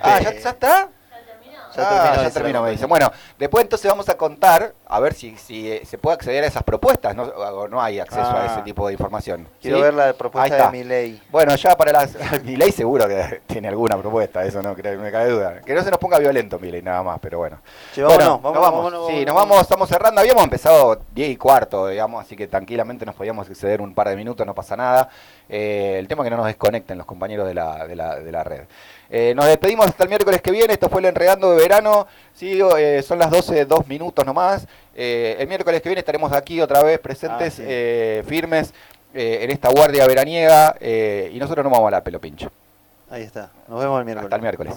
S4: Ah, ¿ya, ya está?
S6: Ya
S4: Ah,
S6: terminó,
S4: ya
S6: la
S4: me dice. Bueno, después entonces vamos a contar, a ver si, si eh, se puede acceder a esas propuestas, ¿no? O no hay acceso a
S6: Ah.
S4: ese tipo de información.
S6: Quiero
S4: ¿sí?
S6: ver la propuesta de mi ley.
S4: Bueno, ya para las... mi ley seguro que tiene alguna propuesta, eso no creo, me cabe duda. Que no se nos ponga violento mi ley nada más, pero bueno.
S6: Vámonos,
S4: Bueno,
S6: vámonos,
S4: nos vamos.
S6: vámonos,
S4: sí,
S6: vámonos.
S4: nos vamos, estamos cerrando. Habíamos empezado 10 y cuarto, digamos, así que tranquilamente nos podíamos exceder un par de minutos, no pasa nada. Eh, el tema es que no nos desconecten los compañeros de la, de la, de la red. Eh, nos despedimos hasta el miércoles que viene. Esto fue el Enredando de Verano. Sí, eh, son las 12, dos minutos nomás. Eh, el miércoles que viene estaremos aquí otra vez presentes,
S6: Ah, sí.
S4: eh, firmes, eh, en esta guardia veraniega. eh, y nosotros no vamos a la pelo pincho.
S6: Ahí está. Nos vemos el miércoles.
S4: Hasta el miércoles.